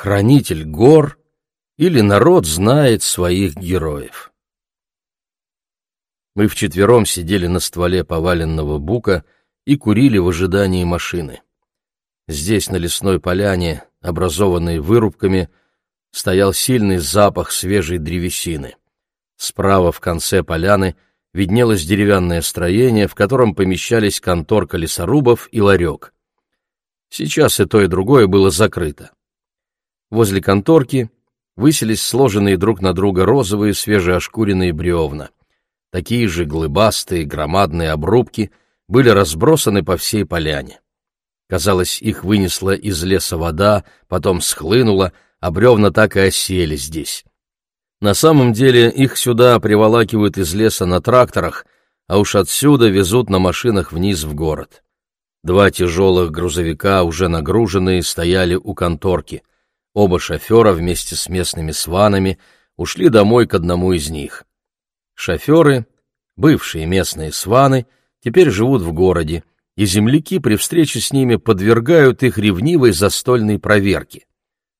хранитель гор или народ знает своих героев. Мы вчетвером сидели на стволе поваленного бука и курили в ожидании машины. Здесь, на лесной поляне, образованной вырубками, стоял сильный запах свежей древесины. Справа в конце поляны виднелось деревянное строение, в котором помещались конторка лесорубов и ларек. Сейчас и то, и другое было закрыто. Возле конторки высились сложенные друг на друга розовые свежеошкуренные бревна. Такие же глыбастые, громадные обрубки были разбросаны по всей поляне. Казалось, их вынесла из леса вода, потом схлынула, а бревна так и осели здесь. На самом деле их сюда приволакивают из леса на тракторах, а уж отсюда везут на машинах вниз в город. Два тяжелых грузовика, уже нагруженные, стояли у конторки. Оба шофера вместе с местными сванами ушли домой к одному из них. Шоферы, бывшие местные сваны, теперь живут в городе, и земляки при встрече с ними подвергают их ревнивой застольной проверке.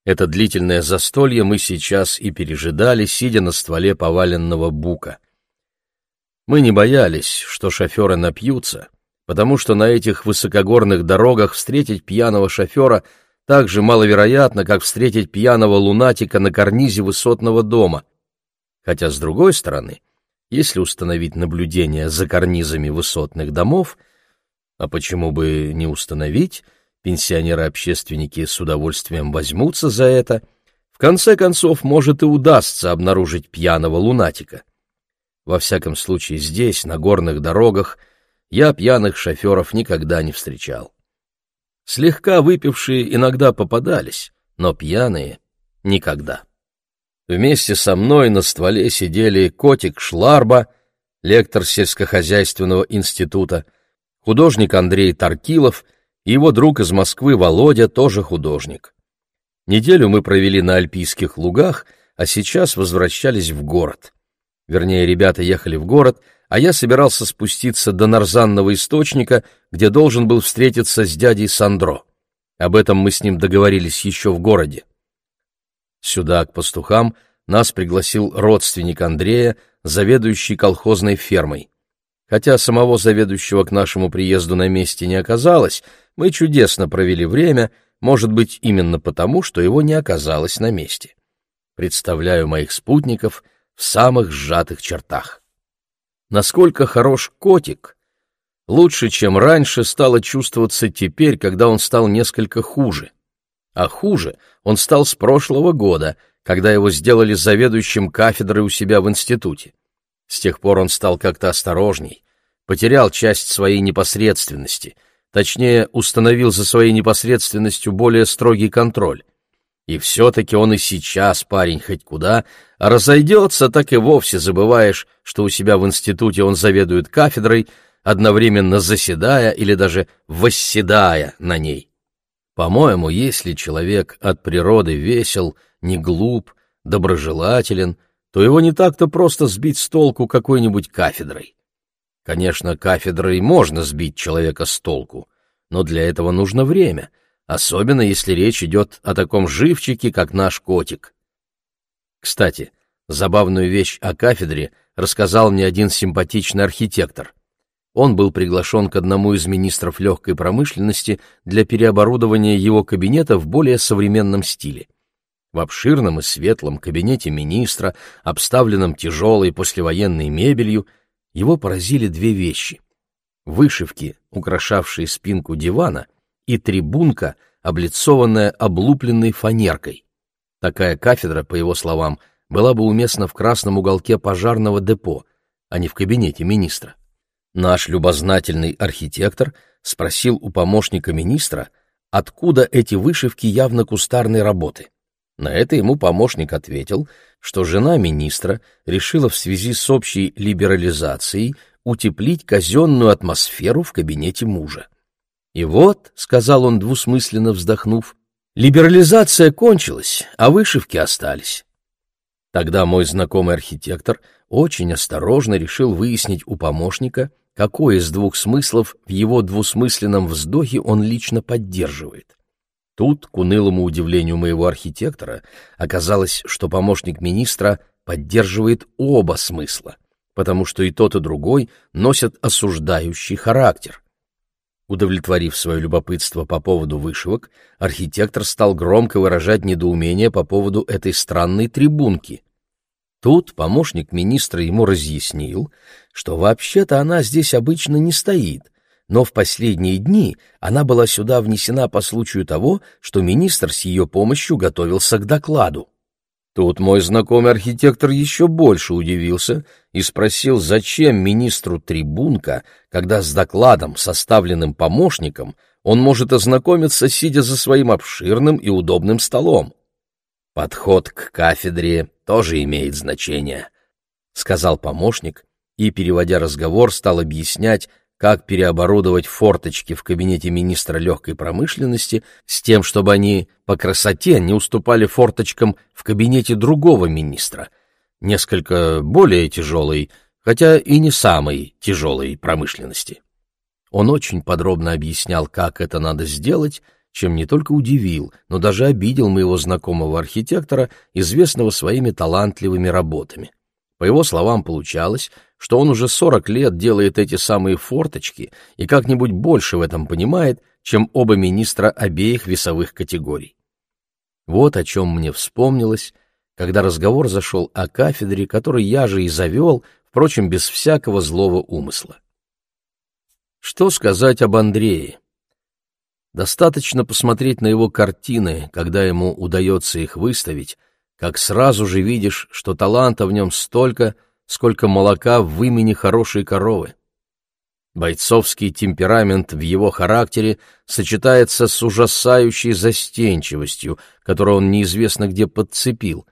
Это длительное застолье мы сейчас и пережидали, сидя на стволе поваленного бука. Мы не боялись, что шоферы напьются, потому что на этих высокогорных дорогах встретить пьяного шофера так же маловероятно, как встретить пьяного лунатика на карнизе высотного дома. Хотя, с другой стороны, если установить наблюдение за карнизами высотных домов, а почему бы не установить, пенсионеры-общественники с удовольствием возьмутся за это, в конце концов, может и удастся обнаружить пьяного лунатика. Во всяком случае, здесь, на горных дорогах, я пьяных шоферов никогда не встречал. Слегка выпившие иногда попадались, но пьяные — никогда. Вместе со мной на стволе сидели котик Шларба, лектор сельскохозяйственного института, художник Андрей Таркилов и его друг из Москвы Володя, тоже художник. Неделю мы провели на альпийских лугах, а сейчас возвращались в город. Вернее, ребята ехали в город, а я собирался спуститься до Нарзанного источника, где должен был встретиться с дядей Сандро. Об этом мы с ним договорились еще в городе. Сюда, к пастухам, нас пригласил родственник Андрея, заведующий колхозной фермой. Хотя самого заведующего к нашему приезду на месте не оказалось, мы чудесно провели время, может быть, именно потому, что его не оказалось на месте. Представляю моих спутников в самых сжатых чертах. Насколько хорош котик, лучше, чем раньше, стало чувствоваться теперь, когда он стал несколько хуже. А хуже он стал с прошлого года, когда его сделали заведующим кафедрой у себя в институте. С тех пор он стал как-то осторожней, потерял часть своей непосредственности, точнее, установил за своей непосредственностью более строгий контроль. И все-таки он и сейчас, парень, хоть куда, а разойдется, так и вовсе забываешь, что у себя в институте он заведует кафедрой, одновременно заседая или даже восседая на ней. По-моему, если человек от природы весел, не глуп, доброжелателен, то его не так-то просто сбить с толку какой-нибудь кафедрой. Конечно, кафедрой можно сбить человека с толку, но для этого нужно время — особенно если речь идет о таком живчике, как наш котик. Кстати, забавную вещь о кафедре рассказал мне один симпатичный архитектор. Он был приглашен к одному из министров легкой промышленности для переоборудования его кабинета в более современном стиле. В обширном и светлом кабинете министра, обставленном тяжелой послевоенной мебелью, его поразили две вещи. Вышивки, украшавшие спинку дивана — и трибунка, облицованная облупленной фанеркой. Такая кафедра, по его словам, была бы уместна в красном уголке пожарного депо, а не в кабинете министра. Наш любознательный архитектор спросил у помощника министра, откуда эти вышивки явно кустарной работы. На это ему помощник ответил, что жена министра решила в связи с общей либерализацией утеплить казенную атмосферу в кабинете мужа. И вот, — сказал он, двусмысленно вздохнув, — либерализация кончилась, а вышивки остались. Тогда мой знакомый архитектор очень осторожно решил выяснить у помощника, какой из двух смыслов в его двусмысленном вздохе он лично поддерживает. Тут, к унылому удивлению моего архитектора, оказалось, что помощник министра поддерживает оба смысла, потому что и тот, и другой носят осуждающий характер. Удовлетворив свое любопытство по поводу вышивок, архитектор стал громко выражать недоумение по поводу этой странной трибунки. Тут помощник министра ему разъяснил, что вообще-то она здесь обычно не стоит, но в последние дни она была сюда внесена по случаю того, что министр с ее помощью готовился к докладу. Тут мой знакомый архитектор еще больше удивился и спросил, зачем министру трибунка, когда с докладом, составленным помощником, он может ознакомиться, сидя за своим обширным и удобным столом. «Подход к кафедре тоже имеет значение», — сказал помощник и, переводя разговор, стал объяснять, как переоборудовать форточки в кабинете министра легкой промышленности с тем, чтобы они по красоте не уступали форточкам в кабинете другого министра, несколько более тяжелой, хотя и не самой тяжелой промышленности. Он очень подробно объяснял, как это надо сделать, чем не только удивил, но даже обидел моего знакомого архитектора, известного своими талантливыми работами. По его словам, получалось, что он уже 40 лет делает эти самые форточки и как-нибудь больше в этом понимает, чем оба министра обеих весовых категорий. Вот о чем мне вспомнилось, когда разговор зашел о кафедре, который я же и завел, впрочем, без всякого злого умысла. Что сказать об Андрее? Достаточно посмотреть на его картины, когда ему удается их выставить, как сразу же видишь, что таланта в нем столько, сколько молока в имени хорошей коровы. Бойцовский темперамент в его характере сочетается с ужасающей застенчивостью, которую он неизвестно где подцепил.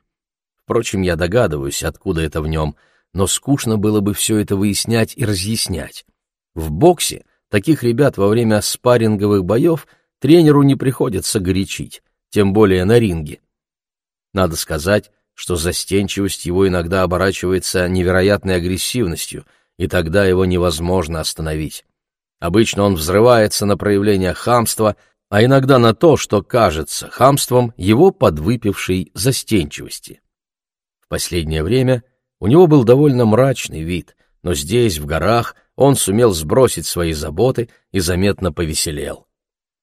Впрочем, я догадываюсь, откуда это в нем, но скучно было бы все это выяснять и разъяснять. В боксе таких ребят во время спарринговых боев тренеру не приходится горячить, тем более на ринге. Надо сказать, что застенчивость его иногда оборачивается невероятной агрессивностью, и тогда его невозможно остановить. Обычно он взрывается на проявление хамства, а иногда на то, что кажется хамством его подвыпившей застенчивости. В последнее время у него был довольно мрачный вид, но здесь, в горах, он сумел сбросить свои заботы и заметно повеселел.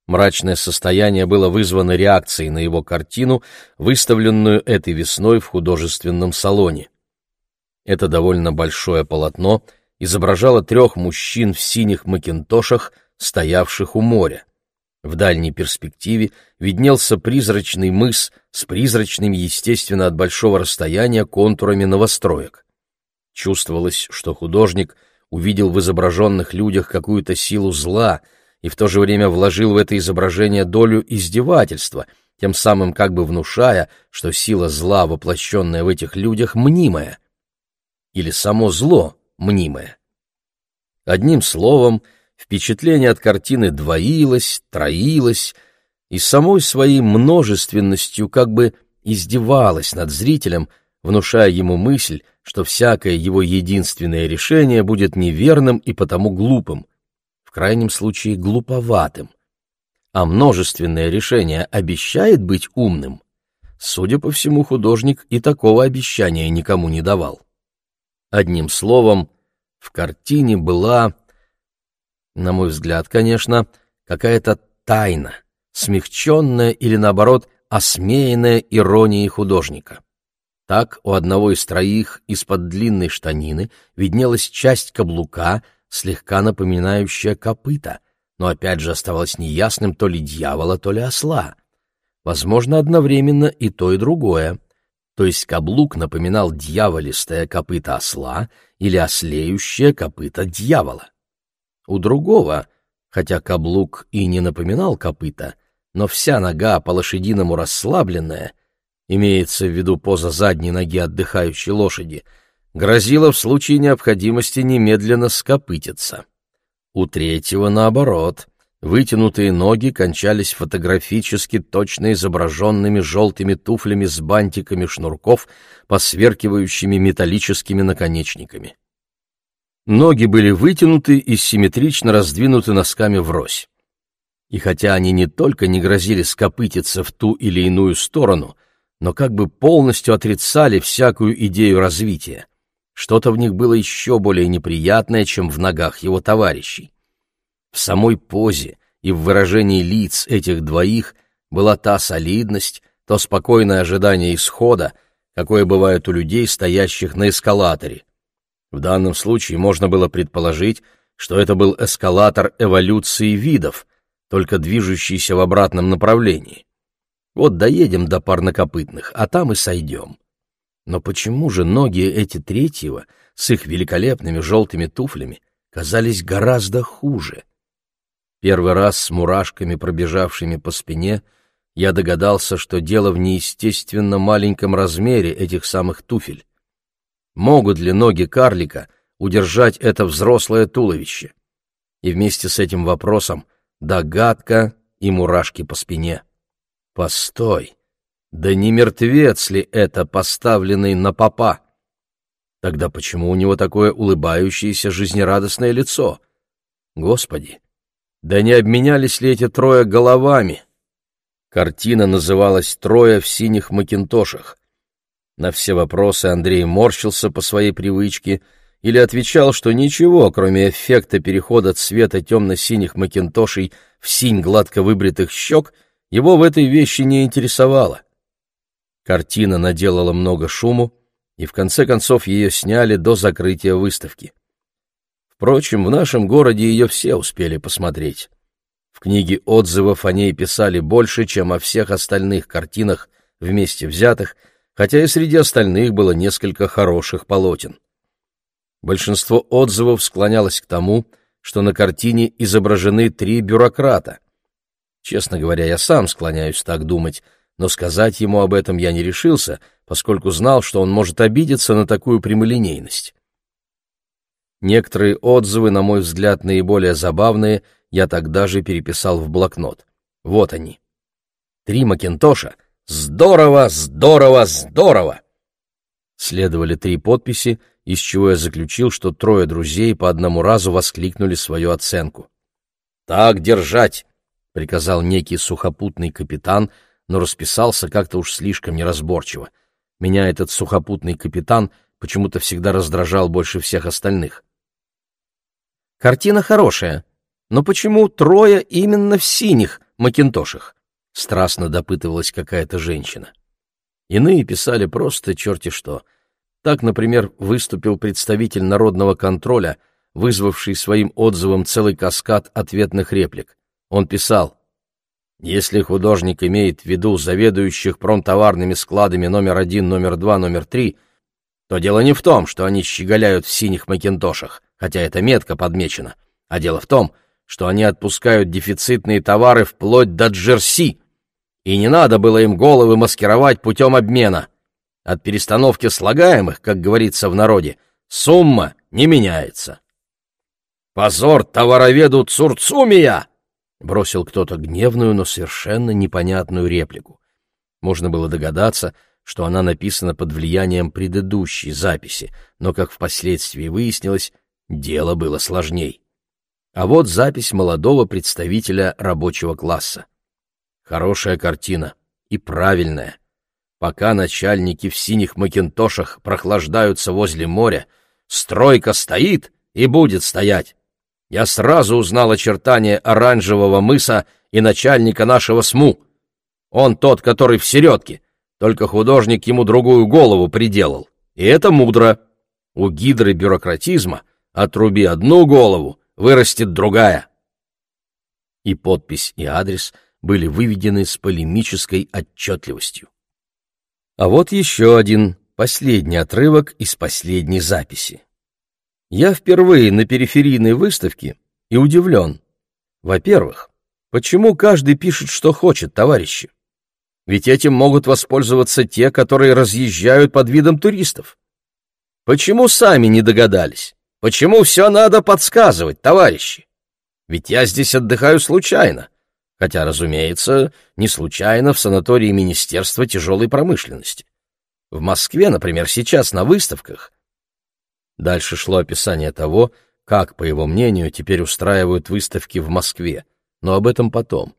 Мрачное состояние было вызвано реакцией на его картину, выставленную этой весной в художественном салоне. Это довольно большое полотно изображало трех мужчин в синих макинтошах, стоявших у моря. В дальней перспективе виднелся призрачный мыс с призрачными, естественно, от большого расстояния контурами новостроек. Чувствовалось, что художник увидел в изображенных людях какую-то силу зла — и в то же время вложил в это изображение долю издевательства, тем самым как бы внушая, что сила зла, воплощенная в этих людях, мнимая. Или само зло мнимое. Одним словом, впечатление от картины двоилось, троилось, и самой своей множественностью как бы издевалось над зрителем, внушая ему мысль, что всякое его единственное решение будет неверным и потому глупым крайнем случае глуповатым. А множественное решение обещает быть умным? Судя по всему, художник и такого обещания никому не давал. Одним словом, в картине была, на мой взгляд, конечно, какая-то тайна, смягченная или, наоборот, осмеянная иронией художника. Так у одного из троих из-под длинной штанины виднелась часть каблука, слегка напоминающая копыта, но опять же оставалось неясным то ли дьявола, то ли осла. Возможно, одновременно и то, и другое. То есть каблук напоминал дьяволистое копыто осла или ослеющее копыто дьявола. У другого, хотя каблук и не напоминал копыта, но вся нога по-лошадиному расслабленная, имеется в виду поза задней ноги отдыхающей лошади — грозило в случае необходимости немедленно скопытиться. У третьего, наоборот, вытянутые ноги кончались фотографически точно изображенными желтыми туфлями с бантиками шнурков, посверкивающими металлическими наконечниками. Ноги были вытянуты и симметрично раздвинуты носками врозь. И хотя они не только не грозили скопытиться в ту или иную сторону, но как бы полностью отрицали всякую идею развития. Что-то в них было еще более неприятное, чем в ногах его товарищей. В самой позе и в выражении лиц этих двоих была та солидность, то спокойное ожидание исхода, какое бывает у людей, стоящих на эскалаторе. В данном случае можно было предположить, что это был эскалатор эволюции видов, только движущийся в обратном направлении. Вот доедем до парнокопытных, а там и сойдем. Но почему же ноги эти третьего с их великолепными желтыми туфлями казались гораздо хуже? Первый раз с мурашками, пробежавшими по спине, я догадался, что дело в неестественно маленьком размере этих самых туфель. Могут ли ноги карлика удержать это взрослое туловище? И вместе с этим вопросом догадка и мурашки по спине. Постой! Да не мертвец ли это, поставленный на попа? Тогда почему у него такое улыбающееся жизнерадостное лицо? Господи! Да не обменялись ли эти трое головами? Картина называлась «Трое в синих макинтошах». На все вопросы Андрей морщился по своей привычке или отвечал, что ничего, кроме эффекта перехода цвета темно-синих макинтошей в синь гладко выбритых щек, его в этой вещи не интересовало. Картина наделала много шуму, и в конце концов ее сняли до закрытия выставки. Впрочем, в нашем городе ее все успели посмотреть. В книге отзывов о ней писали больше, чем о всех остальных картинах вместе взятых, хотя и среди остальных было несколько хороших полотен. Большинство отзывов склонялось к тому, что на картине изображены три бюрократа. Честно говоря, я сам склоняюсь так думать, но сказать ему об этом я не решился, поскольку знал, что он может обидеться на такую прямолинейность. Некоторые отзывы, на мой взгляд, наиболее забавные, я тогда же переписал в блокнот. Вот они. Три Макинтоша. Здорово, здорово, здорово! Следовали три подписи, из чего я заключил, что трое друзей по одному разу воскликнули свою оценку. «Так держать!» — приказал некий сухопутный капитан, но расписался как-то уж слишком неразборчиво. Меня этот сухопутный капитан почему-то всегда раздражал больше всех остальных. «Картина хорошая, но почему трое именно в синих макинтошах?» — страстно допытывалась какая-то женщина. Иные писали просто черти что. Так, например, выступил представитель народного контроля, вызвавший своим отзывом целый каскад ответных реплик. Он писал если художник имеет в виду заведующих промтоварными складами номер один, номер два, номер три, то дело не в том, что они щеголяют в синих макинтошах, хотя это метко подмечено, а дело в том, что они отпускают дефицитные товары вплоть до джерси, и не надо было им головы маскировать путем обмена. От перестановки слагаемых, как говорится в народе, сумма не меняется. «Позор товароведу Цурцумия!» Бросил кто-то гневную, но совершенно непонятную реплику. Можно было догадаться, что она написана под влиянием предыдущей записи, но, как впоследствии выяснилось, дело было сложней. А вот запись молодого представителя рабочего класса. Хорошая картина и правильная. Пока начальники в синих макинтошах прохлаждаются возле моря, стройка стоит и будет стоять я сразу узнал очертания оранжевого мыса и начальника нашего СМУ. Он тот, который в середке, только художник ему другую голову приделал. И это мудро. У гидры бюрократизма отруби одну голову, вырастет другая. И подпись, и адрес были выведены с полемической отчетливостью. А вот еще один, последний отрывок из последней записи. Я впервые на периферийной выставке и удивлен. Во-первых, почему каждый пишет, что хочет, товарищи? Ведь этим могут воспользоваться те, которые разъезжают под видом туристов. Почему сами не догадались? Почему все надо подсказывать, товарищи? Ведь я здесь отдыхаю случайно. Хотя, разумеется, не случайно в санатории Министерства тяжелой промышленности. В Москве, например, сейчас на выставках Дальше шло описание того, как, по его мнению, теперь устраивают выставки в Москве. но об этом потом.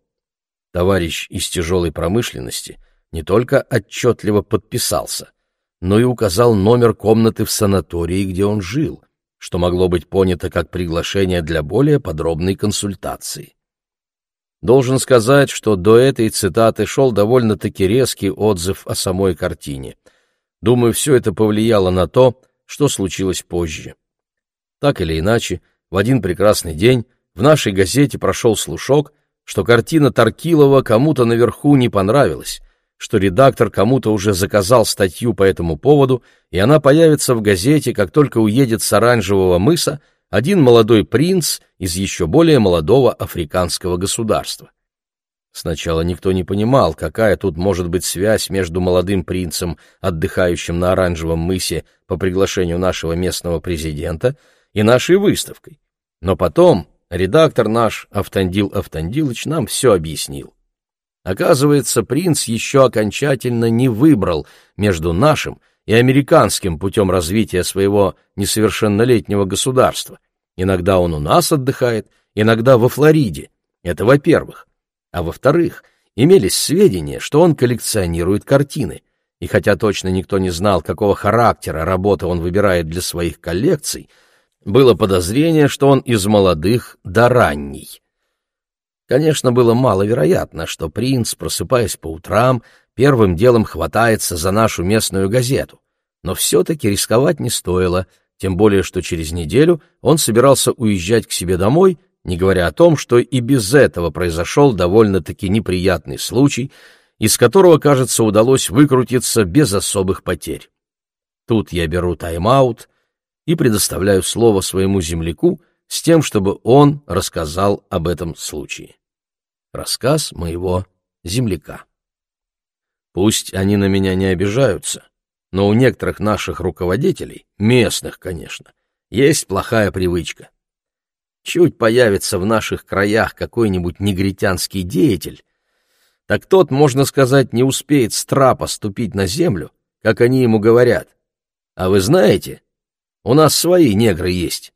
Товарищ из тяжелой промышленности не только отчетливо подписался, но и указал номер комнаты в санатории, где он жил, что могло быть понято как приглашение для более подробной консультации. Должен сказать, что до этой цитаты шел довольно-таки резкий отзыв о самой картине. Думаю, все это повлияло на то, что случилось позже. Так или иначе, в один прекрасный день в нашей газете прошел слушок, что картина Таркилова кому-то наверху не понравилась, что редактор кому-то уже заказал статью по этому поводу, и она появится в газете, как только уедет с Оранжевого мыса один молодой принц из еще более молодого африканского государства. Сначала никто не понимал, какая тут может быть связь между молодым принцем, отдыхающим на Оранжевом мысе по приглашению нашего местного президента, и нашей выставкой. Но потом редактор наш, Автандил Автандилыч, нам все объяснил. Оказывается, принц еще окончательно не выбрал между нашим и американским путем развития своего несовершеннолетнего государства. Иногда он у нас отдыхает, иногда во Флориде. Это во-первых. А во-вторых, имелись сведения, что он коллекционирует картины. И хотя точно никто не знал, какого характера работы он выбирает для своих коллекций, было подозрение, что он из молодых до ранней. Конечно, было маловероятно, что принц, просыпаясь по утрам, первым делом хватается за нашу местную газету. Но все-таки рисковать не стоило, тем более что через неделю он собирался уезжать к себе домой, не говоря о том, что и без этого произошел довольно-таки неприятный случай, из которого, кажется, удалось выкрутиться без особых потерь. Тут я беру тайм-аут и предоставляю слово своему земляку, с тем, чтобы он рассказал об этом случае. Рассказ моего земляка. Пусть они на меня не обижаются, но у некоторых наших руководителей, местных, конечно, есть плохая привычка. Чуть появится в наших краях какой-нибудь негритянский деятель, так тот, можно сказать, не успеет с трапа ступить на землю, как они ему говорят. А вы знаете, у нас свои негры есть.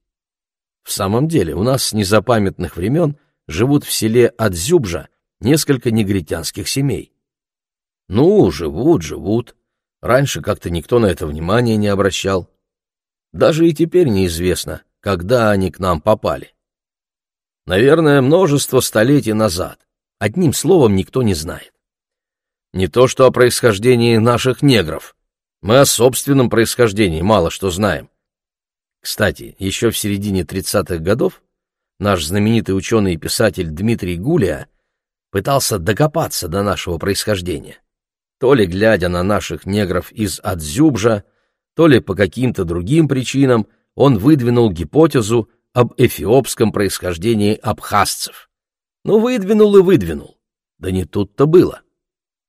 В самом деле, у нас с незапамятных времен живут в селе Адзюбжа несколько негритянских семей. Ну, живут, живут. Раньше как-то никто на это внимания не обращал. Даже и теперь неизвестно, когда они к нам попали. Наверное, множество столетий назад. Одним словом, никто не знает. Не то что о происхождении наших негров. Мы о собственном происхождении мало что знаем. Кстати, еще в середине 30-х годов наш знаменитый ученый и писатель Дмитрий Гулия пытался докопаться до нашего происхождения. То ли глядя на наших негров из Адзюбжа, то ли по каким-то другим причинам он выдвинул гипотезу об эфиопском происхождении абхазцев. Ну, выдвинул и выдвинул. Да не тут-то было.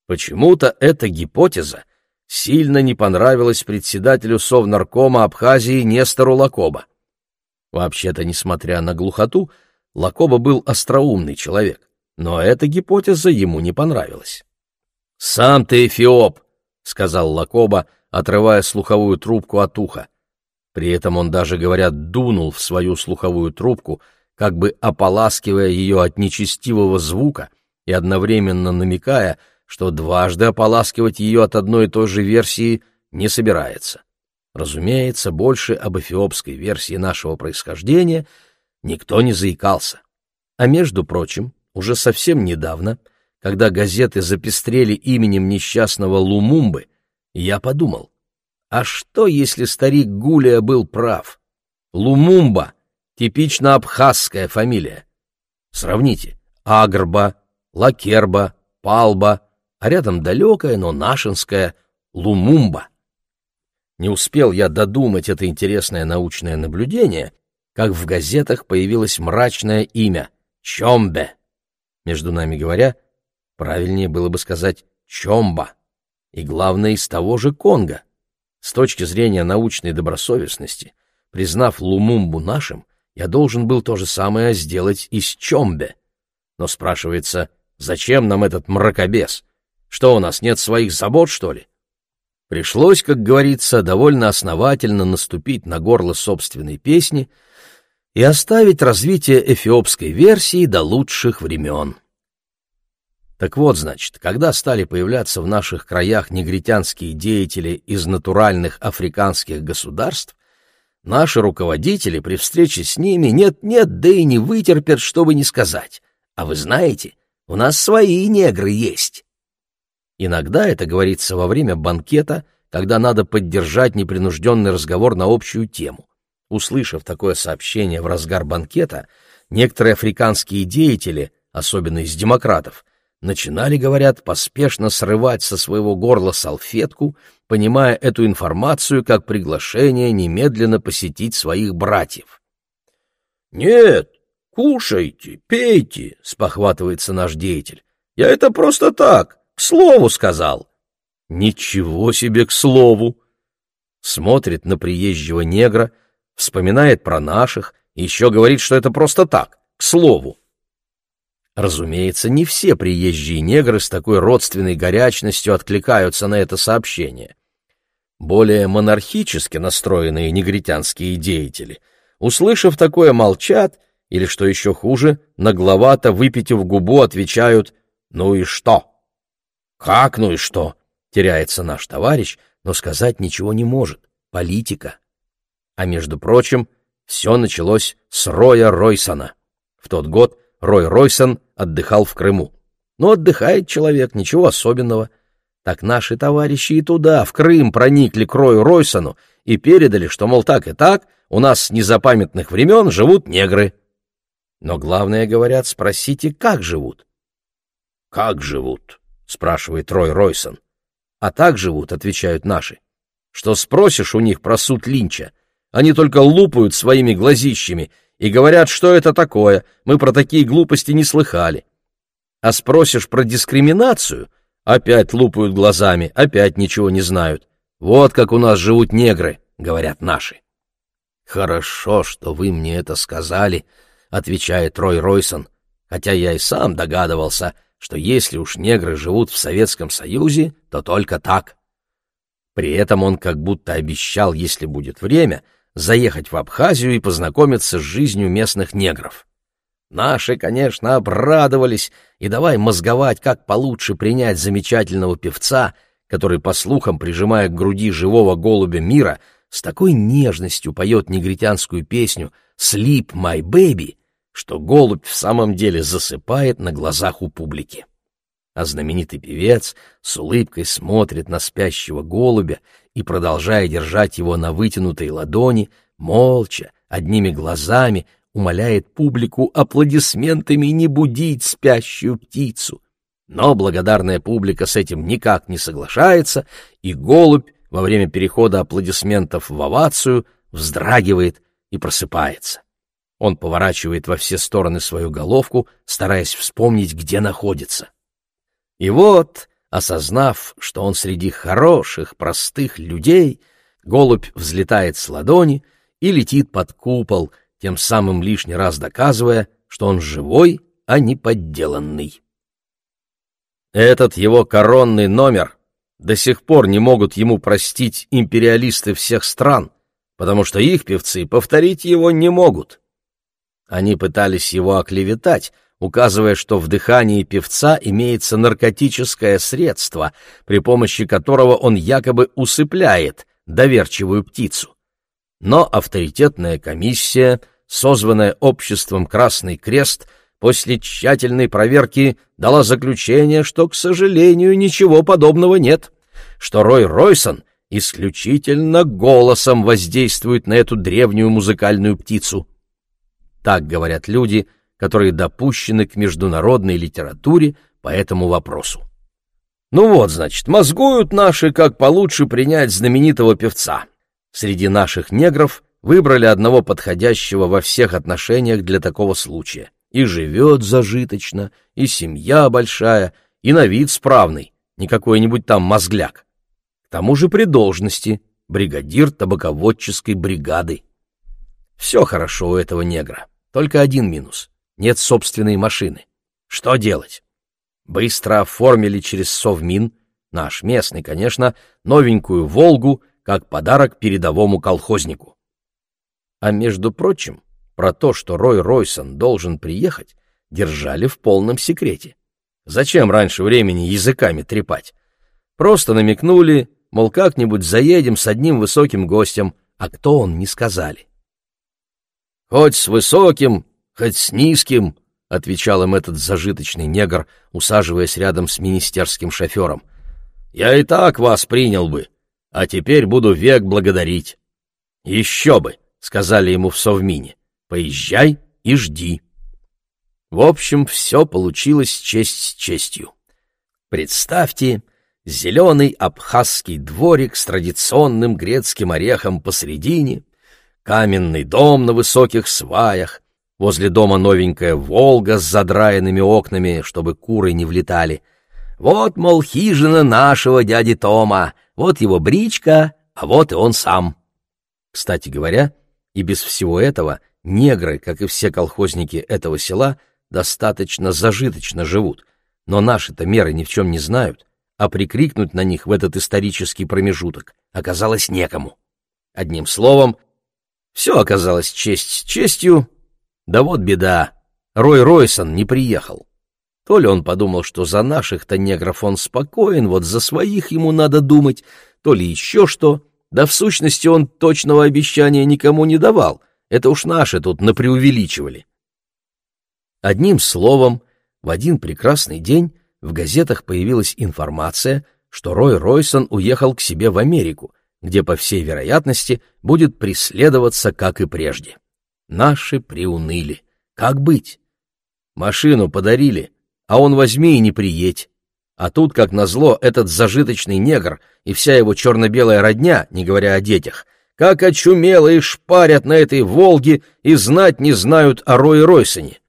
Почему-то эта гипотеза сильно не понравилось председателю Совнаркома Абхазии Нестору Лакоба. Вообще-то, несмотря на глухоту, Лакоба был остроумный человек, но эта гипотеза ему не понравилась. «Сам ты эфиоп!» — сказал Лакоба, отрывая слуховую трубку от уха. При этом он даже, говорят, дунул в свою слуховую трубку, как бы ополаскивая ее от нечестивого звука и одновременно намекая, что дважды ополаскивать ее от одной и той же версии не собирается. Разумеется, больше об эфиопской версии нашего происхождения никто не заикался. А между прочим, уже совсем недавно, когда газеты запестрели именем несчастного Лумумбы, я подумал, а что, если старик Гулия был прав? Лумумба — типично абхазская фамилия. Сравните, Агрба, Лакерба, Палба — а рядом далекая, но нашинская Лумумба. Не успел я додумать это интересное научное наблюдение, как в газетах появилось мрачное имя — Чомбе. Между нами говоря, правильнее было бы сказать Чомба. И главное, из того же Конго. С точки зрения научной добросовестности, признав Лумумбу нашим, я должен был то же самое сделать и с Чомбе. Но спрашивается, зачем нам этот мракобес? Что, у нас нет своих забот, что ли? Пришлось, как говорится, довольно основательно наступить на горло собственной песни, и оставить развитие эфиопской версии до лучших времен. Так вот, значит, когда стали появляться в наших краях негритянские деятели из натуральных африканских государств, наши руководители при встрече с ними нет-нет, да и не вытерпят, чтобы не сказать. А вы знаете, у нас свои негры есть. Иногда это говорится во время банкета, когда надо поддержать непринужденный разговор на общую тему. Услышав такое сообщение в разгар банкета, некоторые африканские деятели, особенно из демократов, начинали, говорят, поспешно срывать со своего горла салфетку, понимая эту информацию как приглашение немедленно посетить своих братьев. «Нет, кушайте, пейте», — спохватывается наш деятель. «Я это просто так, к слову сказал». «Ничего себе к слову!» Смотрит на приезжего негра, вспоминает про наших еще говорит, что это просто так, к слову. Разумеется, не все приезжие негры с такой родственной горячностью откликаются на это сообщение. Более монархически настроенные негритянские деятели, услышав такое, молчат или, что еще хуже, нагловато выпитив губу, отвечают «Ну и что?» «Как ну и что?» — теряется наш товарищ, но сказать ничего не может. Политика. А между прочим, все началось с Роя Ройсона. В тот год Рой Ройсон отдыхал в Крыму. Ну, отдыхает человек, ничего особенного. Так наши товарищи и туда, в Крым, проникли к Рою Ройсону и передали, что, мол, так и так, у нас с незапамятных времен живут негры. Но главное, говорят, спросите, как живут. «Как живут?» — спрашивает Рой Ройсон. «А так живут», — отвечают наши. «Что спросишь у них про суд Линча, они только лупают своими глазищами и говорят, что это такое, мы про такие глупости не слыхали. А спросишь про дискриминацию, опять лупают глазами, опять ничего не знают. Вот как у нас живут негры, говорят наши. Хорошо, что вы мне это сказали, отвечает Рой Ройсон, хотя я и сам догадывался, что если уж негры живут в Советском Союзе, то только так. При этом он как будто обещал, если будет время, заехать в Абхазию и познакомиться с жизнью местных негров. Наши, конечно, обрадовались, и давай мозговать, как получше принять замечательного певца, который, по слухам, прижимая к груди живого голубя мира, с такой нежностью поет негритянскую песню «Sleep, my baby», что голубь в самом деле засыпает на глазах у публики. А знаменитый певец с улыбкой смотрит на спящего голубя и, продолжая держать его на вытянутой ладони, молча, одними глазами, умоляет публику аплодисментами не будить спящую птицу. Но благодарная публика с этим никак не соглашается, и голубь во время перехода аплодисментов в овацию вздрагивает и просыпается. Он поворачивает во все стороны свою головку, стараясь вспомнить, где находится. И вот Осознав, что он среди хороших, простых людей, голубь взлетает с ладони и летит под купол, тем самым лишний раз доказывая, что он живой, а не подделанный. Этот его коронный номер до сих пор не могут ему простить империалисты всех стран, потому что их певцы повторить его не могут. Они пытались его оклеветать, указывая, что в дыхании певца имеется наркотическое средство, при помощи которого он якобы усыпляет доверчивую птицу. Но авторитетная комиссия, созванная обществом «Красный крест», после тщательной проверки дала заключение, что, к сожалению, ничего подобного нет, что Рой Ройсон исключительно голосом воздействует на эту древнюю музыкальную птицу. Так говорят люди — которые допущены к международной литературе по этому вопросу. Ну вот, значит, мозгуют наши, как получше принять знаменитого певца. Среди наших негров выбрали одного подходящего во всех отношениях для такого случая. И живет зажиточно, и семья большая, и на вид справный, не какой-нибудь там мозгляк. К тому же при должности бригадир табаководческой бригады. Все хорошо у этого негра, только один минус нет собственной машины. Что делать? Быстро оформили через Совмин, наш местный, конечно, новенькую «Волгу» как подарок передовому колхознику. А между прочим, про то, что Рой Ройсон должен приехать, держали в полном секрете. Зачем раньше времени языками трепать? Просто намекнули, мол, как-нибудь заедем с одним высоким гостем, а кто он, не сказали. «Хоть с высоким, хоть с низким», — отвечал им этот зажиточный негр, усаживаясь рядом с министерским шофером. «Я и так вас принял бы, а теперь буду век благодарить». «Еще бы», — сказали ему в Совмине, — «поезжай и жди». В общем, все получилось честь с честью. Представьте, зеленый абхазский дворик с традиционным грецким орехом посредине, каменный дом на высоких сваях, возле дома новенькая «Волга» с задраенными окнами, чтобы куры не влетали. Вот, мол, хижина нашего дяди Тома, вот его бричка, а вот и он сам. Кстати говоря, и без всего этого негры, как и все колхозники этого села, — достаточно зажиточно живут, но наши-то меры ни в чем не знают, а прикрикнуть на них в этот исторический промежуток оказалось некому. Одним словом, все оказалось честь честью, да вот беда, Рой Ройсон не приехал. То ли он подумал, что за наших-то негров он спокоен, вот за своих ему надо думать, то ли еще что, да в сущности он точного обещания никому не давал, это уж наши тут напреувеличивали. Одним словом, в один прекрасный день в газетах появилась информация, что Рой Ройсон уехал к себе в Америку, где, по всей вероятности, будет преследоваться, как и прежде. Наши приуныли. Как быть? Машину подарили, а он возьми и не приедь. А тут, как назло, этот зажиточный негр и вся его черно-белая родня, не говоря о детях, как очумело и шпарят на этой «Волге» и знать не знают о Рое Ройсоне.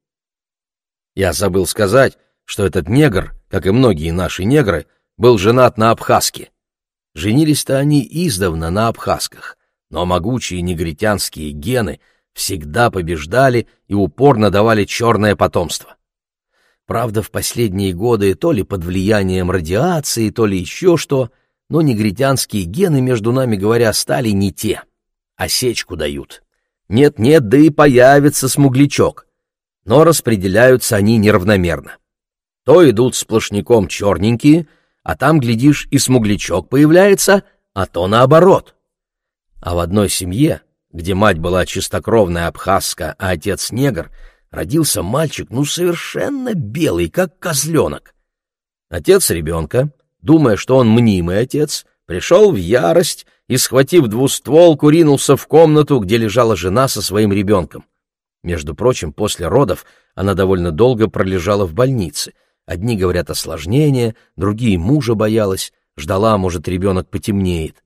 Я забыл сказать, что этот негр, как и многие наши негры, был женат на абхазке. Женились-то они издавна на абхазках, но могучие негритянские гены всегда побеждали и упорно давали черное потомство. Правда, в последние годы то ли под влиянием радиации, то ли еще что, но негритянские гены, между нами говоря, стали не те. Осечку дают. Нет-нет, да и появится смуглячок — но распределяются они неравномерно. То идут сплошняком черненькие, а там, глядишь, и смуглячок появляется, а то наоборот. А в одной семье, где мать была чистокровная абхазка, а отец негр, родился мальчик, ну, совершенно белый, как козленок. Отец ребенка, думая, что он мнимый отец, пришел в ярость и, схватив двустволку, ринулся в комнату, где лежала жена со своим ребенком. Между прочим, после родов она довольно долго пролежала в больнице. Одни говорят осложнение, другие мужа боялась, ждала, может, ребенок потемнеет.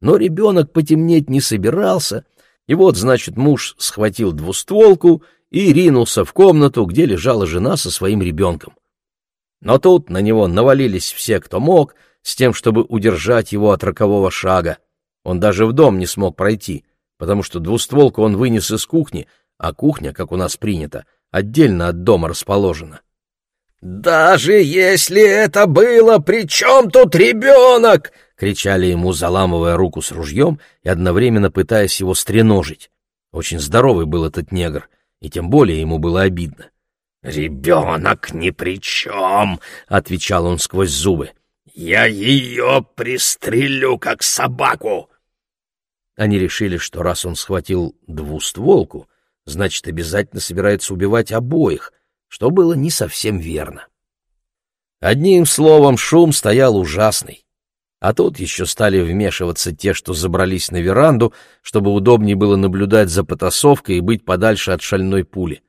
Но ребенок потемнеть не собирался, и вот, значит, муж схватил двустволку и ринулся в комнату, где лежала жена со своим ребенком. Но тут на него навалились все, кто мог, с тем, чтобы удержать его от рокового шага. Он даже в дом не смог пройти, потому что двустволку он вынес из кухни, а кухня, как у нас принято, отдельно от дома расположена. «Даже если это было, при чем тут ребенок?» — кричали ему, заламывая руку с ружьем и одновременно пытаясь его стреножить. Очень здоровый был этот негр, и тем более ему было обидно. «Ребенок ни при чем!» — отвечал он сквозь зубы. «Я ее пристрелю, как собаку!» Они решили, что раз он схватил двустволку, значит, обязательно собирается убивать обоих, что было не совсем верно. Одним словом, шум стоял ужасный. А тут еще стали вмешиваться те, что забрались на веранду, чтобы удобнее было наблюдать за потасовкой и быть подальше от шальной пули.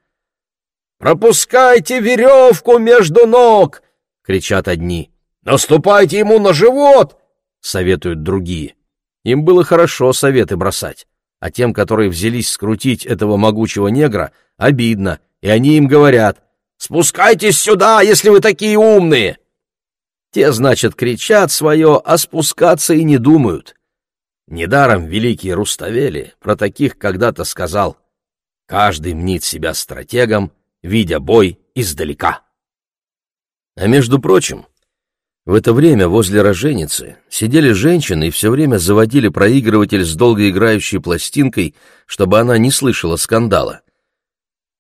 «Пропускайте веревку между ног!» — кричат одни. «Наступайте ему на живот!» — советуют другие. Им было хорошо советы бросать а тем, которые взялись скрутить этого могучего негра, обидно, и они им говорят «Спускайтесь сюда, если вы такие умные!» Те, значит, кричат свое, а спускаться и не думают. Недаром великий Руставели про таких когда-то сказал «Каждый мнит себя стратегом, видя бой издалека». А между прочим, в это время возле роженицы сидели женщины и все время заводили проигрыватель с долгоиграющей пластинкой, чтобы она не слышала скандала.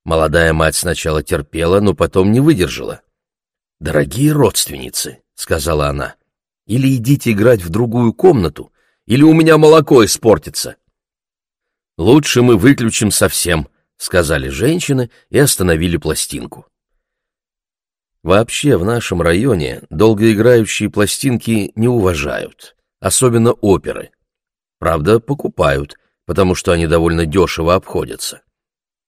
Молодая мать сначала терпела, но потом не выдержала. «Дорогие родственницы», — сказала она, — «или идите играть в другую комнату, или у меня молоко испортится». «Лучше мы выключим совсем», — сказали женщины и остановили пластинку. Вообще в нашем районе долгоиграющие пластинки не уважают, особенно оперы. Правда, покупают, потому что они довольно дешево обходятся.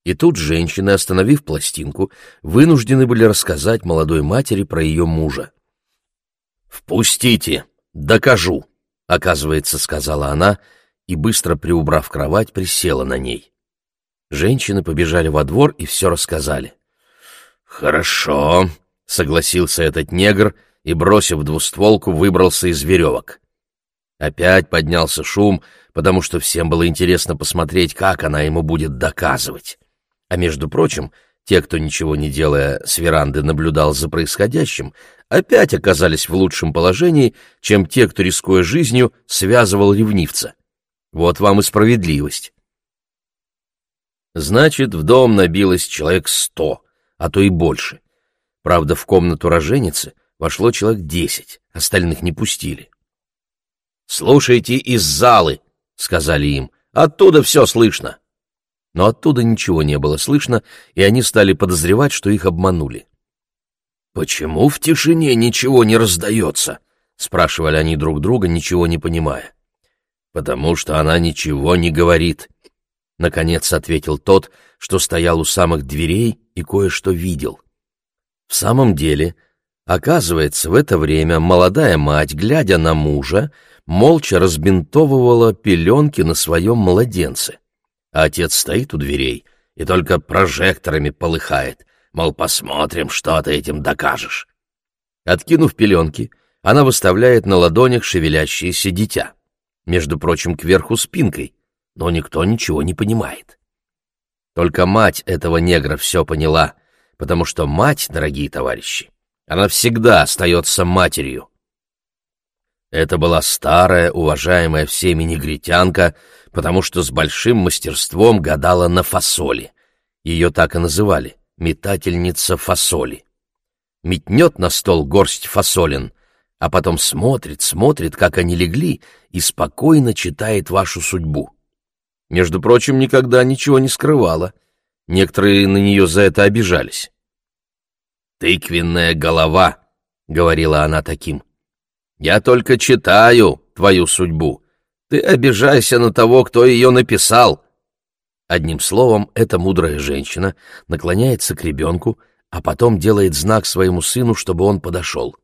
И тут женщины, остановив пластинку, вынуждены были рассказать молодой матери про ее мужа. «Впустите! Докажу!» — оказывается, сказала она, и, быстро приубрав кровать, присела на ней. Женщины побежали во двор и все рассказали. «Хорошо», — согласился этот негр и, бросив двустволку, выбрался из веревок. Опять поднялся шум, потому что всем было интересно посмотреть, как она ему будет доказывать. А между прочим, те, кто, ничего не делая, с веранды наблюдал за происходящим, опять оказались в лучшем положении, чем те, кто, рискуя жизнью, связывал ревнивца. Вот вам и справедливость. Значит, в дом набилось человек сто, а то и больше. Правда, в комнату роженицы вошло человек десять, остальных не пустили. «Слушайте из залы», — сказали им, — «оттуда все слышно» но оттуда ничего не было слышно, и они стали подозревать, что их обманули. «Почему в тишине ничего не раздается?» — спрашивали они друг друга, ничего не понимая. «Потому что она ничего не говорит», — наконец ответил тот, что стоял у самых дверей и кое-что видел. В самом деле, оказывается, в это время молодая мать, глядя на мужа, молча разбинтовывала пеленки на своем младенце а отец стоит у дверей и только прожекторами полыхает, мол, посмотрим, что ты этим докажешь. Откинув пеленки, она выставляет на ладонях шевелящееся дитя, между прочим, кверху спинкой, но никто ничего не понимает. Только мать этого негра все поняла, потому что мать, дорогие товарищи, она всегда остается матерью. Это была старая, уважаемая всеми негритянка, потому что с большим мастерством гадала на фасоли. Ее так и называли — метательница фасоли. Метнет на стол горсть фасолин, а потом смотрит, смотрит, как они легли, и спокойно читает вашу судьбу. Между прочим, никогда ничего не скрывала. Некоторые на нее за это обижались. «Тыквенная голова», — говорила она таким, я только читаю твою судьбу. Ты обижайся на того, кто ее написал. Одним словом, эта мудрая женщина наклоняется к ребенку, а потом делает знак своему сыну, чтобы он подошел.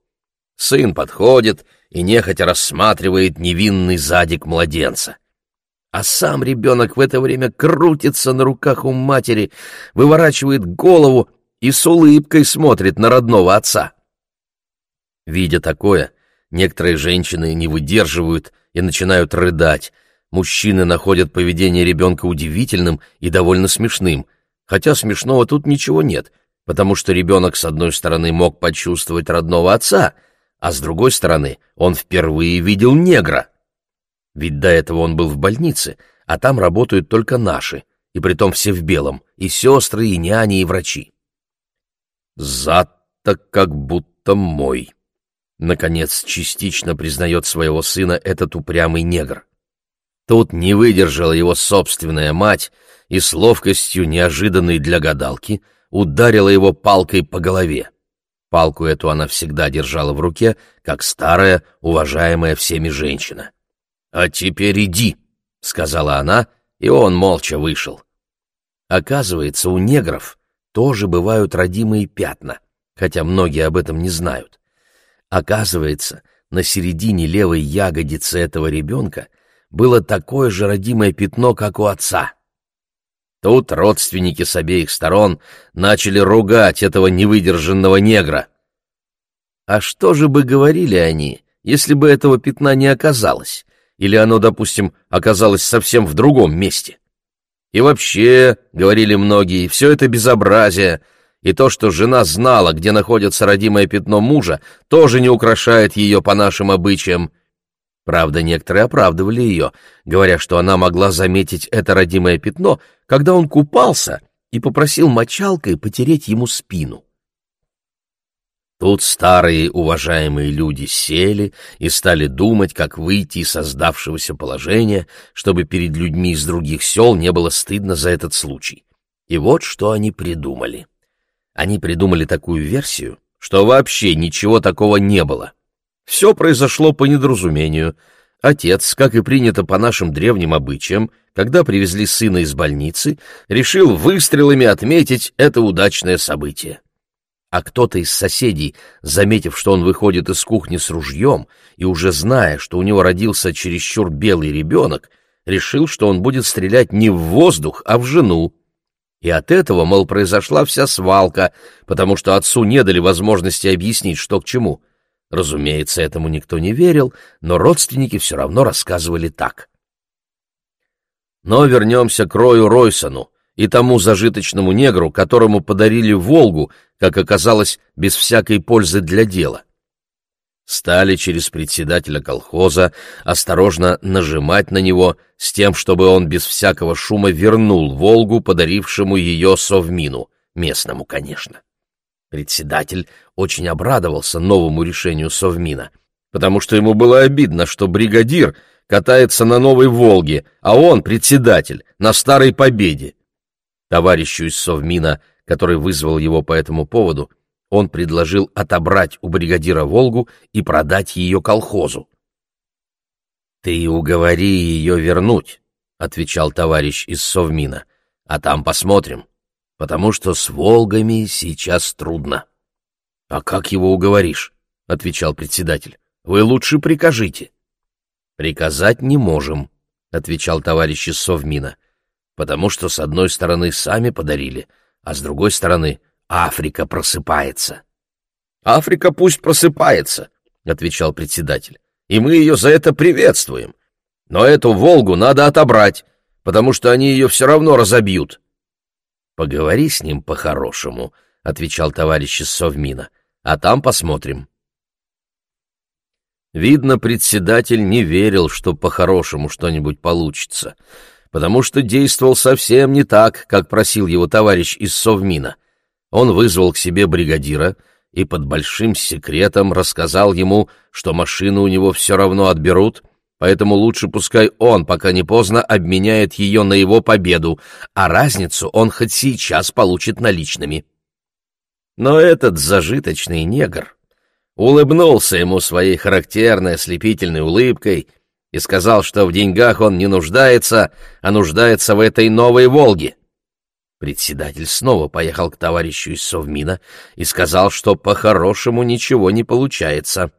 Сын подходит и нехотя рассматривает невинный задик младенца. А сам ребенок в это время крутится на руках у матери, выворачивает голову и с улыбкой смотрит на родного отца. Видя такое, Некоторые женщины не выдерживают и начинают рыдать. Мужчины находят поведение ребенка удивительным и довольно смешным. Хотя смешного тут ничего нет, потому что ребенок, с одной стороны, мог почувствовать родного отца, а с другой стороны, он впервые видел негра. Ведь до этого он был в больнице, а там работают только наши, и притом все в белом, и сестры, и няни, и врачи. Зад-то как будто мой. Наконец, частично признает своего сына этот упрямый негр. Тут не выдержала его собственная мать и с ловкостью, неожиданной для гадалки, ударила его палкой по голове. Палку эту она всегда держала в руке, как старая, уважаемая всеми женщина. «А теперь иди», — сказала она, и он молча вышел. Оказывается, у негров тоже бывают родимые пятна, хотя многие об этом не знают. Оказывается, на середине левой ягодицы этого ребенка было такое же родимое пятно, как у отца. Тут родственники с обеих сторон начали ругать этого невыдержанного негра. А что же бы говорили они, если бы этого пятна не оказалось, или оно, допустим, оказалось совсем в другом месте? И вообще, — говорили многие, — все это безобразие — и то, что жена знала, где находится родимое пятно мужа, тоже не украшает ее по нашим обычаям. Правда, некоторые оправдывали ее, говоря, что она могла заметить это родимое пятно, когда он купался, и попросил мочалкой потереть ему спину. Тут старые уважаемые люди сели и стали думать, как выйти из создавшегося положения, чтобы перед людьми из других сел не было стыдно за этот случай. И вот что они придумали. Они придумали такую версию, что вообще ничего такого не было. Все произошло по недоразумению. Отец, как и принято по нашим древним обычаям, когда привезли сына из больницы, решил выстрелами отметить это удачное событие а кто-то из соседей, заметив, что он выходит из кухни с ружьем и уже зная, что у него родился чересчур белый ребенок, решил, что он будет стрелять не в воздух, а в жену. И от этого, мол, произошла вся свалка, потому что отцу не дали возможности объяснить, что к чему. Разумеется, этому никто не верил, но родственники все равно рассказывали так. Но вернемся к Рою Ройсону, и тому зажиточному негру, которому подарили «Волгу», как оказалось, без всякой пользы для дела. Стали через председателя колхоза осторожно нажимать на него с тем, чтобы он без всякого шума вернул «Волгу», подарившему ее Совмину, местному, конечно. Председатель очень обрадовался новому решению Совмина, потому что ему было обидно, что бригадир катается на новой «Волге», а он, председатель, на Старой Победе. Товарищу из Совмина, который вызвал его по этому поводу, он предложил отобрать у бригадира «Волгу» и продать ее колхозу. «Ты уговори ее вернуть», — отвечал товарищ из Совмина, — «а там посмотрим, потому что с «Волгами» сейчас трудно». «А как его уговоришь?» — отвечал председатель. «Вы лучше прикажите». «Приказать не можем», — отвечал товарищ из Совмина потому что с одной стороны сами подарили, а с другой стороны Африка просыпается. «Африка пусть просыпается», — отвечал председатель, — «и мы ее за это приветствуем. Но эту «Волгу» надо отобрать, потому что они ее все равно разобьют». «Поговори с ним по-хорошему», — отвечал товарищ из Совмина, — «а там посмотрим». Видно, председатель не верил, что по-хорошему что-нибудь получится — потому что действовал совсем не так, как просил его товарищ из Совмина. Он вызвал к себе бригадира и под большим секретом рассказал ему, что машину у него все равно отберут, поэтому лучше пускай он, пока не поздно, обменяет ее на его победу, а разницу он хоть сейчас получит наличными. Но этот зажиточный негр улыбнулся ему своей характерной ослепительной улыбкой — и сказал, что в деньгах он не нуждается, а нуждается в этой новой «Волге». Председатель снова поехал к товарищу из Совмина и сказал, что по-хорошему ничего не получается.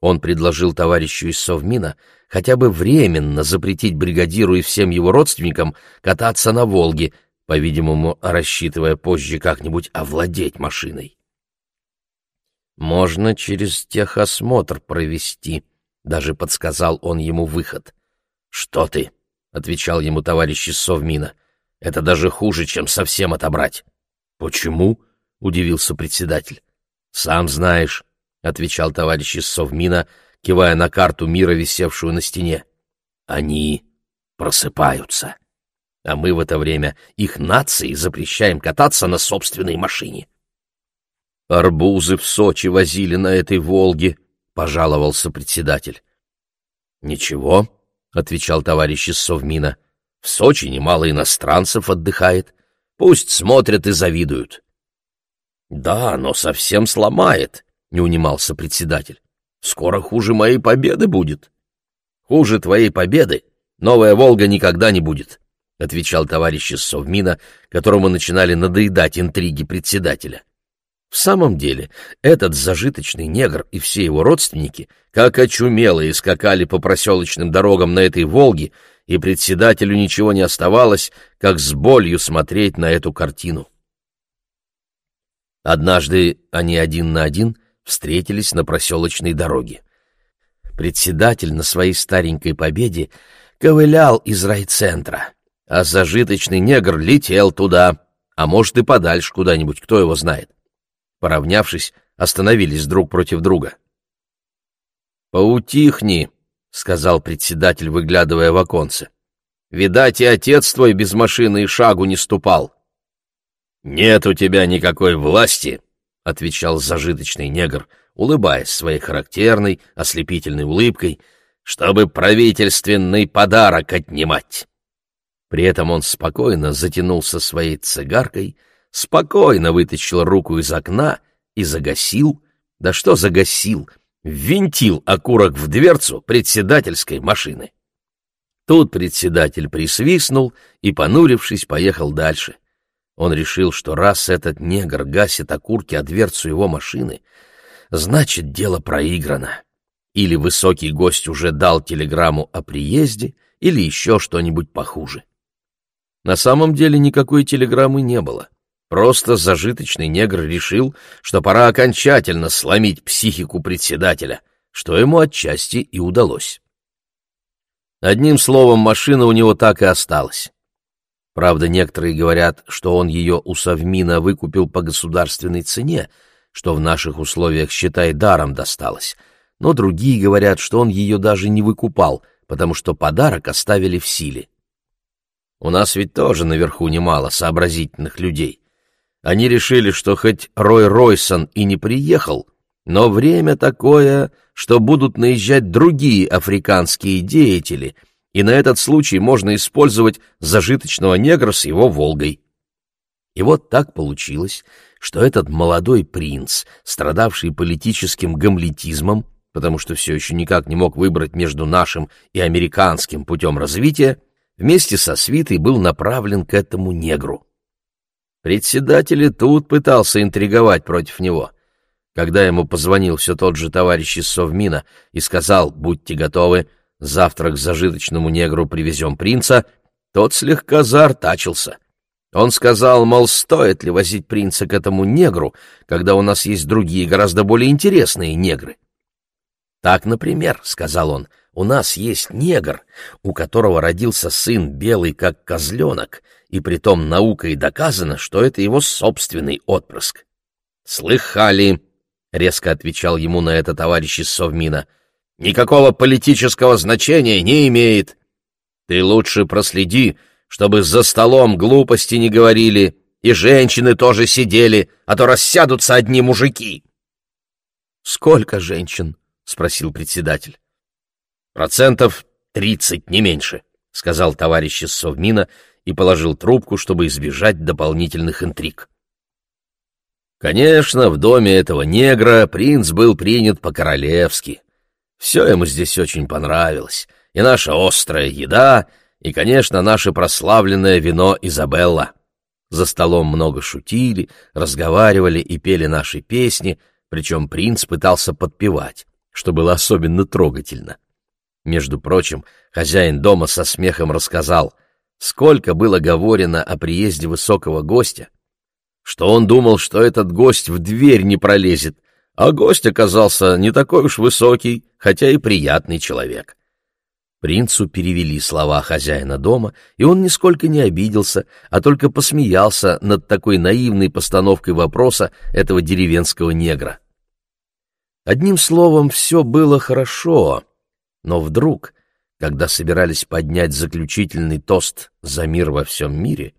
Он предложил товарищу из Совмина хотя бы временно запретить бригадиру и всем его родственникам кататься на «Волге», по-видимому, рассчитывая позже как-нибудь овладеть машиной. «Можно через техосмотр провести», даже подсказал он ему выход. «Что ты?» — отвечал ему товарищ из Совмина. «Это даже хуже, чем совсем отобрать». «Почему?» — удивился председатель. «Сам знаешь», — отвечал товарищ из Совмина, кивая на карту мира, висевшую на стене. «Они просыпаются, а мы в это время их нации запрещаем кататься на собственной машине». Арбузы в Сочи возили на этой «Волге», — пожаловался председатель. «Ничего», — отвечал товарищ из Совмина, — «в Сочи немало иностранцев отдыхает. Пусть смотрят и завидуют». «Да, но совсем сломает», — не унимался председатель. «Скоро хуже моей победы будет». «Хуже твоей победы новая «Волга» никогда не будет», — отвечал товарищ из Совмина, которому начинали надоедать интриги председателя. В самом деле, этот зажиточный негр и все его родственники, как очумелые, скакали по проселочным дорогам на этой «Волге», и председателю ничего не оставалось, как с болью смотреть на эту картину. Однажды они один на один встретились на проселочной дороге. Председатель на своей старенькой победе ковылял из райцентра, а зажиточный негр летел туда, а может и подальше куда-нибудь, кто его знает. Поравнявшись, остановились друг против друга. «Поутихни», — сказал председатель, выглядывая в оконце. «Видать, и отец твой без машины и шагу не ступал». «Нет у тебя никакой власти», — отвечал зажиточный негр, улыбаясь своей характерной, ослепительной улыбкой, «чтобы правительственный подарок отнимать». При этом он спокойно затянулся своей цигаркой, спокойно вытащил руку из окна и загасил, да что загасил, ввинтил окурок в дверцу председательской машины. Тут председатель присвистнул и, понурившись, поехал дальше. Он решил, что раз этот негр гасит окурки о дверцу его машины, значит, дело проиграно. Или высокий гость уже дал телеграмму о приезде, или еще что-нибудь похуже. На самом деле никакой телеграммы не было. Просто зажиточный негр решил, что пора окончательно сломить психику председателя, что ему отчасти и удалось. Одним словом, машина у него так и осталась. Правда, некоторые говорят, что он ее у Совмина выкупил по государственной цене, что в наших условиях, считай, даром досталось. Но другие говорят, что он ее даже не выкупал, потому что подарок оставили в силе. У нас ведь тоже наверху немало сообразительных людей. Они решили, что хоть Рой Ройсон и не приехал, но время такое, что будут наезжать другие африканские деятели, и на этот случай можно использовать зажиточного негра с его «Волгой». И вот так получилось, что этот молодой принц, страдавший политическим гамлетизмом, потому что все еще никак не мог выбрать между нашим и американским путем развития, вместе со свитой был направлен к этому негру. Председатель тут пытался интриговать против него. Когда ему позвонил все тот же товарищ из Совмина и сказал «Будьте готовы, завтра к зажиточному негру привезем принца», тот слегка заортачился. Он сказал, мол, стоит ли возить принца к этому негру, когда у нас есть другие, гораздо более интересные негры. «Так, например, — сказал он, — у нас есть негр, у которого родился сын белый, как козленок, и притом наукой доказано, что это его собственный отпрыск. «Слыхали!» — резко отвечал ему на это товарищ из Совмина. «Никакого политического значения не имеет. Ты лучше проследи, чтобы за столом глупости не говорили, и женщины тоже сидели, а то рассядутся одни мужики». «Сколько женщин?» — спросил председатель. «Процентов тридцать, не меньше», — сказал товарищ из Совмина и положил трубку, чтобы избежать дополнительных интриг. Конечно, в доме этого негра принц был принят по-королевски. Все ему здесь очень понравилось, и наша острая еда, и, конечно, наше прославленное вино Изабелла. За столом много шутили, разговаривали и пели наши песни, причем принц пытался подпевать, что было особенно трогательно. Между прочим, хозяин дома со смехом рассказал, сколько было говорено о приезде высокого гостя, что он думал, что этот гость в дверь не пролезет, а гость оказался не такой уж высокий, хотя и приятный человек. Принцу перевели слова хозяина дома, и он нисколько не обиделся, а только посмеялся над такой наивной постановкой вопроса этого деревенского негра. Одним словом, все было хорошо, но вдруг, когда собирались поднять заключительный тост за мир во всем мире,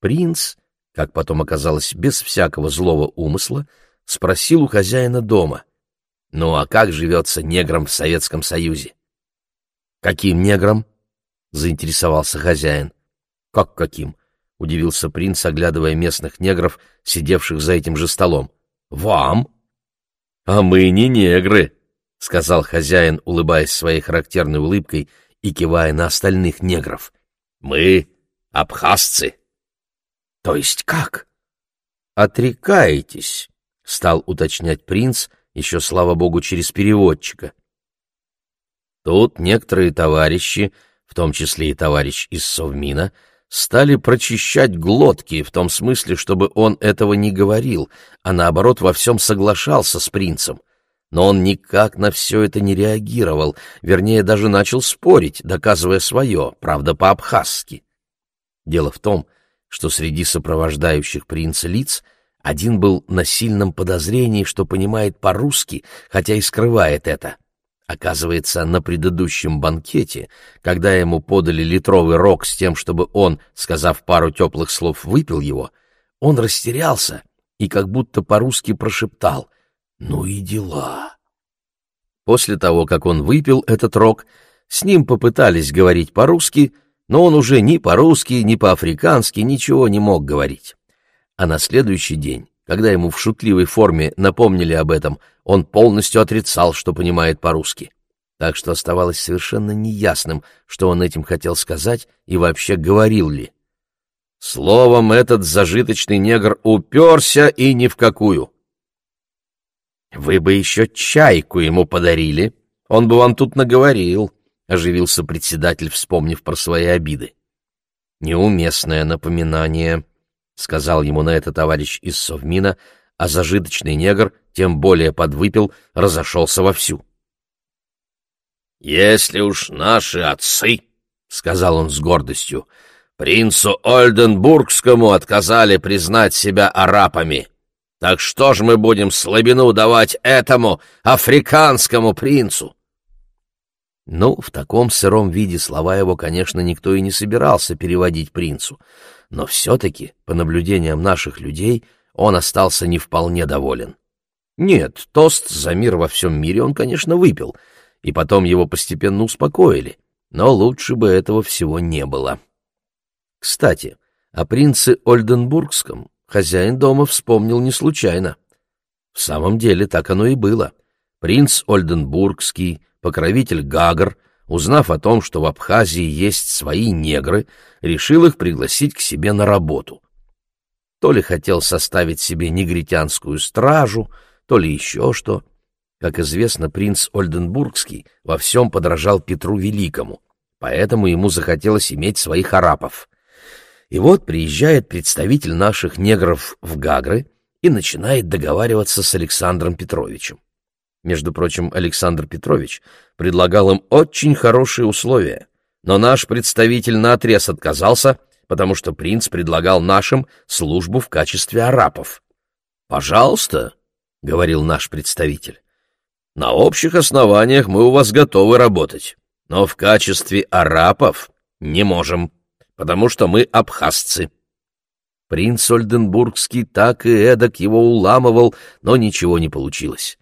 принц, как потом оказалось без всякого злого умысла, спросил у хозяина дома, «Ну а как живется неграм в Советском Союзе?» «Каким неграм?» — заинтересовался хозяин. «Как каким?» — удивился принц, оглядывая местных негров, сидевших за этим же столом. «Вам?» «А мы не негры», — сказал хозяин, улыбаясь своей характерной улыбкой и кивая на остальных негров. «Мы абхазцы». «То есть как?» «Отрекаетесь», — стал уточнять принц, еще, слава богу, через переводчика. Тут некоторые товарищи, в том числе и товарищ из Совмина, стали прочищать глотки в том смысле, чтобы он этого не говорил, а наоборот во всем соглашался с принцем — но он никак на все это не реагировал, вернее, даже начал спорить, доказывая свое, правда, по-абхазски. Дело в том, что среди сопровождающих принца лиц один был на сильном подозрении, что понимает по-русски, хотя и скрывает это. Оказывается, на предыдущем банкете, когда ему подали литровый рог с тем, чтобы он, сказав пару теплых слов, выпил его, он растерялся и как будто по-русски прошептал «Ну и дела». После того, как он выпил этот рог, с ним попытались говорить по-русски, но он уже ни по-русски, ни по-африкански ничего не мог говорить. А на следующий день, когда ему в шутливой форме напомнили об этом, он полностью отрицал, что понимает по-русски. Так что оставалось совершенно неясным, что он этим хотел сказать и вообще говорил ли. Словом, этот зажиточный негр уперся и ни в какую. «Вы бы еще чайку ему подарили, он бы вам тут наговорил», — оживился председатель, вспомнив про свои обиды. «Неуместное напоминание», — сказал ему на это товарищ из Совмина, а зажиточный негр, тем более подвыпил, разошелся вовсю. «Если уж наши отцы», — сказал он с гордостью, — Принцу Ольденбургскому отказали признать себя арапами. Так что ж мы будем слабину давать этому африканскому принцу? Ну, в таком сыром виде слова его, конечно, никто и не собирался переводить принцу, но все-таки, по наблюдениям наших людей, он остался не вполне доволен. Нет, тост за мир во всем мире он, конечно, выпил, и потом его постепенно успокоили, но лучше бы этого всего не было. Кстати, о принце Ольденбургском хозяин дома вспомнил не случайно. В самом деле так оно и было. Принц Ольденбургский, покровитель Гагар, узнав о том, что в Абхазии есть свои негры, решил их пригласить к себе на работу. То ли хотел составить себе негритянскую стражу, то ли еще что. Как известно, принц Ольденбургский во всем подражал Петру Великому, поэтому ему захотелось иметь своих арапов. И вот приезжает представитель наших негров в Гагры и начинает договариваться с Александром Петровичем. Между прочим, Александр Петрович предлагал им очень хорошие условия, но наш представитель наотрез отказался, потому что принц предлагал нашим службу в качестве арапов. «Пожалуйста», — говорил наш представитель, — «на общих основаниях мы у вас готовы работать, но в качестве арапов не можем» потому что мы абхазцы. Принц Ольденбургский так и эдак его уламывал, но ничего не получилось. —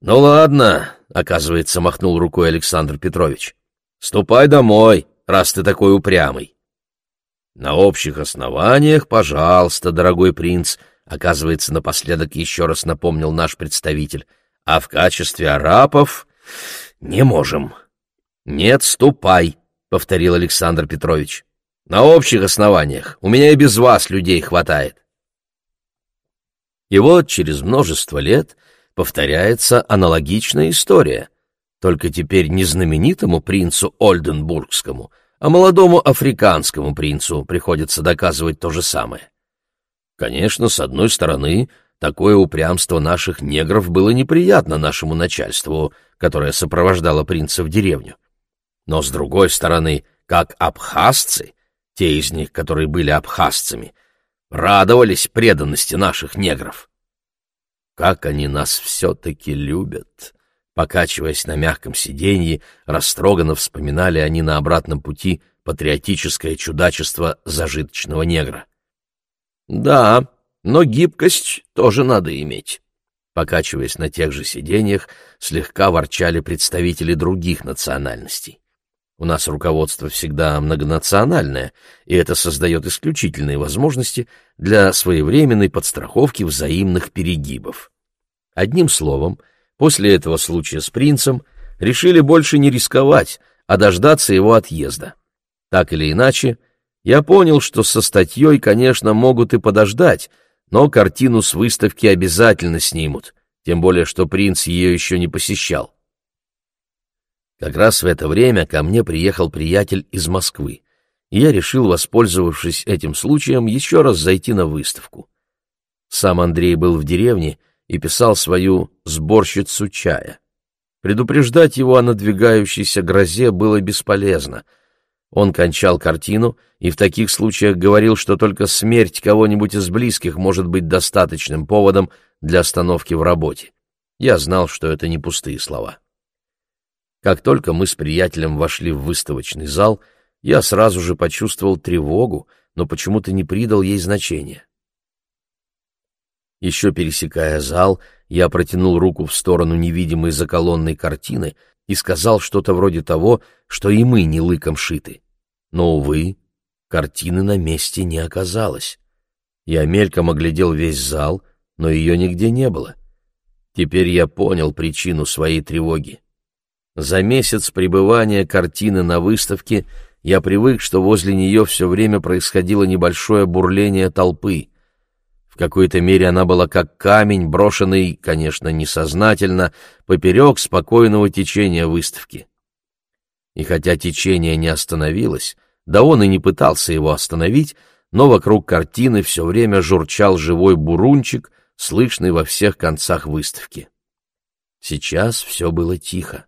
Ну ладно, — оказывается, махнул рукой Александр Петрович. — Ступай домой, раз ты такой упрямый. — На общих основаниях, пожалуйста, дорогой принц, — оказывается, напоследок еще раз напомнил наш представитель, — а в качестве арапов не можем. — Нет, ступай, — повторил Александр Петрович. На общих основаниях. У меня и без вас людей хватает. И вот через множество лет повторяется аналогичная история. Только теперь не знаменитому принцу Ольденбургскому, а молодому африканскому принцу приходится доказывать то же самое. Конечно, с одной стороны, такое упрямство наших негров было неприятно нашему начальству, которое сопровождало принца в деревню. Но с другой стороны, как абхазцы, те из них, которые были абхазцами, радовались преданности наших негров. Как они нас все-таки любят! Покачиваясь на мягком сиденье, растроганно вспоминали они на обратном пути патриотическое чудачество зажиточного негра. Да, но гибкость тоже надо иметь. Покачиваясь на тех же сиденьях, слегка ворчали представители других национальностей. У нас руководство всегда многонациональное, и это создает исключительные возможности для своевременной подстраховки взаимных перегибов. Одним словом, после этого случая с принцем решили больше не рисковать, а дождаться его отъезда. Так или иначе, я понял, что со статьей, конечно, могут и подождать, но картину с выставки обязательно снимут, тем более что принц ее еще не посещал. Как раз в это время ко мне приехал приятель из Москвы, и я решил, воспользовавшись этим случаем, еще раз зайти на выставку. Сам Андрей был в деревне и писал свою «сборщицу чая». Предупреждать его о надвигающейся грозе было бесполезно. Он кончал картину и в таких случаях говорил, что только смерть кого-нибудь из близких может быть достаточным поводом для остановки в работе. Я знал, что это не пустые слова. Как только мы с приятелем вошли в выставочный зал, я сразу же почувствовал тревогу, но почему-то не придал ей значения. Еще пересекая зал, я протянул руку в сторону невидимой за колонной картины и сказал что-то вроде того, что и мы не лыком шиты. Но, увы, картины на месте не оказалось. Я мельком оглядел весь зал, но ее нигде не было. Теперь я понял причину своей тревоги. За месяц пребывания картины на выставке я привык, что возле нее все время происходило небольшое бурление толпы. В какой-то мере она была как камень, брошенный, конечно, несознательно, поперек спокойного течения выставки. И хотя течение не остановилось, да он и не пытался его остановить, но вокруг картины все время журчал живой бурунчик, слышный во всех концах выставки. Сейчас все было тихо.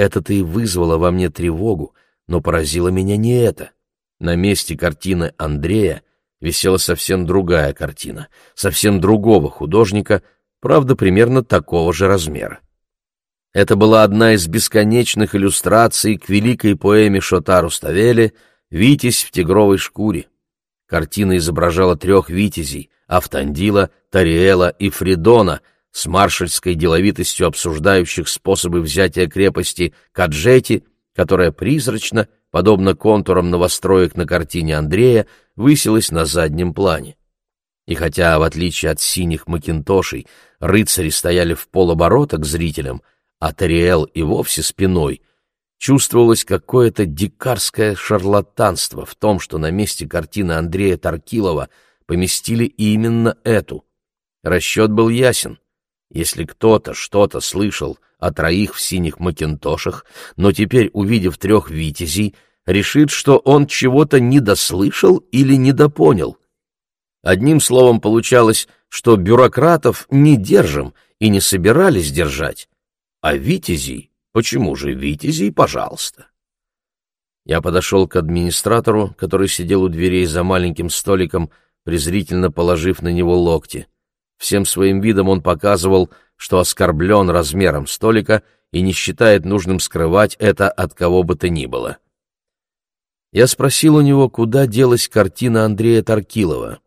Это-то и вызвало во мне тревогу, но поразило меня не это. На месте картины Андрея висела совсем другая картина, совсем другого художника, правда, примерно такого же размера. Это была одна из бесконечных иллюстраций к великой поэме Шотару Ставели «Витязь в тигровой шкуре». Картина изображала трех витязей — Автандила, Тариэла и Фридона, с маршальской деловитостью обсуждающих способы взятия крепости Каджети, которая призрачно, подобно контурам новостроек на картине Андрея, высилась на заднем плане. И хотя, в отличие от синих макинтошей, рыцари стояли в полоборота к зрителям, а Тариэл и вовсе спиной — Чувствовалось какое-то дикарское шарлатанство в том, что на месте картины Андрея Таркилова поместили именно эту. Расчет был ясен. Если кто-то что-то слышал о троих в синих макинтошах, но теперь, увидев трех витязей, решит, что он чего-то недослышал или недопонял. Одним словом, получалось, что бюрократов не держим и не собирались держать, а витязей Почему же Витязей, пожалуйста? Я подошел к администратору, который сидел у дверей за маленьким столиком, презрительно положив на него локти. Всем своим видом он показывал, что оскорблен размером столика и не считает нужным скрывать это от кого бы то ни было. Я спросил у него, куда делась картина Андрея Таркилова.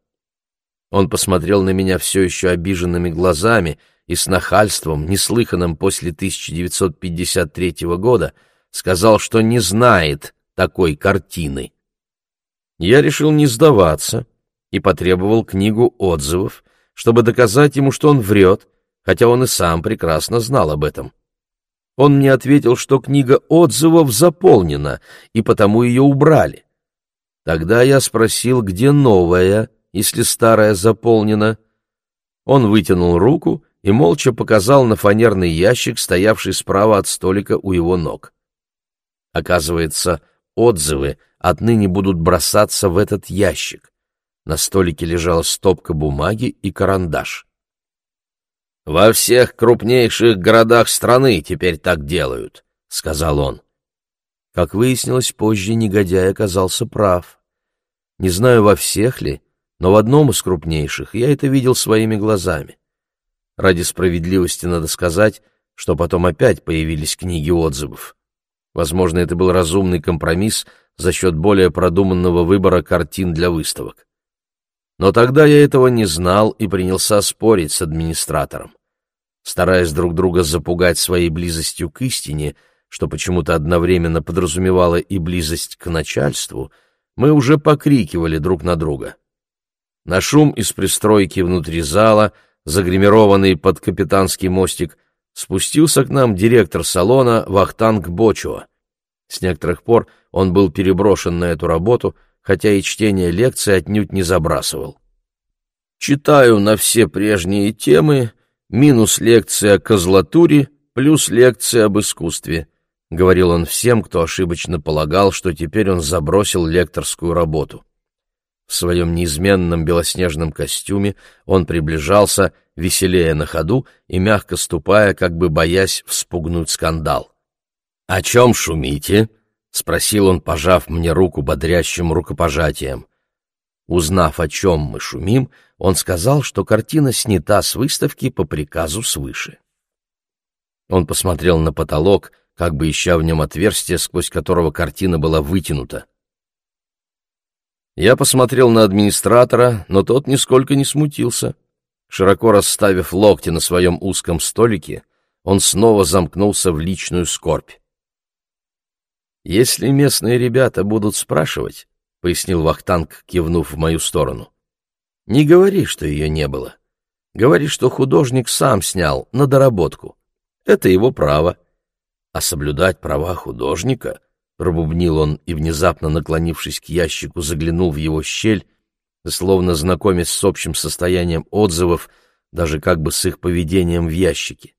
Он посмотрел на меня все еще обиженными глазами — и с нахальством, неслыханным после 1953 года, сказал, что не знает такой картины. Я решил не сдаваться и потребовал книгу отзывов, чтобы доказать ему, что он врет, хотя он и сам прекрасно знал об этом. Он мне ответил, что книга отзывов заполнена, и потому ее убрали. Тогда я спросил, где новая, если старая заполнена. Он вытянул руку и молча показал на фанерный ящик, стоявший справа от столика у его ног. Оказывается, отзывы отныне будут бросаться в этот ящик. На столике лежала стопка бумаги и карандаш. «Во всех крупнейших городах страны теперь так делают», — сказал он. Как выяснилось, позже негодяй оказался прав. Не знаю, во всех ли, но в одном из крупнейших я это видел своими глазами. Ради справедливости надо сказать, что потом опять появились книги отзывов. Возможно, это был разумный компромисс за счет более продуманного выбора картин для выставок. Но тогда я этого не знал и принялся спорить с администратором. Стараясь друг друга запугать своей близостью к истине, что почему-то одновременно подразумевало и близость к начальству, мы уже покрикивали друг на друга. На шум из пристройки внутри зала — загримированный под капитанский мостик, спустился к нам директор салона Вахтанг Бочуа. С некоторых пор он был переброшен на эту работу, хотя и чтение лекций отнюдь не забрасывал. Читаю на все прежние темы, минус лекция о козлатуре, плюс лекция об искусстве, — говорил он всем, кто ошибочно полагал, что теперь он забросил лекторскую работу. В своем неизменном белоснежном костюме он приближался, веселее на ходу и мягко ступая, как бы боясь вспугнуть скандал. «О чем шумите?» — спросил он, пожав мне руку бодрящим рукопожатием. Узнав, о чем мы шумим, он сказал, что картина снята с выставки по приказу свыше. Он посмотрел на потолок, как бы ища в нем отверстие, сквозь которого картина была вытянута. Я посмотрел на администратора, но тот нисколько не смутился. Широко расставив локти на своем узком столике, он снова замкнулся в личную скорбь. «Если местные ребята будут спрашивать», — пояснил Вахтанг, кивнув в мою сторону, — «не говори, что ее не было. Говори, что художник сам снял на доработку. Это его право. А соблюдать права художника, — пробубнил он и, внезапно наклонившись к ящику, заглянул в его щель, словно знакомясь с общим состоянием отзывов, даже как бы с их поведением в ящике.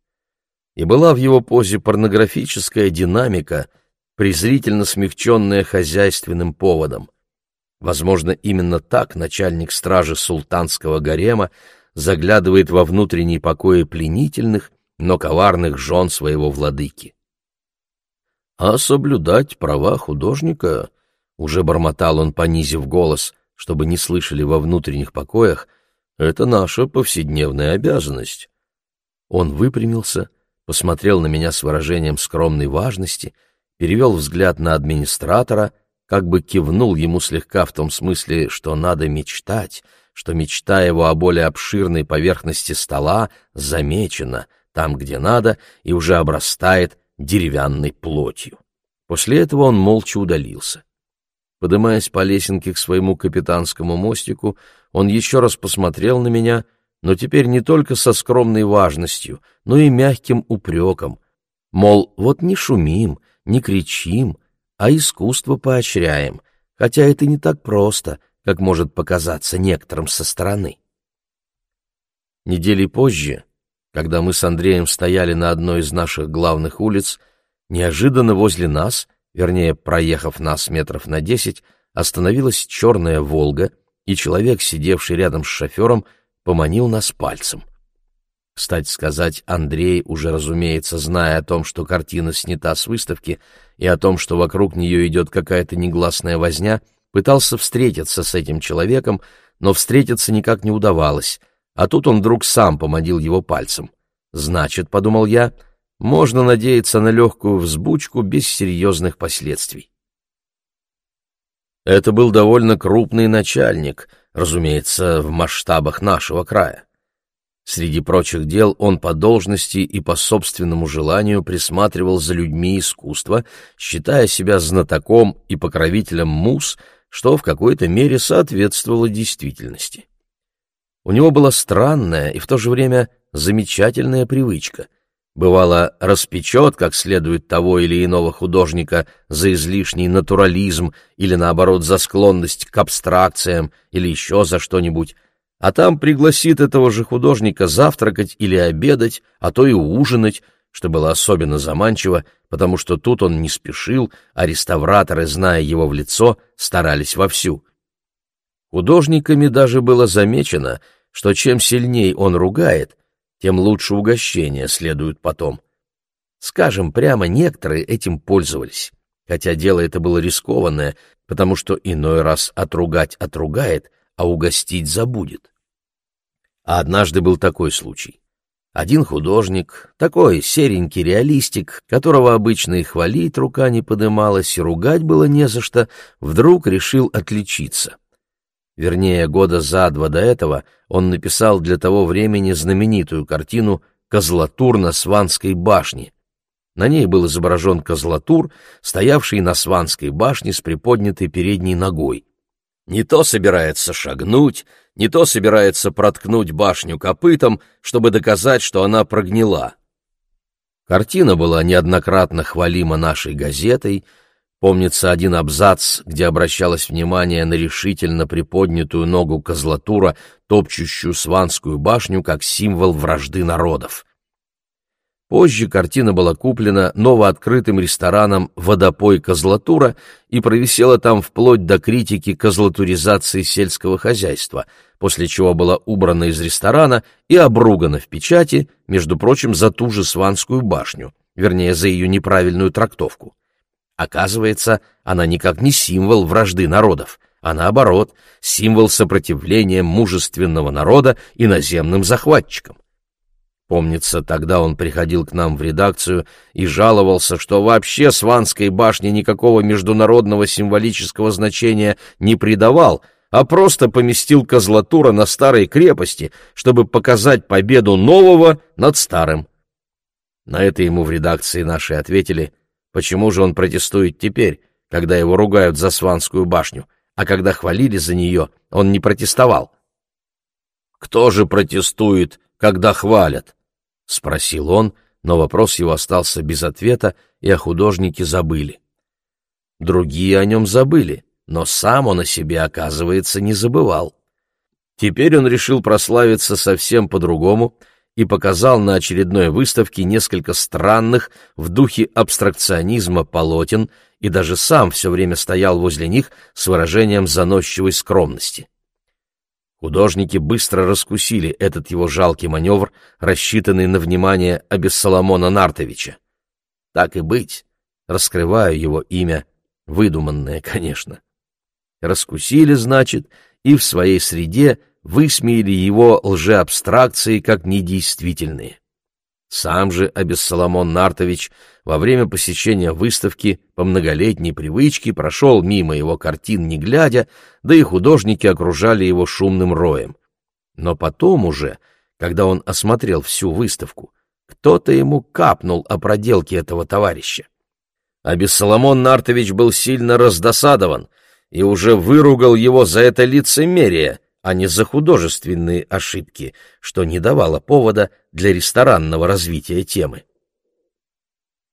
И была в его позе порнографическая динамика — презрительно смягченное хозяйственным поводом. Возможно, именно так начальник стражи султанского гарема заглядывает во внутренние покои пленительных, но коварных жен своего владыки. А соблюдать права художника, уже бормотал он, понизив голос, чтобы не слышали во внутренних покоях, это наша повседневная обязанность. Он выпрямился, посмотрел на меня с выражением скромной важности — перевел взгляд на администратора, как бы кивнул ему слегка в том смысле, что надо мечтать, что мечта его о более обширной поверхности стола замечена там, где надо, и уже обрастает деревянной плотью. После этого он молча удалился. Подымаясь по лесенке к своему капитанскому мостику, он еще раз посмотрел на меня, но теперь не только со скромной важностью, но и мягким упреком. Мол, вот не шумим, не кричим, а искусство поощряем, хотя это не так просто, как может показаться некоторым со стороны. Недели позже, когда мы с Андреем стояли на одной из наших главных улиц, неожиданно возле нас, вернее, проехав нас метров на десять, остановилась черная «Волга», и человек, сидевший рядом с шофером, поманил нас пальцем — кстати сказать, Андрей, уже, разумеется, зная о том, что картина снята с выставки, и о том, что вокруг нее идет какая-то негласная возня, пытался встретиться с этим человеком, но встретиться никак не удавалось, а тут он вдруг сам помодил его пальцем. «Значит, — подумал я, — можно надеяться на легкую взбучку без серьезных последствий». Это был довольно крупный начальник, разумеется, в масштабах нашего края. Среди прочих дел он по должности и по собственному желанию присматривал за людьми искусства, считая себя знатоком и покровителем мус, что в какой-то мере соответствовало действительности. У него была странная и в то же время замечательная привычка. Бывало, распечет как следует того или иного художника за излишний натурализм или, наоборот, за склонность к абстракциям или еще за что-нибудь, а там пригласит этого же художника завтракать или обедать, а то и ужинать, что было особенно заманчиво, потому что тут он не спешил, а реставраторы, зная его в лицо, старались вовсю. Художниками даже было замечено, что чем сильнее он ругает, тем лучше угощения следуют потом. Скажем прямо, некоторые этим пользовались, хотя дело это было рискованное, потому что иной раз отругать отругает, а угостить забудет. А однажды был такой случай. Один художник, такой серенький реалистик, которого обычно и хвалить рука не подымалась, и ругать было не за что, вдруг решил отличиться. Вернее, года за два до этого он написал для того времени знаменитую картину «Козлатур на Сванской башне». На ней был изображен козлатур, стоявший на Сванской башне с приподнятой передней ногой. Не то собирается шагнуть, не то собирается проткнуть башню копытом, чтобы доказать, что она прогнила. Картина была неоднократно хвалима нашей газетой, помнится один абзац, где обращалось внимание на решительно приподнятую ногу козлатура, топчущую Сванскую башню как символ вражды народов. Позже картина была куплена новооткрытым рестораном «Водопой Козлатура» и провисела там вплоть до критики козлатуризации сельского хозяйства, после чего была убрана из ресторана и обругана в печати, между прочим, за ту же Сванскую башню, вернее, за ее неправильную трактовку. Оказывается, она никак не символ вражды народов, а наоборот, символ сопротивления мужественного народа иноземным захватчикам. Помнится, тогда он приходил к нам в редакцию и жаловался, что вообще Сванской башне никакого международного символического значения не придавал, а просто поместил Козлатура на старой крепости, чтобы показать победу нового над старым. На это ему в редакции нашей ответили, почему же он протестует теперь, когда его ругают за Сванскую башню, а когда хвалили за нее, он не протестовал. «Кто же протестует, когда хвалят?» — спросил он, но вопрос его остался без ответа, и о художнике забыли. Другие о нем забыли, но сам он о себе, оказывается, не забывал. Теперь он решил прославиться совсем по-другому и показал на очередной выставке несколько странных в духе абстракционизма полотен и даже сам все время стоял возле них с выражением заносчивой скромности. Художники быстро раскусили этот его жалкий маневр, рассчитанный на внимание Абессоломона Нартовича. Так и быть, раскрываю его имя, выдуманное, конечно. Раскусили, значит, и в своей среде высмеяли его лжеабстракции как недействительные. Сам же Абессоломон Нартович во время посещения выставки по многолетней привычке прошел мимо его картин не глядя, да и художники окружали его шумным роем. Но потом уже, когда он осмотрел всю выставку, кто-то ему капнул о проделке этого товарища. Абессоломон Нартович был сильно раздосадован и уже выругал его за это лицемерие, а не за художественные ошибки, что не давало повода для ресторанного развития темы.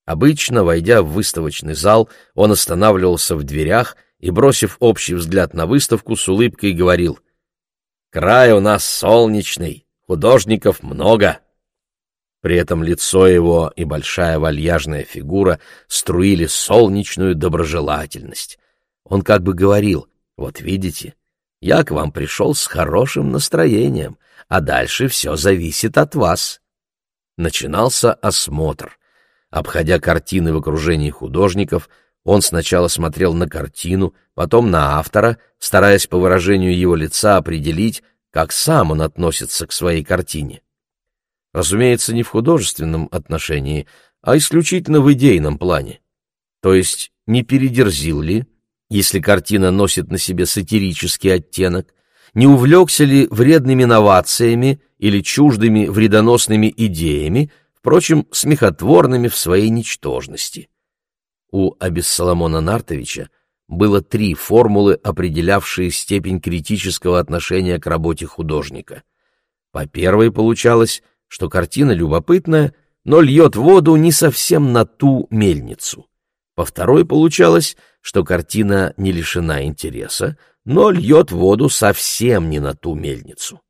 Обычно, войдя в выставочный зал, он останавливался в дверях и, бросив общий взгляд на выставку, с улыбкой говорил «Край у нас солнечный, художников много». При этом лицо его и большая вальяжная фигура струили солнечную доброжелательность. Он как бы говорил «Вот видите, я к вам пришел с хорошим настроением, а дальше все зависит от вас. Начинался осмотр. Обходя картины в окружении художников, он сначала смотрел на картину, потом на автора, стараясь по выражению его лица определить, как сам он относится к своей картине. Разумеется, не в художественном отношении, а исключительно в идейном плане. То есть, не передерзил ли, если картина носит на себе сатирический оттенок, не увлекся ли вредными новациями или чуждыми вредоносными идеями, впрочем, смехотворными в своей ничтожности. У Абиссоломона Нартовича было три формулы, определявшие степень критического отношения к работе художника. По первой получалось, что картина любопытная, но льет воду не совсем на ту мельницу. По второй получалось, что картина не лишена интереса, но льет воду совсем не на ту мельницу.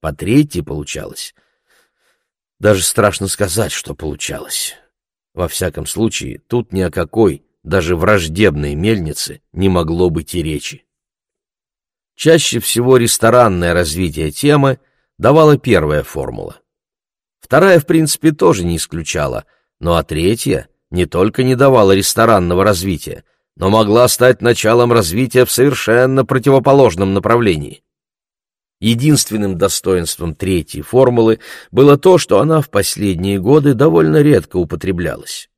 По третьей получалось. Даже страшно сказать, что получалось. Во всяком случае, тут ни о какой, даже враждебной мельнице не могло быть и речи. Чаще всего ресторанное развитие темы давала первая формула. Вторая, в принципе, тоже не исключала, ну а третья не только не давала ресторанного развития, но могла стать началом развития в совершенно противоположном направлении. Единственным достоинством третьей формулы было то, что она в последние годы довольно редко употреблялась.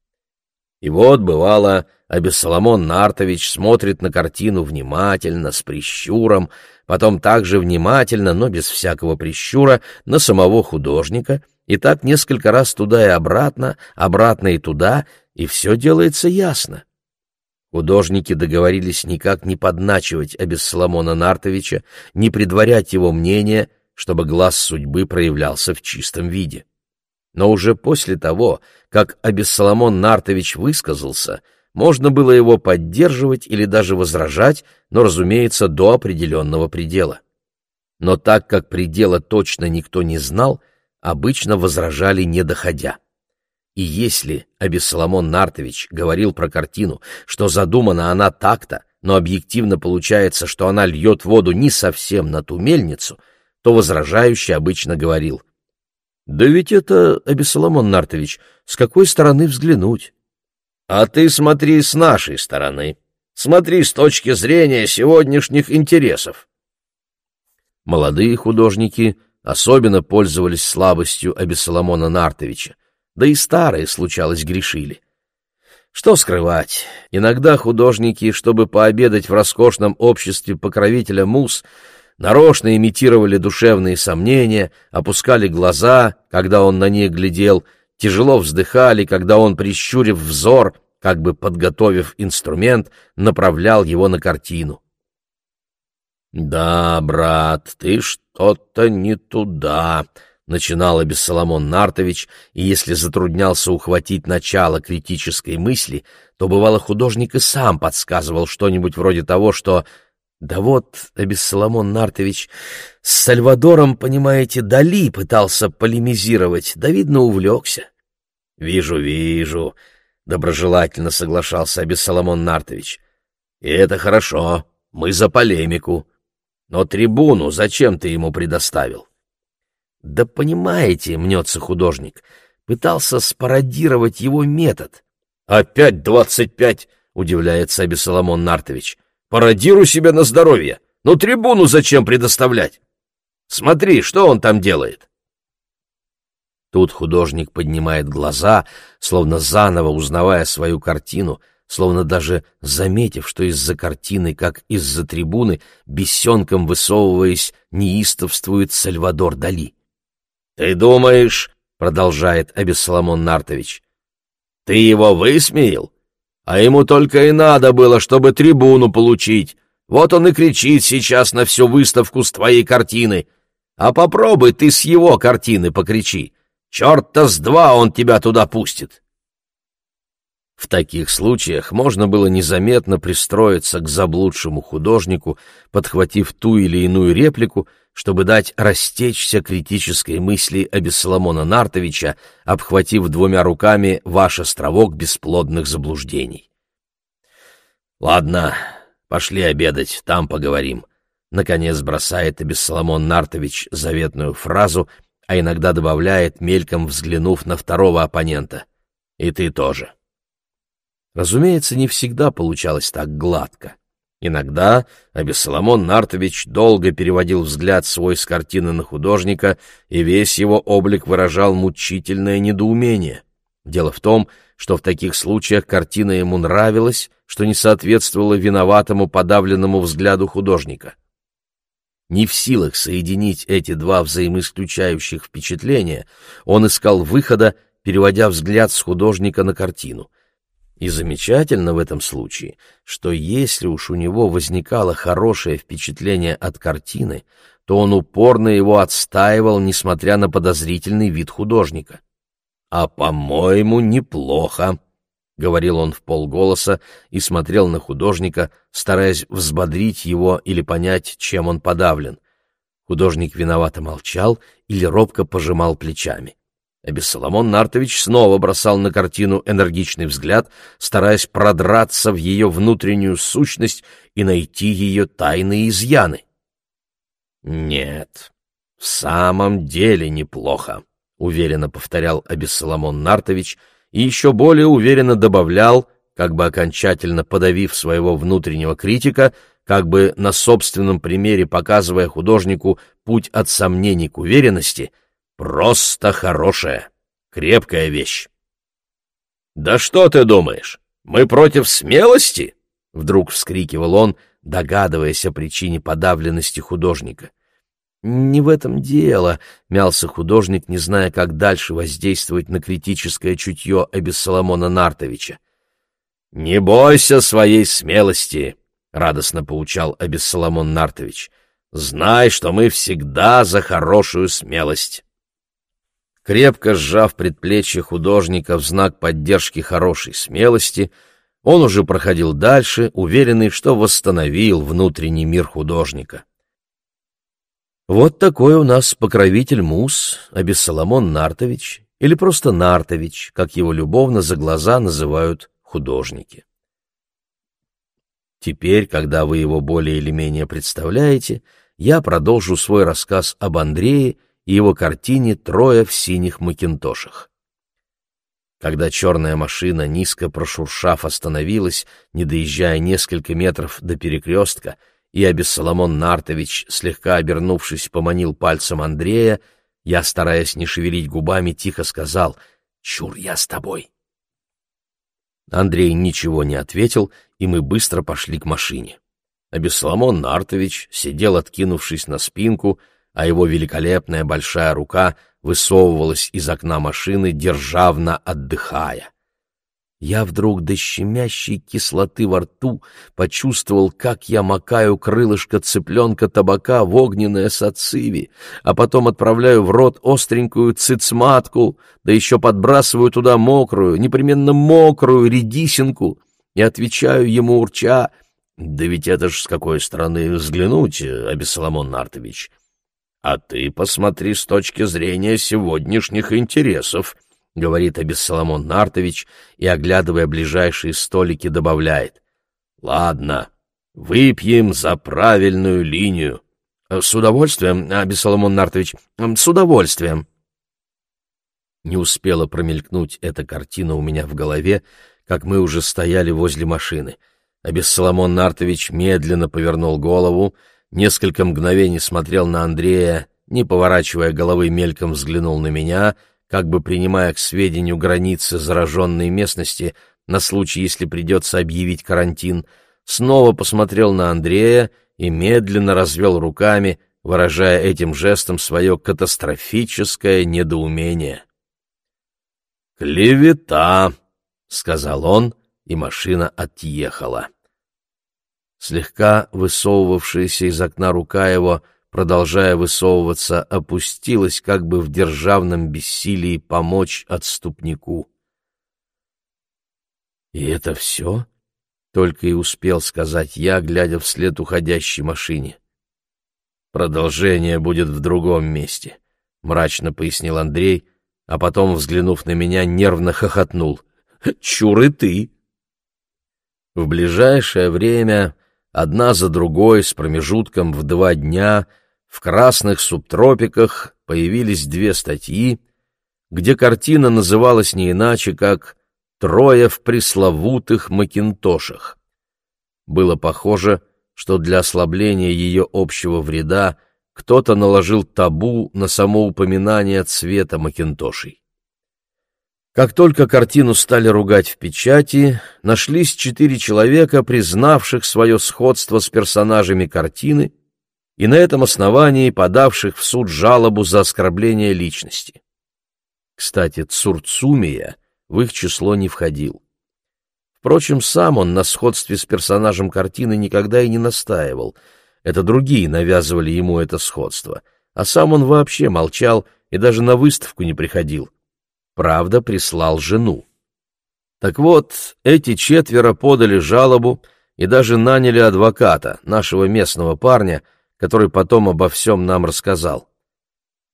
И вот, бывало, Абессоломон Нартович смотрит на картину внимательно, с прищуром, потом также внимательно, но без всякого прищура, на самого художника, и так несколько раз туда и обратно, обратно и туда, и все делается ясно. Художники договорились никак не подначивать Абессоломона Нартовича, не предварять его мнение, чтобы глаз судьбы проявлялся в чистом виде. Но уже после того, как Абессоломон Нартович высказался, можно было его поддерживать или даже возражать, но, разумеется, до определенного предела. Но так как предела точно никто не знал, обычно возражали не доходя. И если Абиссоломон Нартович говорил про картину, что задумана она так-то, но объективно получается, что она льет воду не совсем на ту мельницу, то возражающий обычно говорил, «Да ведь это, Абиссоломон Нартович, с какой стороны взглянуть?» «А ты смотри с нашей стороны, смотри с точки зрения сегодняшних интересов». Молодые художники особенно пользовались слабостью Абиссоломона Нартовича, да и старые, случалось, грешили. Что скрывать, иногда художники, чтобы пообедать в роскошном обществе покровителя мус, нарочно имитировали душевные сомнения, опускали глаза, когда он на них глядел, тяжело вздыхали, когда он, прищурив взор, как бы подготовив инструмент, направлял его на картину. «Да, брат, ты что-то не туда», — начинал Абессоломон Нартович, и если затруднялся ухватить начало критической мысли, то, бывало, художник и сам подсказывал что-нибудь вроде того, что «Да вот, Абессоломон Нартович, с Сальвадором, понимаете, Дали пытался полемизировать, да, видно, увлекся». «Вижу, вижу», — доброжелательно соглашался Абессоломон Нартович. «И это хорошо, мы за полемику. Но трибуну зачем ты ему предоставил?» «Да понимаете, — мнется художник, — пытался спародировать его метод». «Опять двадцать пять!» — удивляется Абессоломон Нартович. Пародируй себя на здоровье. Но трибуну зачем предоставлять? Смотри, что он там делает. Тут художник поднимает глаза, словно заново узнавая свою картину, словно даже заметив, что из-за картины, как из-за трибуны, бесенком высовываясь, неистовствует Сальвадор Дали. «Ты думаешь, — продолжает Абессоломон Нартович, — ты его высмеял? А ему только и надо было, чтобы трибуну получить. Вот он и кричит сейчас на всю выставку с твоей картины. А попробуй ты с его картины покричи. Черт-то с два он тебя туда пустит. В таких случаях можно было незаметно пристроиться к заблудшему художнику, подхватив ту или иную реплику, чтобы дать растечься критической мысли Абессоломона Нартовича, обхватив двумя руками ваш островок бесплодных заблуждений. «Ладно, пошли обедать, там поговорим», — наконец бросает Абессоломон Нартович заветную фразу, а иногда добавляет, мельком взглянув на второго оппонента. «И ты тоже». Разумеется, не всегда получалось так гладко. Иногда Абессоломон Нартович долго переводил взгляд свой с картины на художника, и весь его облик выражал мучительное недоумение. Дело в том, что в таких случаях картина ему нравилась, что не соответствовало виноватому подавленному взгляду художника. Не в силах соединить эти два взаимоисключающих впечатления, он искал выхода, переводя взгляд с художника на картину — и замечательно в этом случае, что если уж у него возникало хорошее впечатление от картины, то он упорно его отстаивал, несмотря на подозрительный вид художника. «А, по-моему, неплохо», — говорил он в полголоса и смотрел на художника, стараясь взбодрить его или понять, чем он подавлен. Художник виновато молчал или робко пожимал плечами. А Бессоломон Нартович снова бросал на картину энергичный взгляд, стараясь продраться в ее внутреннюю сущность и найти ее тайные изъяны. «Нет, в самом деле неплохо», — уверенно повторял Абессоломон Нартович и еще более уверенно добавлял, как бы окончательно подавив своего внутреннего критика, как бы на собственном примере показывая художнику путь от сомнений к уверенности — Просто хорошая, крепкая вещь. «Да что ты думаешь, мы против смелости?» — вдруг вскрикивал он, догадываясь о причине подавленности художника. «Не в этом дело», — мялся художник, не зная, как дальше воздействовать на критическое чутье Абессоломона Нартовича. «Не бойся своей смелости», — радостно поучал Абессоломон Нартович. «Знай, что мы всегда за хорошую смелость». Крепко сжав предплечье художника в знак поддержки хорошей смелости, он уже проходил дальше, уверенный, что восстановил внутренний мир художника. Вот такой у нас покровитель Мус, Абессоломон Нартович, или просто Нартович, как его любовно за глаза называют художники. Теперь, когда вы его более или менее представляете, я продолжу свой рассказ об Андрее его картине «Трое в синих макинтошах». Когда черная машина, низко прошуршав, остановилась, не доезжая несколько метров до перекрестка, и Абессоломон Нартович, слегка обернувшись, поманил пальцем Андрея, я, стараясь не шевелить губами, тихо сказал «Чур, я с тобой». Андрей ничего не ответил, и мы быстро пошли к машине. А Бессоломон Нартович сидел, откинувшись на спинку, а его великолепная большая рука высовывалась из окна машины, державно отдыхая. Я вдруг до щемящей кислоты во рту почувствовал, как я макаю крылышко цыпленка табака в огненное сациви, а потом отправляю в рот остренькую цицматку, да еще подбрасываю туда мокрую, непременно мокрую редисинку, и отвечаю ему урча, «Да ведь это ж с какой стороны взглянуть, Абиссоломон Нартович. А ты посмотри с точки зрения сегодняшних интересов», — говорит Абиссоломон Нартович и, оглядывая ближайшие столики, добавляет. «Ладно, выпьем за правильную линию». «С удовольствием, Абиссоломон Нартович, с удовольствием». Не успела промелькнуть эта картина у меня в голове, как мы уже стояли возле машины. Абиссоломон Нартович медленно повернул голову, несколько мгновений смотрел на Андрея, не поворачивая головы, мельком взглянул на меня — как бы принимая к сведению границы зараженной местности на случай, если придется объявить карантин, снова посмотрел на Андрея и медленно развел руками, выражая этим жестом свое катастрофическое недоумение. «Клевета!» — сказал он, и машина отъехала. Слегка высовывавшаяся из окна рука его — продолжая высовываться, опустилась как бы в державном бессилии помочь отступнику. «И это все?» — только и успел сказать я, глядя вслед уходящей машине. «Продолжение будет в другом месте», — мрачно пояснил Андрей, а потом, взглянув на меня, нервно хохотнул. «Чур и ты!» В ближайшее время одна за другой с промежутком в два дня в красных субтропиках появились две статьи, где картина называлась не иначе, как «Трое в пресловутых макинтошах». Было похоже, что для ослабления ее общего вреда кто-то наложил табу на само упоминание цвета макинтошей. Как только картину стали ругать в печати, нашлись четыре человека, признавших свое сходство с персонажами картины и на этом основании подавших в суд жалобу за оскорбление личности. Кстати, Цурцумия в их число не входил. Впрочем, сам он на сходстве с персонажем картины никогда и не настаивал. Это другие навязывали ему это сходство, а сам он вообще молчал и даже на выставку не приходил. Правда, прислал жену. Так вот, эти четверо подали жалобу и даже наняли адвоката, нашего местного парня, который потом обо всем нам рассказал.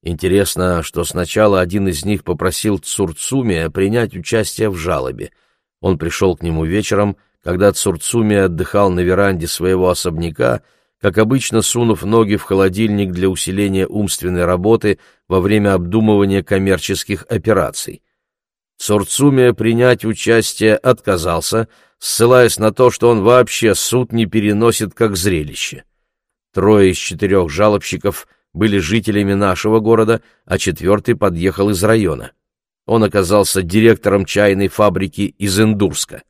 Интересно, что сначала один из них попросил Цурцумия принять участие в жалобе. Он пришел к нему вечером, когда Цурцумия отдыхал на веранде своего особняка, как обычно сунув ноги в холодильник для усиления умственной работы во время обдумывания коммерческих операций. Цурцумия принять участие отказался, ссылаясь на то, что он вообще суд не переносит как зрелище. Трое из четырех жалобщиков были жителями нашего города, а четвертый подъехал из района. Он оказался директором чайной фабрики из Индурска.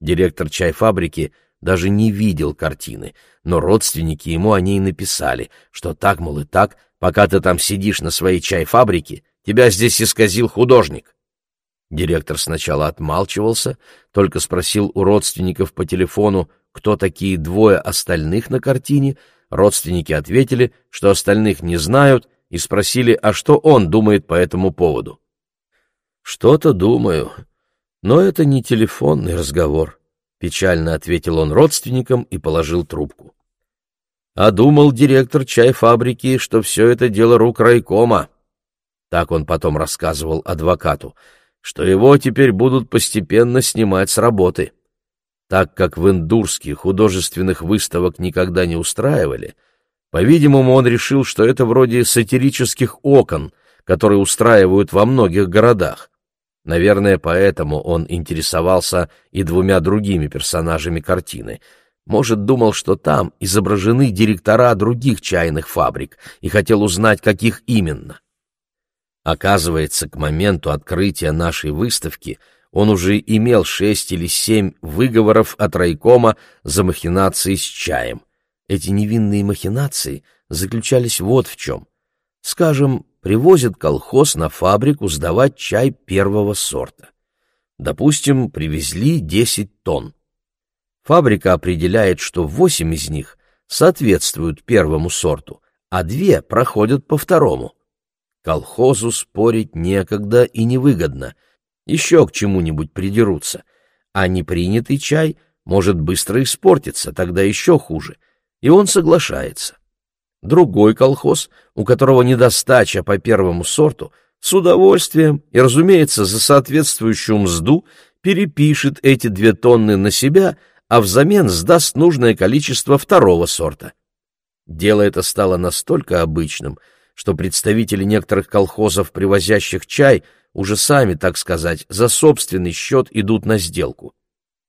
Директор чайфабрики даже не видел картины, но родственники ему о ней написали, что так, мол, и так, пока ты там сидишь на своей чайфабрике, тебя здесь исказил художник. Директор сначала отмалчивался, только спросил у родственников по телефону, кто такие двое остальных на картине — Родственники ответили, что остальных не знают, и спросили, а что он думает по этому поводу. «Что-то думаю, но это не телефонный разговор», — печально ответил он родственникам и положил трубку. А думал директор чайфабрики, что все это дело рук райкома. Так он потом рассказывал адвокату, что его теперь будут постепенно снимать с работы. Так как в Индурске художественных выставок никогда не устраивали, по-видимому, он решил, что это вроде сатирических окон, которые устраивают во многих городах. Наверное, поэтому он интересовался и двумя другими персонажами картины. Может, думал, что там изображены директора других чайных фабрик и хотел узнать, каких именно. Оказывается, к моменту открытия нашей выставки он уже имел шесть или семь выговоров от райкома за махинации с чаем. Эти невинные махинации заключались вот в чем. Скажем, привозит колхоз на фабрику сдавать чай первого сорта. Допустим, привезли 10 тонн. Фабрика определяет, что 8 из них соответствуют первому сорту, а две проходят по второму. Колхозу спорить некогда и невыгодно, еще к чему-нибудь придерутся, а непринятый чай может быстро испортиться, тогда еще хуже, и он соглашается. Другой колхоз, у которого недостача по первому сорту, с удовольствием и, разумеется, за соответствующую мзду перепишет эти две тонны на себя, а взамен сдаст нужное количество второго сорта. Дело это стало настолько обычным, что представители некоторых колхозов, привозящих чай, уже сами, так сказать, за собственный счет идут на сделку.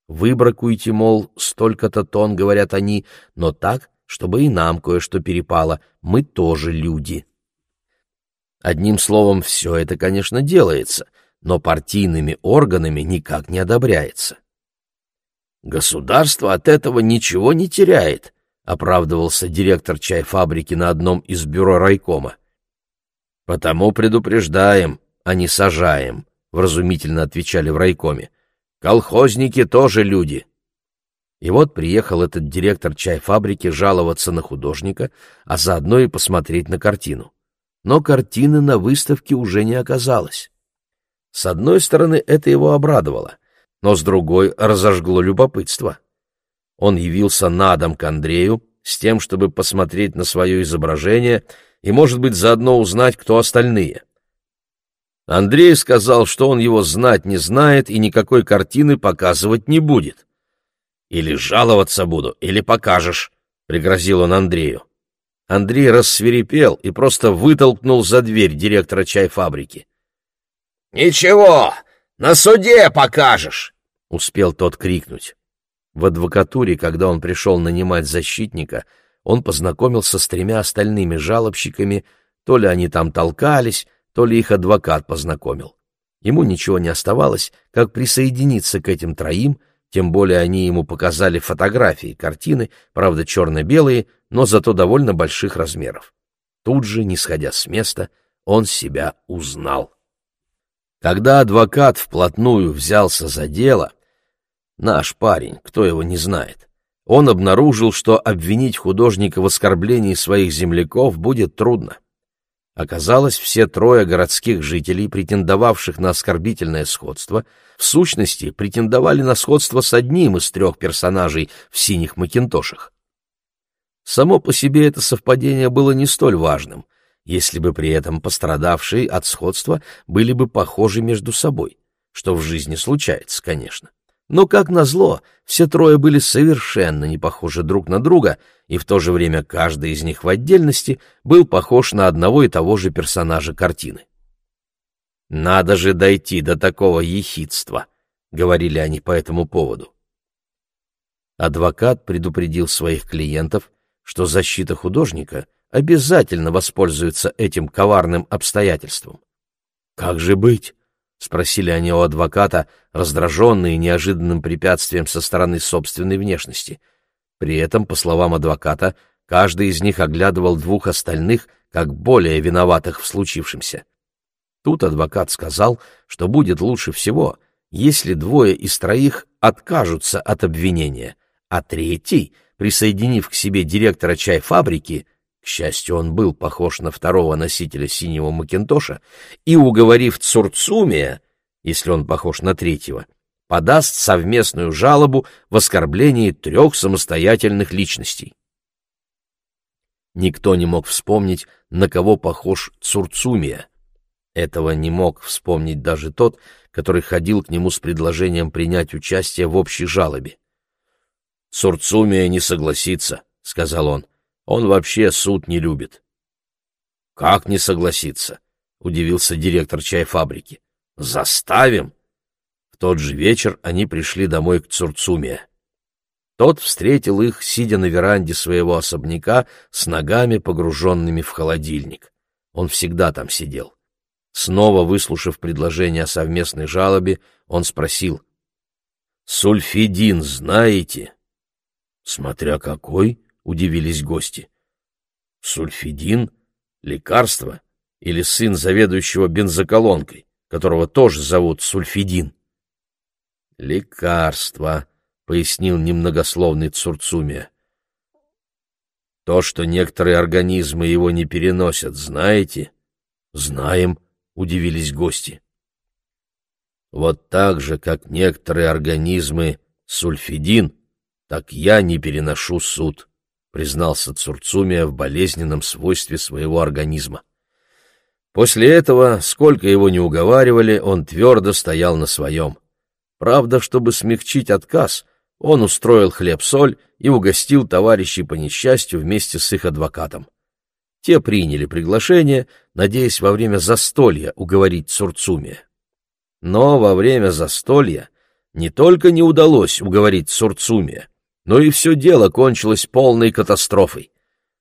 Выбракуйте, мол, столько-то тонн, говорят они, но так, чтобы и нам кое-что перепало, мы тоже люди. Одним словом, все это, конечно, делается, но партийными органами никак не одобряется. Государство от этого ничего не теряет, оправдывался директор чайфабрики на одном из бюро райкома. Потому предупреждаем, а не сажаем, вразумительно отвечали в райкоме. Колхозники тоже люди. И вот приехал этот директор чайфабрики жаловаться на художника, а заодно и посмотреть на картину. Но картины на выставке уже не оказалось. С одной стороны, это его обрадовало, но с другой разожгло любопытство. Он явился на дом к Андрею с тем, чтобы посмотреть на свое изображение и, может быть, заодно узнать, кто остальные. Андрей сказал, что он его знать не знает и никакой картины показывать не будет. «Или жаловаться буду, или покажешь», — пригрозил он Андрею. Андрей рассверепел и просто вытолкнул за дверь директора чайфабрики. «Ничего, на суде покажешь!» — успел тот крикнуть. В адвокатуре, когда он пришел нанимать защитника, он познакомился с тремя остальными жалобщиками, то ли они там толкались, то ли их адвокат познакомил. Ему ничего не оставалось, как присоединиться к этим троим, тем более они ему показали фотографии, картины, правда черно-белые, но зато довольно больших размеров. Тут же, не сходя с места, он себя узнал. Когда адвокат вплотную взялся за дело, Наш парень, кто его не знает. Он обнаружил, что обвинить художника в оскорблении своих земляков будет трудно. Оказалось, все трое городских жителей, претендовавших на оскорбительное сходство, в сущности претендовали на сходство с одним из трех персонажей в синих макинтошах. Само по себе это совпадение было не столь важным, если бы при этом пострадавшие от сходства были бы похожи между собой, что в жизни случается, конечно. Но, как назло, все трое были совершенно не похожи друг на друга, и в то же время каждый из них в отдельности был похож на одного и того же персонажа картины. «Надо же дойти до такого ехидства», — говорили они по этому поводу. Адвокат предупредил своих клиентов, что защита художника обязательно воспользуется этим коварным обстоятельством. «Как же быть?» — спросили они у адвоката, раздраженные неожиданным препятствием со стороны собственной внешности. При этом, по словам адвоката, каждый из них оглядывал двух остальных как более виноватых в случившемся. Тут адвокат сказал, что будет лучше всего, если двое из троих откажутся от обвинения, а третий, присоединив к себе директора чайфабрики, к счастью, он был похож на второго носителя синего макинтоша, и, уговорив Цурцумия, если он похож на третьего, подаст совместную жалобу в оскорблении трех самостоятельных личностей. Никто не мог вспомнить, на кого похож Цурцумия. Этого не мог вспомнить даже тот, который ходил к нему с предложением принять участие в общей жалобе. «Цурцумия не согласится», — сказал он. Он вообще суд не любит. Как не согласиться? Удивился директор чайфабрики. Заставим? В тот же вечер они пришли домой к Цурцуме. Тот встретил их, сидя на веранде своего особняка, с ногами, погруженными в холодильник. Он всегда там сидел. Снова выслушав предложение о совместной жалобе, он спросил. «Сульфидин знаете?» «Смотря какой», — удивились гости. «Сульфидин? Лекарство? Или сын заведующего бензоколонкой, которого тоже зовут Сульфидин?» «Лекарство», — пояснил немногословный Цурцумия. «То, что некоторые организмы его не переносят, знаете?» «Знаем», — удивились гости. «Вот так же, как некоторые организмы сульфидин, так я не переношу суд», — признался Цурцумия в болезненном свойстве своего организма. После этого, сколько его не уговаривали, он твердо стоял на своем. Правда, чтобы смягчить отказ, он устроил хлеб-соль и угостил товарищей по несчастью вместе с их адвокатом. Те приняли приглашение, надеясь во время застолья уговорить Цурцумия. Но во время застолья не только не удалось уговорить Цурцумия, но и все дело кончилось полной катастрофой.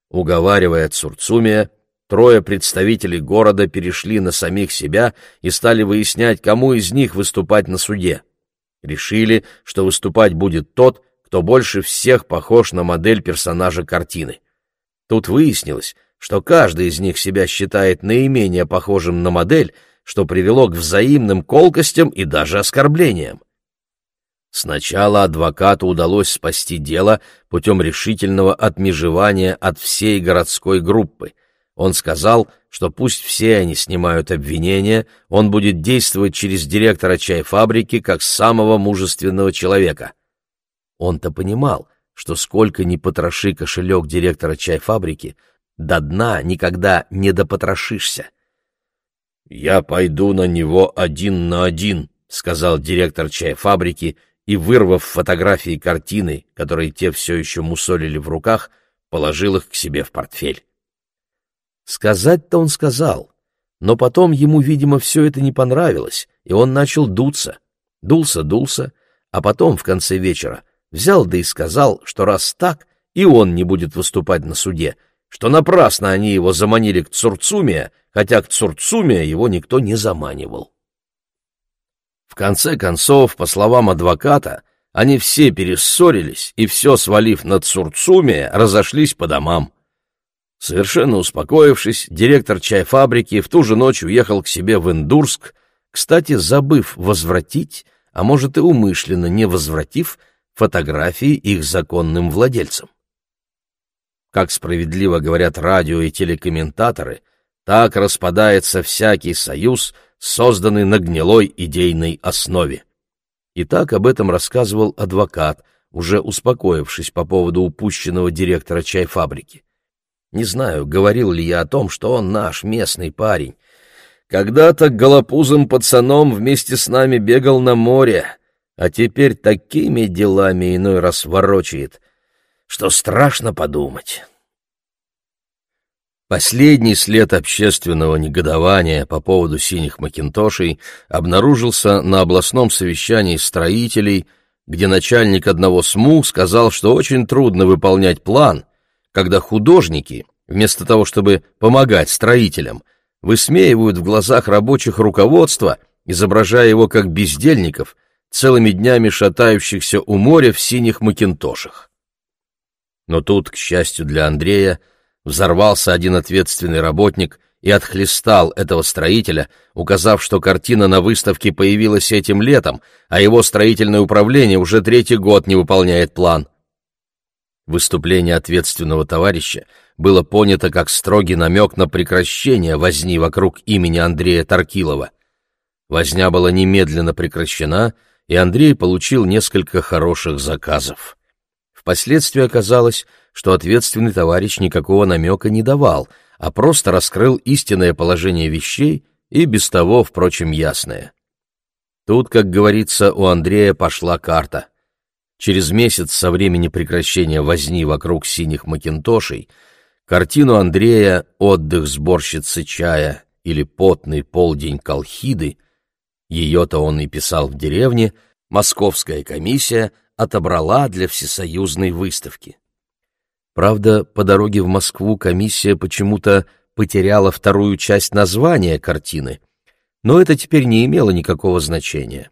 Уговаривая Цурцумия, трое представителей города перешли на самих себя и стали выяснять, кому из них выступать на суде. Решили, что выступать будет тот, кто больше всех похож на модель персонажа картины. Тут выяснилось, что каждый из них себя считает наименее похожим на модель, что привело к взаимным колкостям и даже оскорблениям. Сначала адвокату удалось спасти дело путем решительного отмежевания от всей городской группы. Он сказал, что пусть все они снимают обвинения, он будет действовать через директора чайфабрики как самого мужественного человека. Он-то понимал, что сколько ни потроши кошелек директора чайфабрики, до дна никогда не допотрошишься. «Я пойду на него один на один», — сказал директор чайфабрики, и, вырвав фотографии картины, которые те все еще мусолили в руках, положил их к себе в портфель. Сказать-то он сказал, но потом ему, видимо, все это не понравилось, и он начал дуться. Дулся, дулся, а потом, в конце вечера, взял да и сказал, что раз так, и он не будет выступать на суде, что напрасно они его заманили к Цурцумия, хотя к Цурцумия его никто не заманивал. Конце концов, по словам адвоката, они все перессорились и все, свалив на Цурцумия, разошлись по домам. Совершенно успокоившись, директор чайфабрики в ту же ночь уехал к себе в Индурск, кстати, забыв возвратить, а может и умышленно не возвратив, фотографии их законным владельцам. Как справедливо говорят радио и телекомментаторы, так распадается всякий союз, созданный на гнилой идейной основе. И так об этом рассказывал адвокат, уже успокоившись по поводу упущенного директора чайфабрики. Не знаю, говорил ли я о том, что он наш местный парень. Когда-то голопузым пацаном вместе с нами бегал на море, а теперь такими делами иной раз ворочает, что страшно подумать. Последний след общественного негодования по поводу синих макинтошей обнаружился на областном совещании строителей, где начальник одного СМУ сказал, что очень трудно выполнять план, когда художники, вместо того, чтобы помогать строителям, высмеивают в глазах рабочих руководства, изображая его как бездельников, целыми днями шатающихся у моря в синих макинтошах. Но тут, к счастью для Андрея, взорвался один ответственный работник и отхлестал этого строителя, указав, что картина на выставке появилась этим летом, а его строительное управление уже третий год не выполняет план. Выступление ответственного товарища было понято как строгий намек на прекращение возни вокруг имени Андрея Таркилова. Возня была немедленно прекращена, и Андрей получил несколько хороших заказов. Впоследствии оказалось, что ответственный товарищ никакого намека не давал, а просто раскрыл истинное положение вещей и без того, впрочем, ясное. Тут, как говорится, у Андрея пошла карта. Через месяц со времени прекращения возни вокруг синих макинтошей картину Андрея «Отдых сборщицы чая» или «Потный полдень Колхиды» ее-то он и писал в деревне, московская комиссия — отобрала для всесоюзной выставки. Правда, по дороге в Москву комиссия почему-то потеряла вторую часть названия картины, но это теперь не имело никакого значения.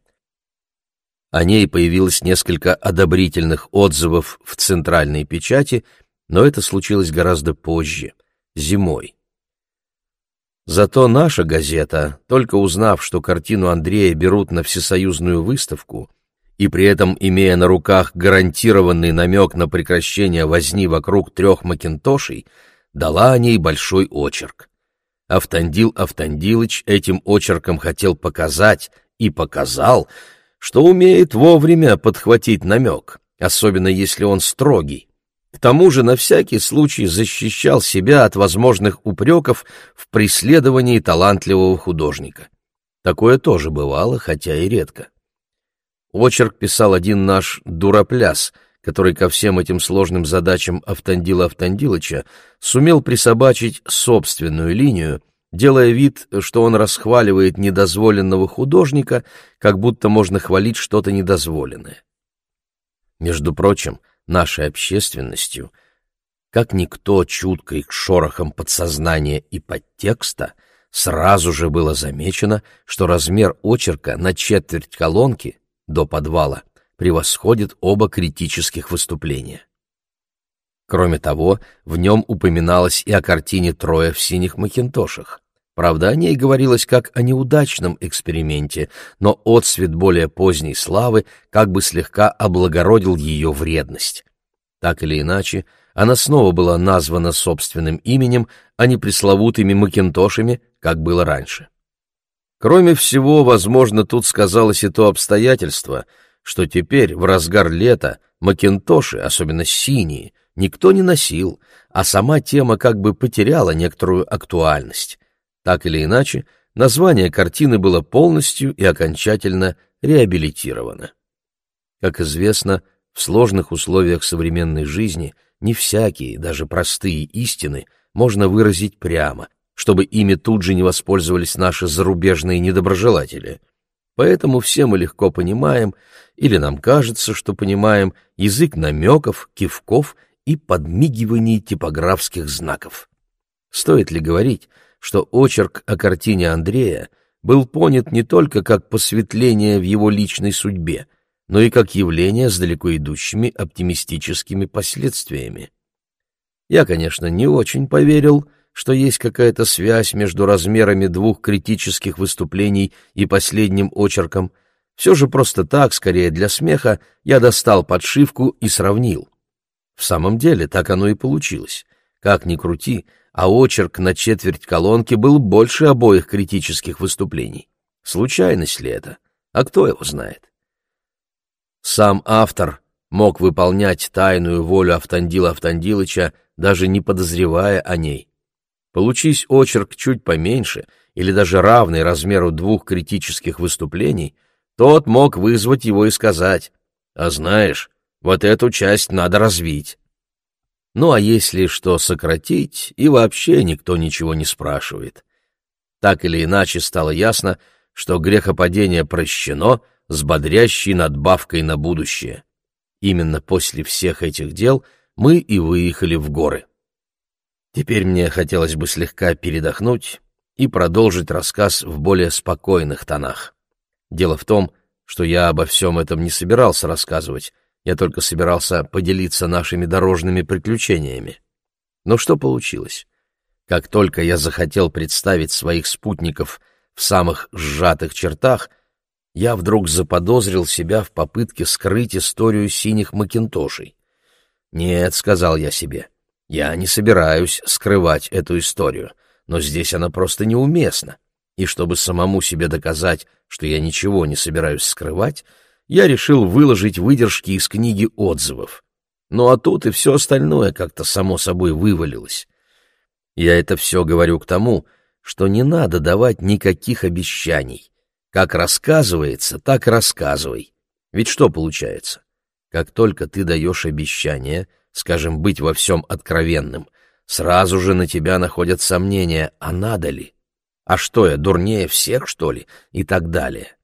О ней появилось несколько одобрительных отзывов в центральной печати, но это случилось гораздо позже, зимой. Зато наша газета, только узнав, что картину Андрея берут на всесоюзную выставку, и при этом имея на руках гарантированный намек на прекращение возни вокруг трех макинтошей, дала о ней большой очерк. Автандил Автандилыч этим очерком хотел показать, и показал, что умеет вовремя подхватить намек, особенно если он строгий. К тому же на всякий случай защищал себя от возможных упреков в преследовании талантливого художника. Такое тоже бывало, хотя и редко. Очерк писал один наш «Дуропляс», который ко всем этим сложным задачам Автандила Автандилыча сумел присобачить собственную линию — делая вид, что он расхваливает недозволенного художника, как будто можно хвалить что-то недозволенное. Между прочим, нашей общественностью, как никто чуткой к шорохам подсознания и подтекста, сразу же было замечено, что размер очерка на четверть колонки до подвала превосходит оба критических выступления. Кроме того, в нем упоминалось и о картине «Трое в синих макинтошах». Правда, о ней говорилось как о неудачном эксперименте, но отсвет более поздней славы как бы слегка облагородил ее вредность. Так или иначе, она снова была названа собственным именем, а не пресловутыми макинтошами, как было раньше. Кроме всего, возможно, тут сказалось и то обстоятельство, что теперь, в разгар лета, макинтоши, особенно синие, никто не носил, а сама тема как бы потеряла некоторую актуальность. Так или иначе, название картины было полностью и окончательно реабилитировано. Как известно, в сложных условиях современной жизни не всякие, даже простые истины можно выразить прямо, чтобы ими тут же не воспользовались наши зарубежные недоброжелатели. Поэтому все мы легко понимаем, или нам кажется, что понимаем, язык намеков, кивков и подмигиваний типографских знаков. Стоит ли говорить, что очерк о картине Андрея был понят не только как посветление в его личной судьбе, но и как явление с далеко идущими оптимистическими последствиями. Я, конечно, не очень поверил, что есть какая-то связь между размерами двух критических выступлений и последним очерком. Все же просто так, скорее для смеха, я достал подшивку и сравнил. В самом деле так оно и получилось. Как ни крути, а очерк на четверть колонки был больше обоих критических выступлений. Случайность ли это? А кто его знает? Сам автор мог выполнять тайную волю Автандила Автандилыча, даже не подозревая о ней. Получись очерк чуть поменьше или даже равный размеру двух критических выступлений, тот мог вызвать его и сказать, «А знаешь, вот эту часть надо развить». Ну а если что сократить, и вообще никто ничего не спрашивает. Так или иначе стало ясно, что грехопадение прощено с бодрящей надбавкой на будущее. Именно после всех этих дел мы и выехали в горы. Теперь мне хотелось бы слегка передохнуть и продолжить рассказ в более спокойных тонах. Дело в том, что я обо всем этом не собирался рассказывать, я только собирался поделиться нашими дорожными приключениями. Но что получилось? Как только я захотел представить своих спутников в самых сжатых чертах, я вдруг заподозрил себя в попытке скрыть историю синих макинтошей. «Нет», — сказал я себе, — «я не собираюсь скрывать эту историю, но здесь она просто неуместна. И чтобы самому себе доказать, что я ничего не собираюсь скрывать, — я решил выложить выдержки из книги отзывов. Ну а тут и все остальное как-то само собой вывалилось. Я это все говорю к тому, что не надо давать никаких обещаний. Как рассказывается, так рассказывай. Ведь что получается? Как только ты даешь обещание, скажем, быть во всем откровенным, сразу же на тебя находят сомнения, а надо ли? А что я, дурнее всех, что ли? И так далее.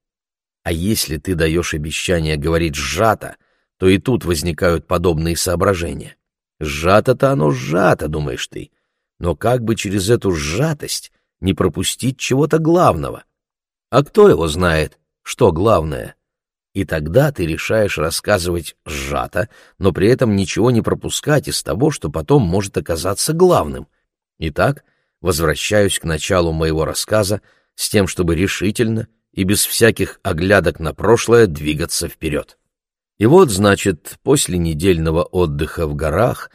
А если ты даешь обещание говорить сжато, то и тут возникают подобные соображения. Сжато-то оно сжато, думаешь ты. Но как бы через эту сжатость не пропустить чего-то главного? А кто его знает, что главное? И тогда ты решаешь рассказывать сжато, но при этом ничего не пропускать из того, что потом может оказаться главным. Итак, возвращаюсь к началу моего рассказа с тем, чтобы решительно и без всяких оглядок на прошлое двигаться вперед. И вот, значит, после недельного отдыха в горах,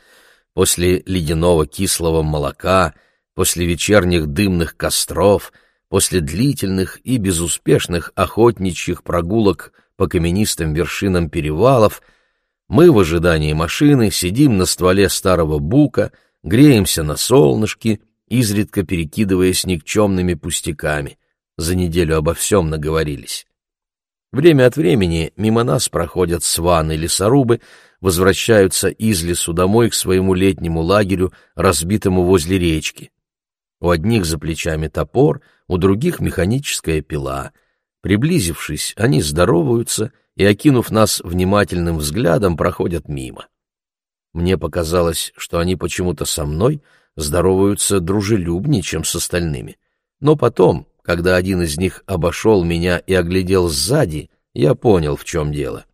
после ледяного кислого молока, после вечерних дымных костров, после длительных и безуспешных охотничьих прогулок по каменистым вершинам перевалов, мы в ожидании машины сидим на стволе старого бука, греемся на солнышке, изредка перекидываясь никчемными пустяками. За неделю обо всем наговорились. Время от времени мимо нас проходят сваны и лесорубы, возвращаются из лесу домой к своему летнему лагерю, разбитому возле речки. У одних за плечами топор, у других механическая пила. Приблизившись, они здороваются и, окинув нас внимательным взглядом, проходят мимо. Мне показалось, что они почему-то со мной здороваются дружелюбнее, чем с остальными. Но потом, когда один из них обошел меня и оглядел сзади, я понял, в чем дело.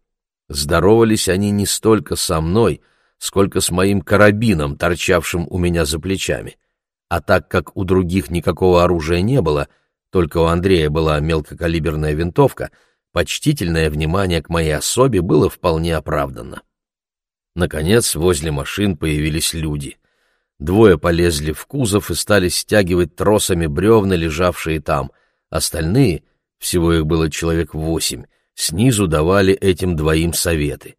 Здоровались они не столько со мной, сколько с моим карабином, торчавшим у меня за плечами. А так как у других никакого оружия не было, только у Андрея была мелкокалиберная винтовка, почтительное внимание к моей особе было вполне оправданно. Наконец, возле машин появились люди. Двое полезли в кузов и стали стягивать тросами бревна, лежавшие там. Остальные, всего их было человек восемь, снизу давали этим двоим советы.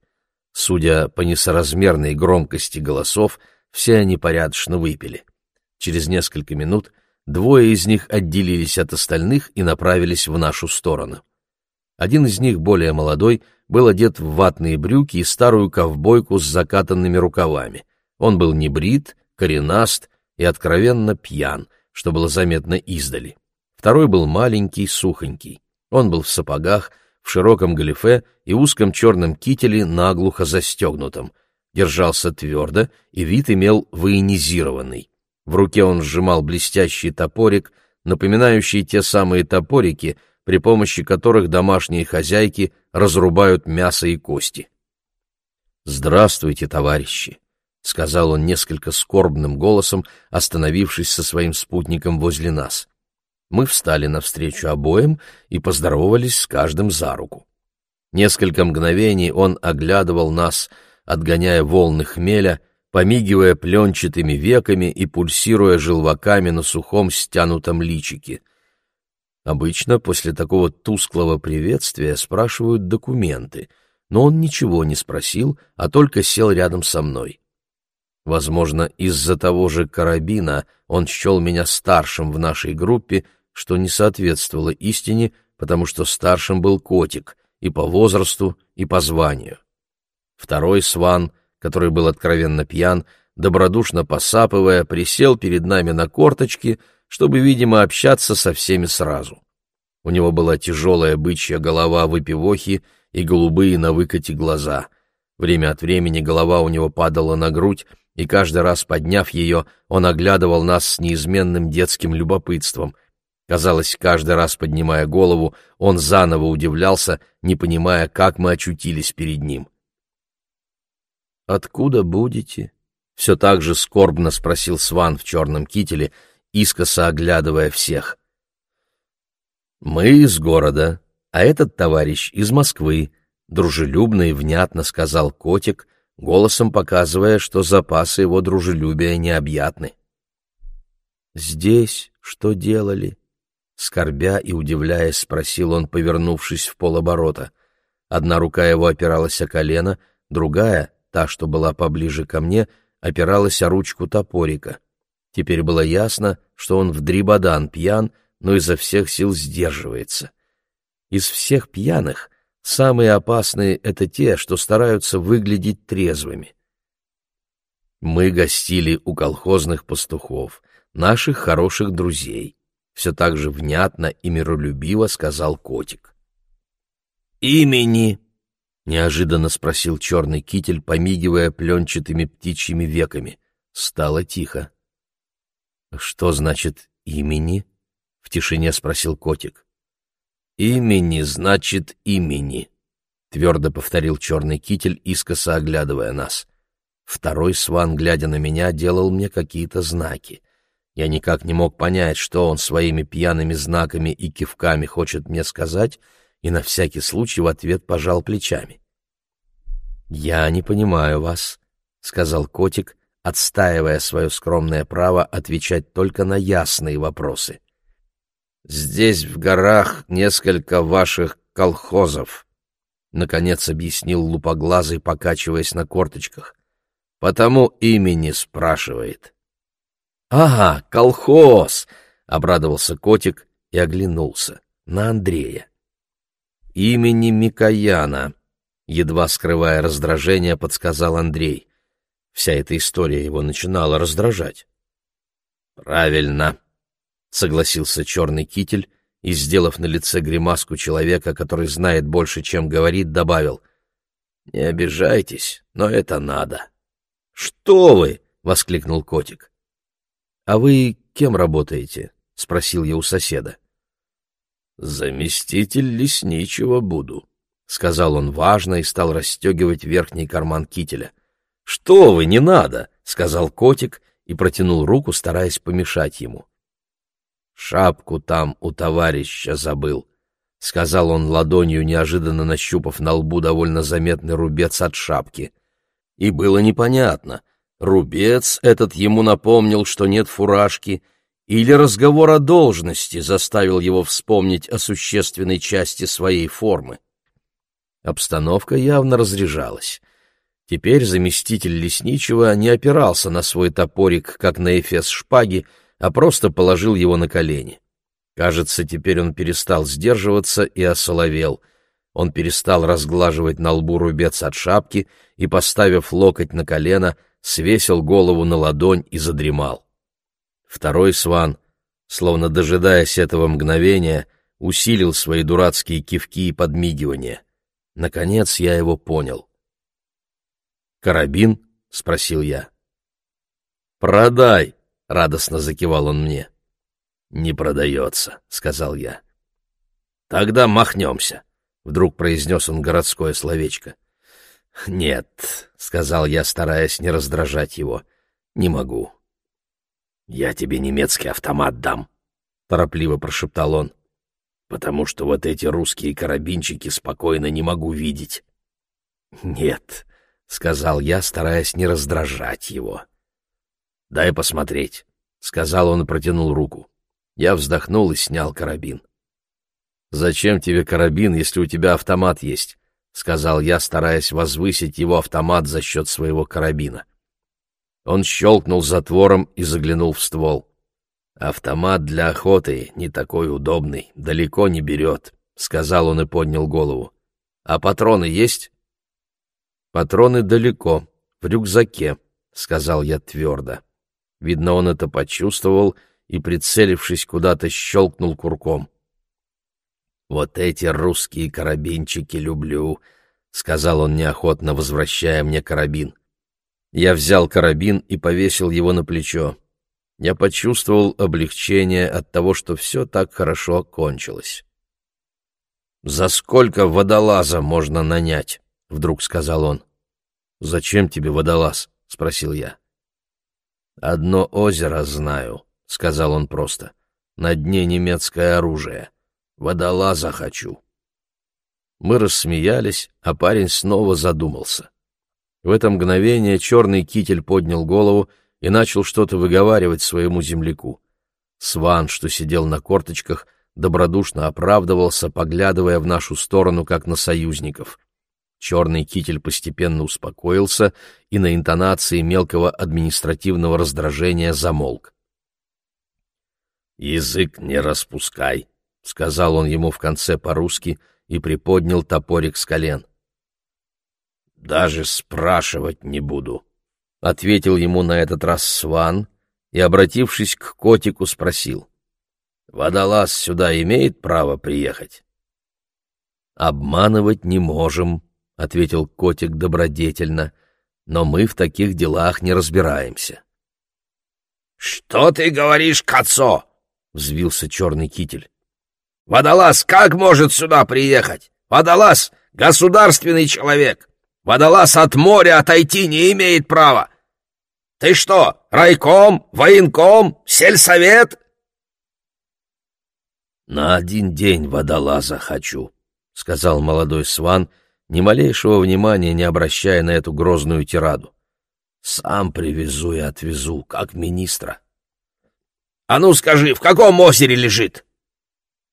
Судя по несоразмерной громкости голосов, все они порядочно выпили. Через несколько минут двое из них отделились от остальных и направились в нашу сторону. Один из них, более молодой, был одет в ватные брюки и старую ковбойку с закатанными рукавами. Он был не брит, коренаст и откровенно пьян, что было заметно издали. Второй был маленький, сухонький. Он был в сапогах, в широком галифе и узком черном кителе, наглухо застегнутом. Держался твердо, и вид имел военизированный. В руке он сжимал блестящий топорик, напоминающий те самые топорики, при помощи которых домашние хозяйки разрубают мясо и кости. «Здравствуйте, товарищи!» — сказал он несколько скорбным голосом, остановившись со своим спутником возле нас. Мы встали навстречу обоим и поздоровались с каждым за руку. Несколько мгновений он оглядывал нас, отгоняя волны хмеля, помигивая пленчатыми веками и пульсируя желваками на сухом стянутом личике. Обычно после такого тусклого приветствия спрашивают документы, но он ничего не спросил, а только сел рядом со мной. Возможно, из-за того же карабина он счел меня старшим в нашей группе, что не соответствовало истине, потому что старшим был котик и по возрасту, и по званию. Второй сван, который был откровенно пьян, добродушно посапывая, присел перед нами на корточки, чтобы, видимо, общаться со всеми сразу. У него была тяжелая бычья голова выпивохи и голубые на выкате глаза. Время от времени голова у него падала на грудь, и каждый раз, подняв ее, он оглядывал нас с неизменным детским любопытством. Казалось, каждый раз, поднимая голову, он заново удивлялся, не понимая, как мы очутились перед ним. «Откуда будете?» — все так же скорбно спросил Сван в черном кителе, искоса оглядывая всех. «Мы из города, а этот товарищ из Москвы», — дружелюбно и внятно сказал котик, голосом показывая, что запасы его дружелюбия необъятны. «Здесь что делали?» Скорбя и удивляясь, спросил он, повернувшись в полоборота. Одна рука его опиралась о колено, другая, та, что была поближе ко мне, опиралась о ручку топорика. Теперь было ясно, что он в дрибадан пьян, но изо всех сил сдерживается. Из всех пьяных Самые опасные — это те, что стараются выглядеть трезвыми. Мы гостили у колхозных пастухов, наших хороших друзей. Все так же внятно и миролюбиво сказал котик. «Имени?» — неожиданно спросил черный китель, помигивая пленчатыми птичьими веками. Стало тихо. «Что значит имени?» — в тишине спросил котик. Имени значит имени, твердо повторил черный китель, искоса оглядывая нас. Второй сван, глядя на меня, делал мне какие-то знаки. Я никак не мог понять, что он своими пьяными знаками и кивками хочет мне сказать, и на всякий случай в ответ пожал плечами. «Я не понимаю вас», — сказал котик, отстаивая свое скромное право отвечать только на ясные вопросы. «Здесь в горах несколько ваших колхозов», — наконец объяснил лупоглазый, покачиваясь на корточках. «Потому имени спрашивает». «Ага, колхоз!» — обрадовался котик и оглянулся на Андрея. «Имени Микояна», — едва скрывая раздражение, подсказал Андрей. Вся эта история его начинала раздражать. «Правильно», — согласился черный китель и, сделав на лице гримаску человека, который знает больше, чем говорит, добавил. «Не обижайтесь, но это надо». «Что вы!» — воскликнул котик. «А вы кем работаете?» — спросил я у соседа. «Заместитель лесничего буду», — сказал он важно и стал расстегивать верхний карман кителя. «Что вы, не надо!» — сказал котик и протянул руку, стараясь помешать ему. «Шапку там у товарища забыл», — сказал он ладонью, неожиданно нащупав на лбу довольно заметный рубец от шапки. И было непонятно, рубец этот ему напомнил, что нет фуражки, или разговор о должности заставил его вспомнить о существенной части своей формы. Обстановка явно разряжалась. Теперь заместитель лесничего не опирался на свой топорик, как на эфес шпаги, а просто положил его на колени. Кажется, теперь он перестал сдерживаться и осоловел. Он перестал разглаживать на лбу рубец от шапки и, поставив локоть на колено, свесил голову на ладонь и задремал. Второй сван, словно дожидаясь этого мгновения, усилил свои дурацкие кивки и подмигивания. Наконец я его понял. «Карабин?» — спросил я. «Продай!» — радостно закивал он мне. «Не продается», — сказал я. «Тогда махнемся», — вдруг произнес он городское словечко. «Нет», — сказал я, стараясь не раздражать его, — «не могу». «Я тебе немецкий автомат дам», — торопливо прошептал он, «потому что вот эти русские карабинчики спокойно не могу видеть». «Нет», — сказал я, стараясь не раздражать его. «Дай посмотреть», — сказал он и протянул руку. Я вздохнул и снял карабин. «Зачем тебе карабин, если у тебя автомат есть?» — сказал я, стараясь возвысить его автомат за счет своего карабина. Он щелкнул затвором и заглянул в ствол. «Автомат для охоты не такой удобный, далеко не берет», — сказал он и поднял голову. «А патроны есть?» «Патроны далеко, в рюкзаке», — сказал я твердо. Видно, он это почувствовал и, прицелившись куда-то, щелкнул курком. «Вот эти русские карабинчики люблю», — сказал он неохотно, возвращая мне карабин. Я взял карабин и повесил его на плечо. Я почувствовал облегчение от того, что все так хорошо кончилось. «За сколько водолаза можно нанять?» — вдруг сказал он. «Зачем тебе водолаз?» — спросил я. «Одно озеро знаю», — сказал он просто. «На дне немецкое оружие. Водолаза хочу». Мы рассмеялись, а парень снова задумался. В это мгновение черный китель поднял голову и начал что-то выговаривать своему земляку. Сван, что сидел на корточках, добродушно оправдывался, поглядывая в нашу сторону, как на союзников. Черный китель постепенно успокоился и на интонации мелкого административного раздражения замолк. «Язык не распускай», — сказал он ему в конце по-русски и приподнял топорик с колен. «Даже спрашивать не буду», — ответил ему на этот раз Сван и, обратившись к котику, спросил. «Водолаз сюда имеет право приехать?» «Обманывать не можем», — ответил котик добродетельно, «но мы в таких делах не разбираемся». «Что ты говоришь, Кацо?» — взвился черный китель. Водолаз как может сюда приехать? Водолаз — государственный человек. Водолаз от моря отойти не имеет права. Ты что, райком, военком, сельсовет? На один день водолаза хочу, — сказал молодой сван, ни малейшего внимания не обращая на эту грозную тираду. Сам привезу и отвезу, как министра. — А ну скажи, в каком озере лежит?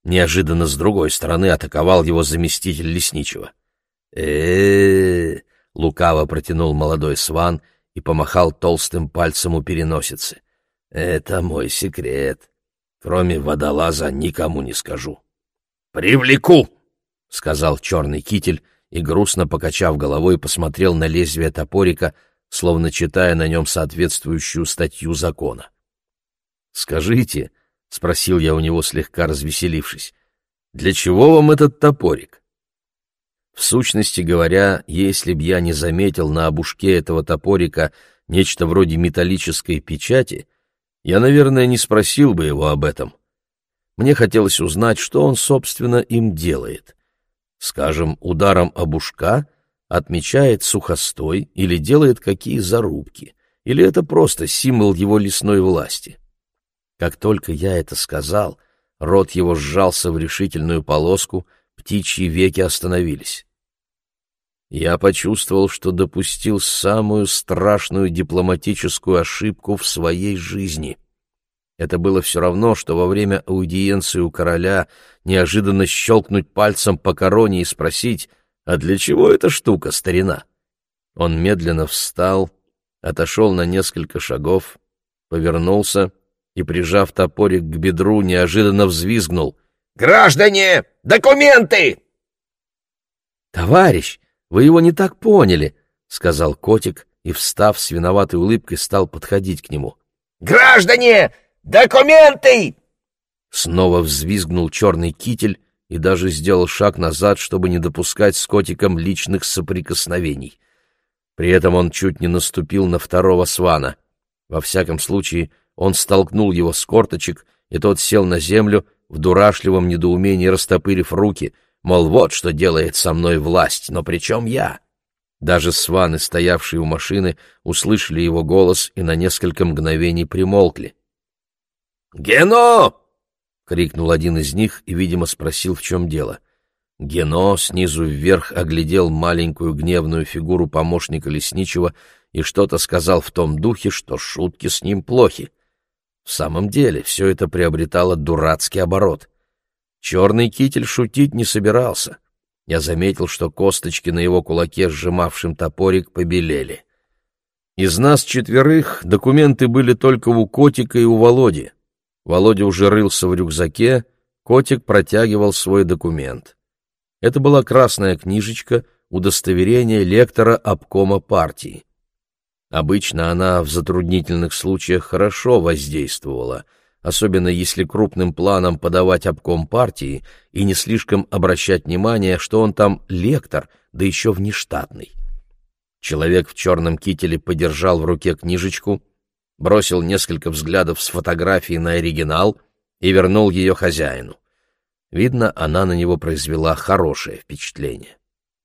Неожиданно с другой стороны атаковал его заместитель лесничего. Э лукаво протянул молодой сван и помахал толстым пальцем у переносицы. «Это мой секрет. Кроме водолаза никому не скажу». «Привлеку!» — сказал черный китель и, грустно покачав головой, посмотрел на лезвие топорика, словно читая на нем соответствующую статью закона. «Скажите», — спросил я у него, слегка развеселившись, — «для чего вам этот топорик?» В сущности говоря, если б я не заметил на обушке этого топорика нечто вроде металлической печати, я, наверное, не спросил бы его об этом. Мне хотелось узнать, что он, собственно, им делает. Скажем, ударом обушка отмечает сухостой или делает какие зарубки, или это просто символ его лесной власти. Как только я это сказал, рот его сжался в решительную полоску, птичьи веки остановились я почувствовал, что допустил самую страшную дипломатическую ошибку в своей жизни. Это было все равно, что во время аудиенции у короля неожиданно щелкнуть пальцем по короне и спросить, «А для чего эта штука, старина?» Он медленно встал, отошел на несколько шагов, повернулся и, прижав топорик к бедру, неожиданно взвизгнул. «Граждане, документы!» «Товарищ!» Вы его не так поняли, — сказал котик и, встав с виноватой улыбкой, стал подходить к нему. — Граждане, документы! Снова взвизгнул черный китель и даже сделал шаг назад, чтобы не допускать с котиком личных соприкосновений. При этом он чуть не наступил на второго свана. Во всяком случае, он столкнул его с корточек, и тот сел на землю, в дурашливом недоумении растопырив руки — мол, вот что делает со мной власть, но при чем я? Даже сваны, стоявшие у машины, услышали его голос и на несколько мгновений примолкли. «Гено!» — крикнул один из них и, видимо, спросил, в чем дело. Гено снизу вверх оглядел маленькую гневную фигуру помощника лесничего и что-то сказал в том духе, что шутки с ним плохи. В самом деле все это приобретало дурацкий оборот. Черный китель шутить не собирался. Я заметил, что косточки на его кулаке, сжимавшим топорик, побелели. Из нас четверых документы были только у Котика и у Володи. Володя уже рылся в рюкзаке, Котик протягивал свой документ. Это была красная книжечка, удостоверение лектора обкома партии. Обычно она в затруднительных случаях хорошо воздействовала — особенно если крупным планом подавать обком партии и не слишком обращать внимание, что он там лектор, да еще внештатный. Человек в черном кителе подержал в руке книжечку, бросил несколько взглядов с фотографии на оригинал и вернул ее хозяину. Видно, она на него произвела хорошее впечатление.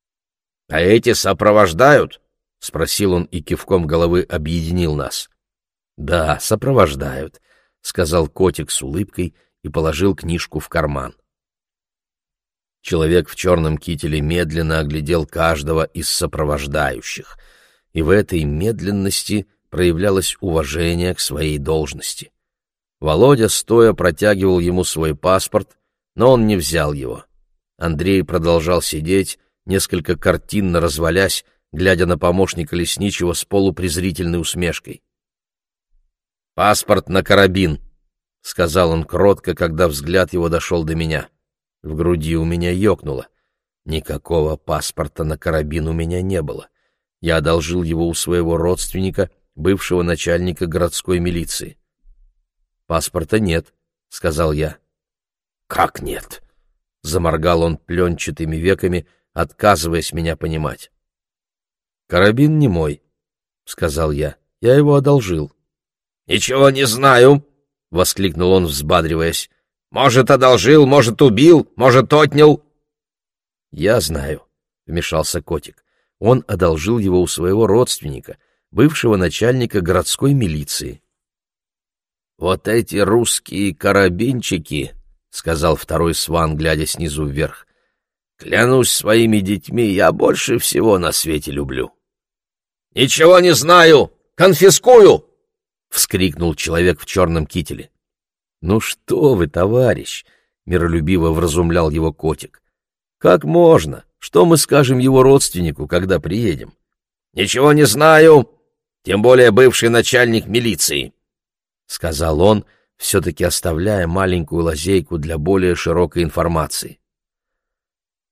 — А эти сопровождают? — спросил он и кивком головы объединил нас. — Да, сопровождают, — сказал котик с улыбкой и положил книжку в карман. Человек в черном кителе медленно оглядел каждого из сопровождающих, и в этой медленности проявлялось уважение к своей должности. Володя стоя протягивал ему свой паспорт, но он не взял его. Андрей продолжал сидеть, несколько картинно развалясь, глядя на помощника лесничего с полупрезрительной усмешкой. «Паспорт на карабин», — сказал он кротко, когда взгляд его дошел до меня. В груди у меня ёкнуло. Никакого паспорта на карабин у меня не было. Я одолжил его у своего родственника, бывшего начальника городской милиции. «Паспорта нет», — сказал я. «Как нет?» — заморгал он пленчатыми веками, отказываясь меня понимать. «Карабин не мой», — сказал я. «Я его одолжил». «Ничего не знаю!» — воскликнул он, взбадриваясь. Может, одолжил, может, убил, может, отнял. Я знаю, — вмешался котик. Он одолжил его у своего родственника, бывшего начальника городской милиции. «Вот эти русские карабинчики», — сказал второй сван, глядя снизу вверх, — «клянусь своими детьми, я больше всего на свете люблю». «Ничего не знаю! Конфискую!» — вскрикнул человек в черном кителе. «Ну что вы, товарищ!» — миролюбиво вразумлял его котик. «Как можно? Что мы скажем его родственнику, когда приедем?» «Ничего не знаю, тем более бывший начальник милиции», — сказал он, все-таки оставляя маленькую лазейку для более широкой информации.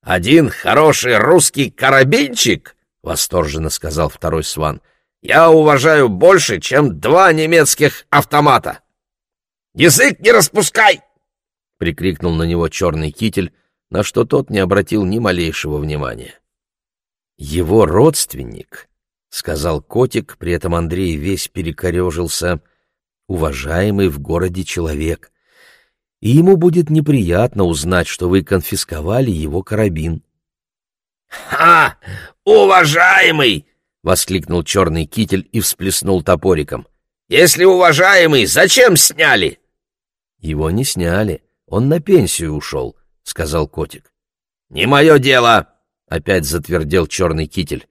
«Один хороший русский карабинчик», — восторженно сказал второй сван, — «я уважаю больше, чем два немецких автомата». «Язык не распускай!» — прикрикнул на него черный китель, на что тот не обратил ни малейшего внимания. «Его родственник», — сказал котик, при этом Андрей весь перекорежился, — «уважаемый в городе человек, и ему будет неприятно узнать, что вы конфисковали его карабин». «Ха! Уважаемый!» — воскликнул черный китель и всплеснул топориком. «Если уважаемый, зачем сняли?» «Его не сняли, он на пенсию ушел», — сказал котик. «Не мое дело!» — опять затвердел черный китель.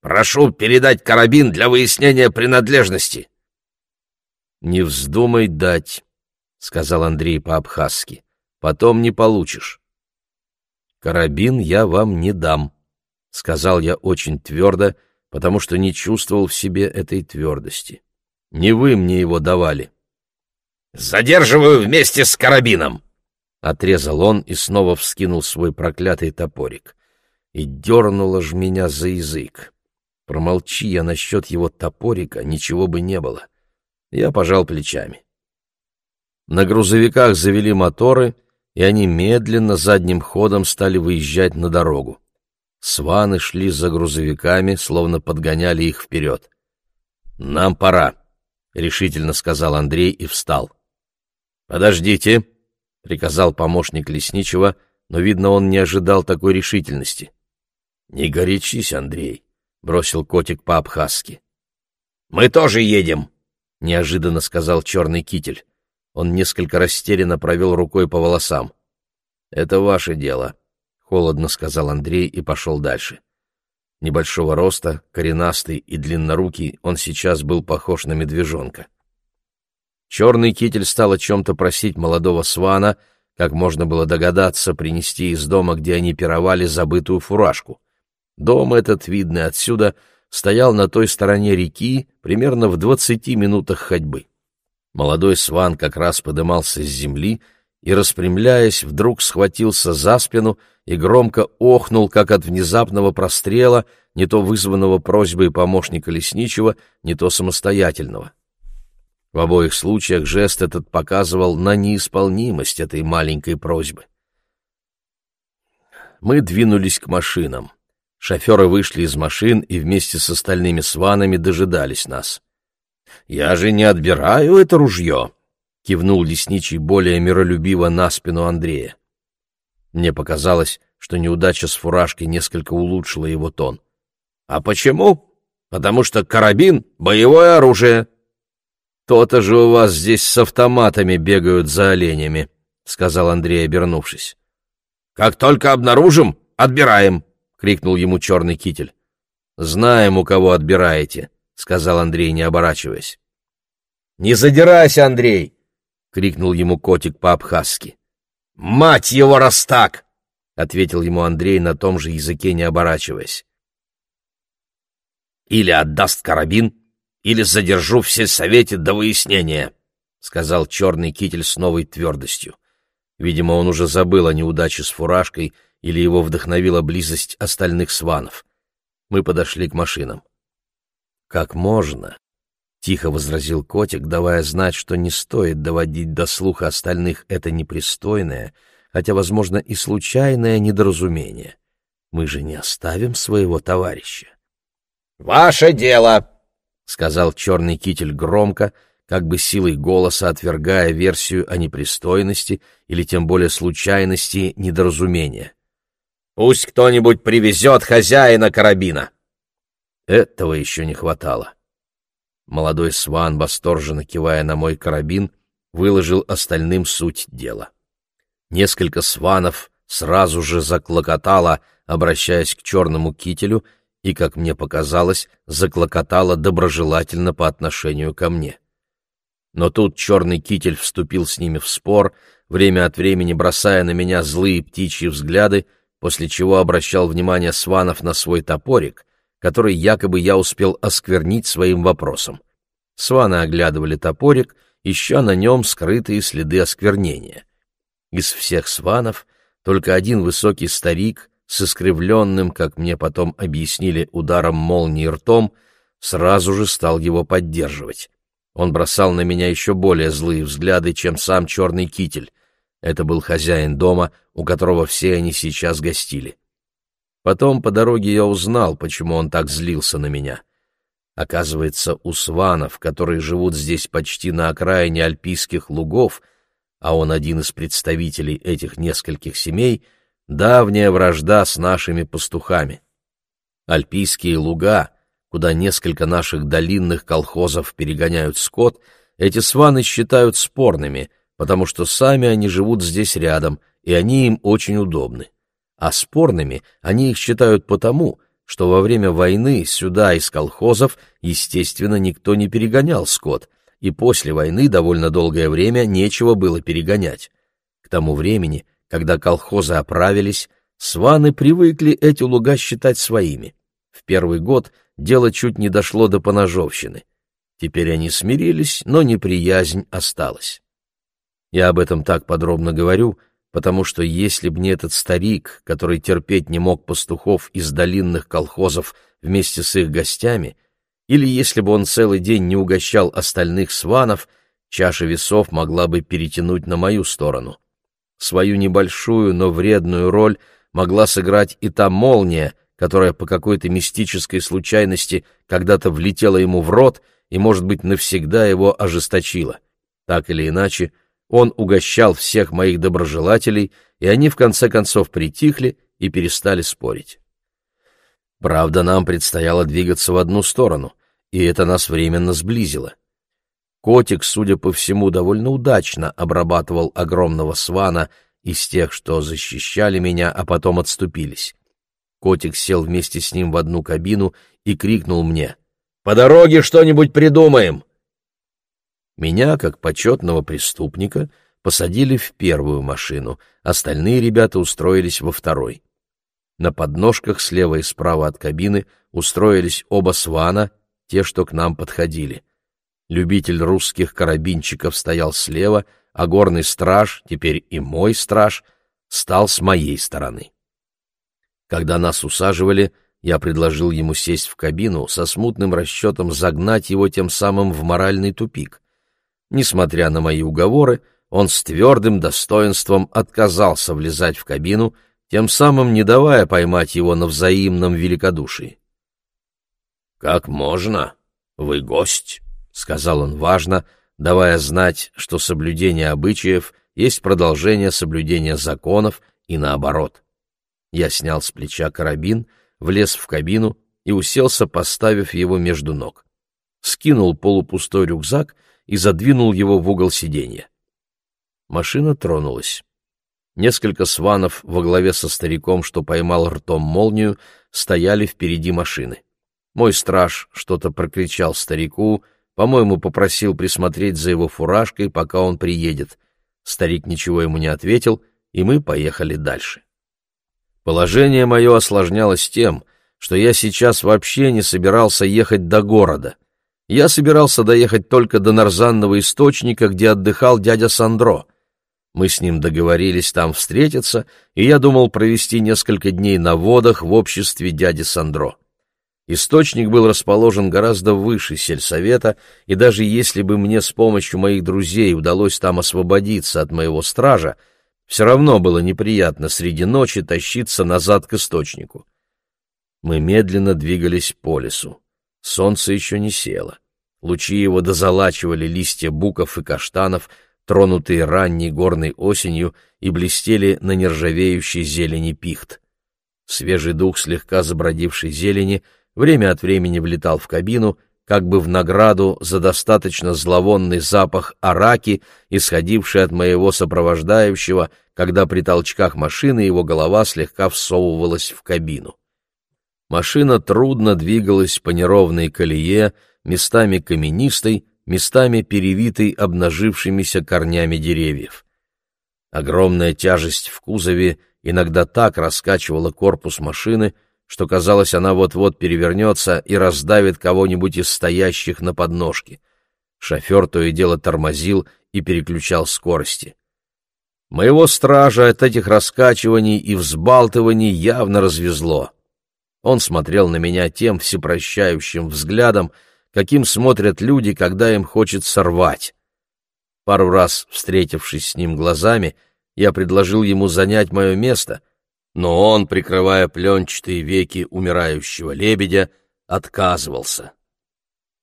«Прошу передать карабин для выяснения принадлежности». «Не вздумай дать», — сказал Андрей по-абхазски. «Потом не получишь». «Карабин я вам не дам», — сказал я очень твердо, потому что не чувствовал в себе этой твердости. «Не вы мне его давали». «Задерживаю вместе с карабином!» Отрезал он и снова вскинул свой проклятый топорик. И дернуло ж меня за язык. Промолчи я насчет его топорика, ничего бы не было. Я пожал плечами. На грузовиках завели моторы, и они медленно задним ходом стали выезжать на дорогу. Сваны шли за грузовиками, словно подгоняли их вперед. «Нам пора», — решительно сказал Андрей и встал. «Подождите», — приказал помощник лесничего, но, видно, он не ожидал такой решительности. «Не горячись, Андрей», — бросил котик по-абхазски. «Мы тоже едем», — неожиданно сказал черный китель. Он несколько растерянно провел рукой по волосам. «Это ваше дело», — холодно сказал Андрей и пошел дальше. Небольшого роста, коренастый и длиннорукий, он сейчас был похож на медвежонка. Черный китель стал о чем-то просить молодого свана, как можно было догадаться, принести из дома, где они пировали, забытую фуражку. Дом этот, видный отсюда, стоял на той стороне реки, примерно в двадцати минутах ходьбы. Молодой сван как раз подымался с земли и, распрямляясь, вдруг схватился за спину и громко охнул, как от внезапного прострела, не то вызванного просьбой помощника лесничего, не то самостоятельного. В обоих случаях жест этот показывал на неисполнимость этой маленькой просьбы. Мы двинулись к машинам. Шоферы вышли из машин и вместе с остальными сванами дожидались нас. «Я же не отбираю это ружье!» — кивнул лесничий более миролюбиво на спину Андрея. Мне показалось, что неудача с фуражкой несколько улучшила его тон. «А почему? Потому что карабин — боевое оружие!» «То-то же у вас здесь с автоматами бегают за оленями», — сказал Андрей, обернувшись. «Как только обнаружим, отбираем», — крикнул ему черный китель. «Знаем, у кого отбираете», — сказал Андрей, не оборачиваясь. «Не задирайся, Андрей!» — крикнул ему котик по-абхазски. «Мать его, раз так!» — ответил ему Андрей на том же языке, не оборачиваясь. «Или отдаст карабин, или задержу в сельсовете до выяснения», — сказал черный китель с новой твердостью. Видимо, он уже забыл о неудаче с фуражкой или его вдохновила близость остальных сванов. Мы подошли к машинам. «Как можно?» — тихо возразил котик, давая знать, что не стоит доводить до слуха остальных это непристойное, хотя, возможно, и случайное недоразумение. Мы же не оставим своего товарища. «Ваше дело!» — сказал черный китель громко, как бы силой голоса отвергая версию о непристойности или тем более случайности недоразумения. «Пусть кто-нибудь привезет хозяина карабина!» Этого еще не хватало. Молодой сван, восторженно кивая на мой карабин, выложил остальным суть дела. Несколько сванов сразу же заклокотало, обращаясь к черному кителю, и, как мне показалось, заклокотало доброжелательно по отношению ко мне. Но тут черный китель вступил с ними в спор, время от времени бросая на меня злые птичьи взгляды, после чего обращал внимание сванов на свой топорик, который якобы я успел осквернить своим вопросом. Сваны оглядывали топорик, ища на нем скрытые следы осквернения. Из всех сванов только один высокий старик с искривленным, как мне потом объяснили, ударом молнии ртом, сразу же стал его поддерживать. Он бросал на меня еще более злые взгляды, чем сам черный китель. Это был хозяин дома, у которого все они сейчас гостили. Потом по дороге я узнал, почему он так злился на меня. Оказывается, у сванов, которые живут здесь почти на окраине альпийских лугов, а он один из представителей этих нескольких семей, давняя вражда с нашими пастухами. Альпийские луга, куда несколько наших долинных колхозов перегоняют скот, эти сваны считают спорными, потому что сами они живут здесь рядом, и они им очень удобны. А спорными они их считают потому, что во время войны сюда из колхозов, естественно, никто не перегонял скот — и после войны довольно долгое время нечего было перегонять. К тому времени, когда колхозы оправились, сваны привыкли эти луга считать своими. В первый год дело чуть не дошло до поножовщины. Теперь они смирились, но неприязнь осталась. Я об этом так подробно говорю, потому что если б не этот старик, который терпеть не мог пастухов из долинных колхозов вместе с их гостями, или если бы он целый день не угощал остальных сванов, чаша весов могла бы перетянуть на мою сторону. Свою небольшую, но вредную роль могла сыграть и та молния, которая по какой-то мистической случайности когда-то влетела ему в рот и, может быть, навсегда его ожесточила. Так или иначе, он угощал всех моих доброжелателей, и они в конце концов притихли и перестали спорить. Правда, нам предстояло двигаться в одну сторону, и это нас временно сблизило. Котик, судя по всему, довольно удачно обрабатывал огромного свана из тех, что защищали меня, а потом отступились. Котик сел вместе с ним в одну кабину и крикнул мне «По дороге что-нибудь придумаем!» Меня, как почетного преступника, посадили в первую машину, остальные ребята устроились во второй. На подножках слева и справа от кабины устроились оба свана — те, что к нам подходили. Любитель русских карабинчиков стоял слева, а горный страж, теперь и мой страж, стал с моей стороны. Когда нас усаживали, я предложил ему сесть в кабину со смутным расчетом загнать его тем самым в моральный тупик. Несмотря на мои уговоры, он с твердым достоинством отказался влезать в кабину, тем самым не давая поймать его на взаимном великодушии. «Как можно? Вы гость», — сказал он важно, давая знать, что соблюдение обычаев есть продолжение соблюдения законов и наоборот. Я снял с плеча карабин, влез в кабину и уселся, поставив его между ног. Скинул полупустой рюкзак и задвинул его в угол сиденья. Машина тронулась. Несколько сванов во главе со стариком, что поймал ртом молнию, стояли впереди машины. Мой страж что-то прокричал старику, по-моему, попросил присмотреть за его фуражкой, пока он приедет. Старик ничего ему не ответил, и мы поехали дальше. Положение мое осложнялось тем, что я сейчас вообще не собирался ехать до города. Я собирался доехать только до Нарзанного источника, где отдыхал дядя Сандро. Мы с ним договорились там встретиться, и я думал провести несколько дней на водах в обществе дяди Сандро. Источник был расположен гораздо выше сельсовета, и даже если бы мне с помощью моих друзей удалось там освободиться от моего стража, все равно было неприятно среди ночи тащиться назад к источнику. Мы медленно двигались по лесу. Солнце еще не село. Лучи его дозалачивали листья буков и каштанов, тронутые ранней горной осенью, и блестели на нержавеющей зелени пихт. Свежий дух слегка забродившей зелени время от времени влетал в кабину, как бы в награду за достаточно зловонный запах араки, исходивший от моего сопровождающего, когда при толчках машины его голова слегка всовывалась в кабину. Машина трудно двигалась по неровной колее, местами каменистой, местами перевитой обнажившимися корнями деревьев. Огромная тяжесть в кузове иногда так раскачивала корпус машины, что казалось, она вот-вот перевернется и раздавит кого-нибудь из стоящих на подножке. Шофер то и дело тормозил и переключал скорости. Моего стража от этих раскачиваний и взбалтываний явно развезло. Он смотрел на меня тем всепрощающим взглядом, каким смотрят люди, когда им хочется сорвать. Пару раз, встретившись с ним глазами, я предложил ему занять мое место, но он, прикрывая пленчатые веки умирающего лебедя, отказывался.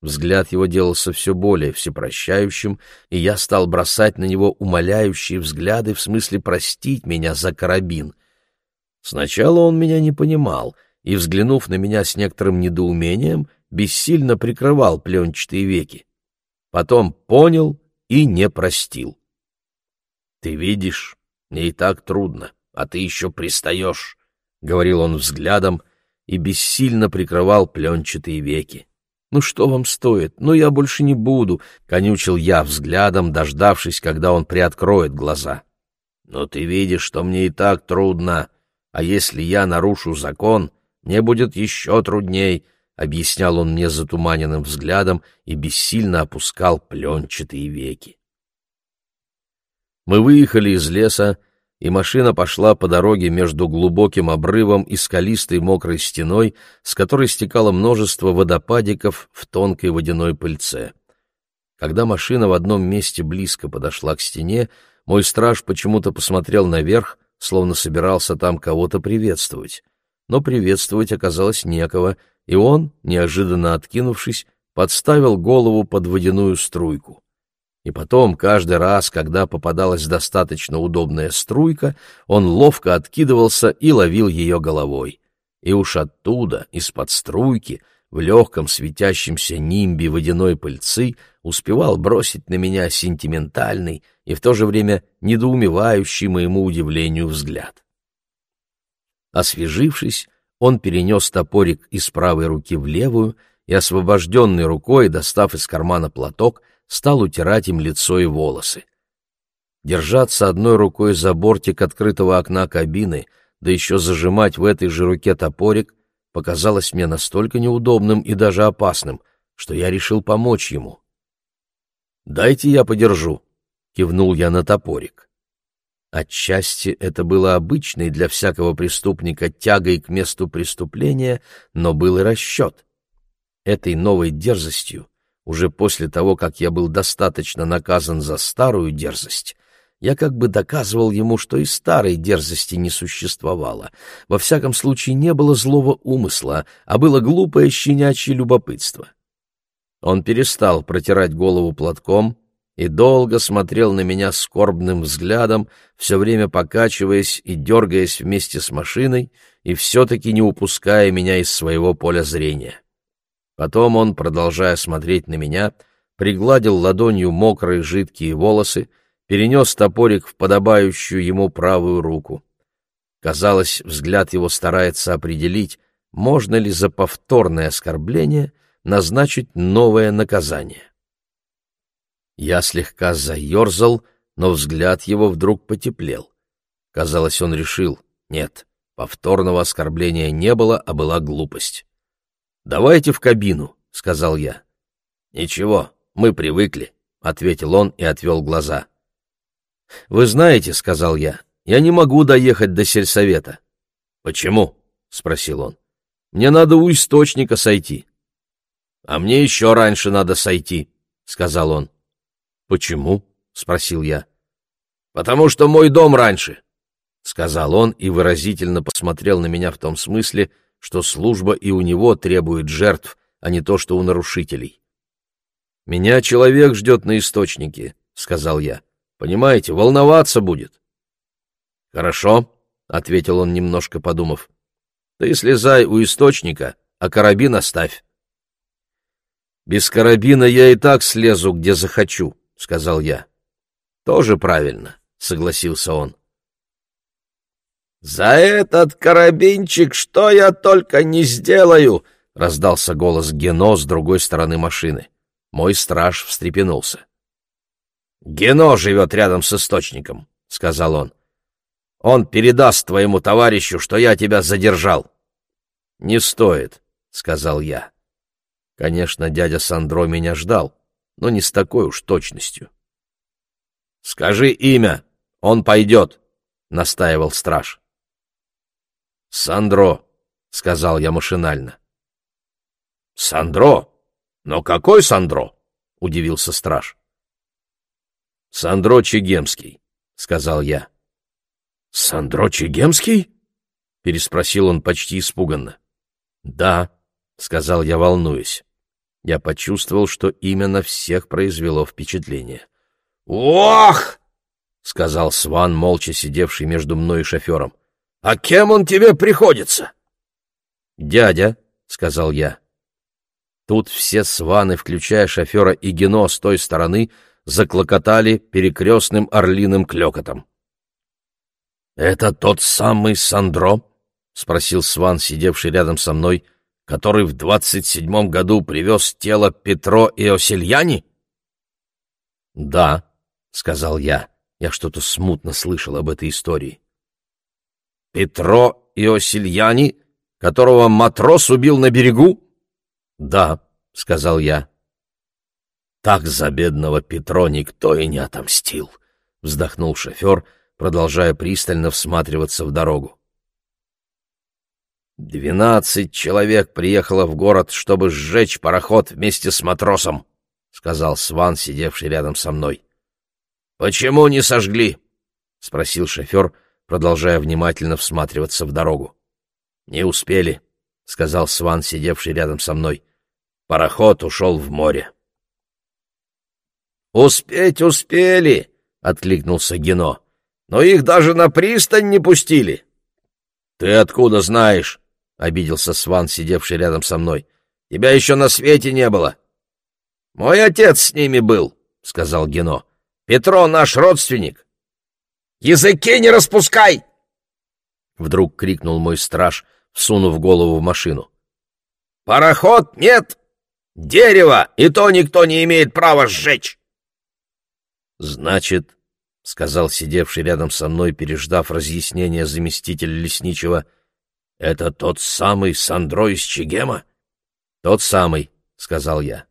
Взгляд его делался все более всепрощающим, и я стал бросать на него умоляющие взгляды в смысле простить меня за карабин. Сначала он меня не понимал и, взглянув на меня с некоторым недоумением, бессильно прикрывал пленчатые веки. Потом понял и не простил. «Ты видишь, мне и так трудно, а ты еще пристаешь», — говорил он взглядом и бессильно прикрывал пленчатые веки. «Ну что вам стоит? Ну я больше не буду», — конючил я взглядом, дождавшись, когда он приоткроет глаза. «Но ты видишь, что мне и так трудно, а если я нарушу закон, мне будет еще трудней», объяснял он мне затуманенным взглядом и бессильно опускал пленчатые веки. Мы выехали из леса, и машина пошла по дороге между глубоким обрывом и скалистой мокрой стеной, с которой стекало множество водопадиков в тонкой водяной пыльце. Когда машина в одном месте близко подошла к стене, мой страж почему-то посмотрел наверх, словно собирался там кого-то приветствовать. Но приветствовать оказалось некого, и он, неожиданно откинувшись, подставил голову под водяную струйку. И потом, каждый раз, когда попадалась достаточно удобная струйка, он ловко откидывался и ловил ее головой. И уж оттуда, из-под струйки, в легком светящемся нимбе водяной пыльцы, успевал бросить на меня сентиментальный и в то же время недоумевающий моему удивлению взгляд. Освежившись, он перенес топорик из правой руки в левую и, освобожденной рукой, достав из кармана платок, стал утирать им лицо и волосы. Держаться одной рукой за бортик открытого окна кабины, да еще зажимать в этой же руке топорик, показалось мне настолько неудобным и даже опасным, что я решил помочь ему. «Дайте я подержу», — кивнул я на топорик. Отчасти это было обычной для всякого преступника тягой к месту преступления, но был и расчет. Этой новой дерзостью, уже после того, как я был достаточно наказан за старую дерзость, я как бы доказывал ему, что и старой дерзости не существовало. Во всяком случае, не было злого умысла, а было глупое щенячье любопытство. Он перестал протирать голову платком, и долго смотрел на меня скорбным взглядом, все время покачиваясь и дергаясь вместе с машиной, и все-таки не упуская меня из своего поля зрения. Потом он, продолжая смотреть на меня, пригладил ладонью мокрые жидкие волосы, перенес топорик в подобающую ему правую руку. Казалось, взгляд его старается определить, можно ли за повторное оскорбление назначить новое наказание. Я слегка заерзал, но взгляд его вдруг потеплел. Казалось, он решил, нет, повторного оскорбления не было, а была глупость. «Давайте в кабину», — сказал я. «Ничего, мы привыкли», — ответил он и отвел глаза. «Вы знаете», — сказал я, — «я не могу доехать до сельсовета». «Почему?» — спросил он. «Мне надо у источника сойти». «А мне еще раньше надо сойти», — сказал он. «Почему?» — спросил я. «Потому что мой дом раньше», — сказал он и выразительно посмотрел на меня в том смысле, что служба и у него требует жертв, а не то, что у нарушителей. «Меня человек ждет на источнике», — сказал я. «Понимаете, волноваться будет». «Хорошо», — ответил он, немножко подумав. «Ты слезай у источника, а карабин оставь». «Без карабина я и так слезу, где захочу», — сказал я. «Тоже правильно», — согласился он. «За этот карабинчик что я только не сделаю!» — раздался голос Гено с другой стороны машины. Мой страж встрепенулся. «Гено живет рядом с источником», — сказал он. «Он передаст твоему товарищу, что я тебя задержал». «Не стоит», — сказал я. Конечно, дядя Сандро меня ждал, но не с такой уж точностью. «Скажи имя, он пойдет», — настаивал страж. «Сандро», — сказал я машинально. «Сандро? Но какой Сандро?» — удивился страж. «Сандро Чегемский», — сказал я. «Сандро Чегемский?» — переспросил он почти испуганно. «Да», — сказал я, волнуясь. Я почувствовал, что именно всех произвело впечатление. «Ох!» — сказал Сван, молча сидевший между мной и шофером. «А кем он тебе приходится?» «Дядя», — сказал я. Тут все сваны, включая шофера и Гено с той стороны, заклокотали перекрестным орлиным клёкотом. «Это тот самый Сандро?» — спросил сван, сидевший рядом со мной, который в двадцать седьмом году привез тело Петро и Осельяни? «Да», — сказал я. Я что-то смутно слышал об этой истории. Петро Иосильяни, которого матрос убил на берегу? Да, сказал я. Так за бедного Петро никто и не отомстил, вздохнул шофер, продолжая пристально всматриваться в дорогу. «Двенадцать человек приехало в город, чтобы сжечь пароход вместе с матросом», — сказал Сван, сидевший рядом со мной. «Почему не сожгли?» — спросил шофер, — продолжая внимательно всматриваться в дорогу. «Не успели», — сказал Сван, сидевший рядом со мной. «Пароход ушел в море». «Успеть успели!» — откликнулся Гено. «Но их даже на пристань не пустили!» «Ты откуда знаешь?» — обиделся Сван, сидевший рядом со мной. «Тебя еще на свете не было!» «Мой отец с ними был», — сказал Гено. «Петро наш родственник. Языки не распускай!» Вдруг крикнул мой страж, всунув голову в машину. «Пароход нет! Дерево, и то никто не имеет права сжечь!» «Значит, — сказал сидевший рядом со мной, переждав разъяснение заместителя лесничего, — это тот самый Сандро из Чегема?» «Тот самый», — сказал я.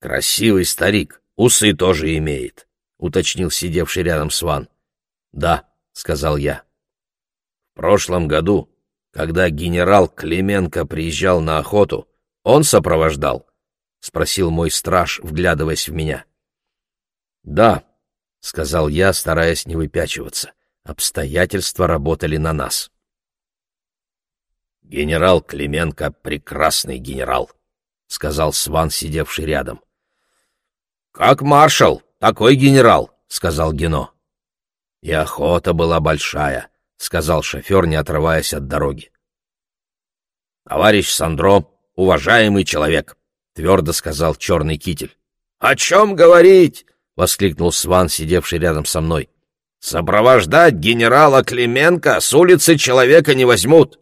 «Красивый старик, усы тоже имеет», — уточнил сидевший рядом Сван. «Да», — сказал я. «В прошлом году, когда генерал Клименко приезжал на охоту, он сопровождал?» — спросил мой страж, вглядываясь в меня. «Да», — сказал я, стараясь не выпячиваться. Обстоятельства работали на нас. «Генерал Клименко — прекрасный генерал», — сказал Сван, сидевший рядом. «Как маршал, такой генерал», — сказал Гено. «И охота была большая», — сказал шофер, не отрываясь от дороги. «Товарищ Сандро, уважаемый человек», — твердо сказал черный китель. «О чем говорить?» — воскликнул Сван, сидевший рядом со мной. «Сопровождать генерала Клименко с улицы человека не возьмут».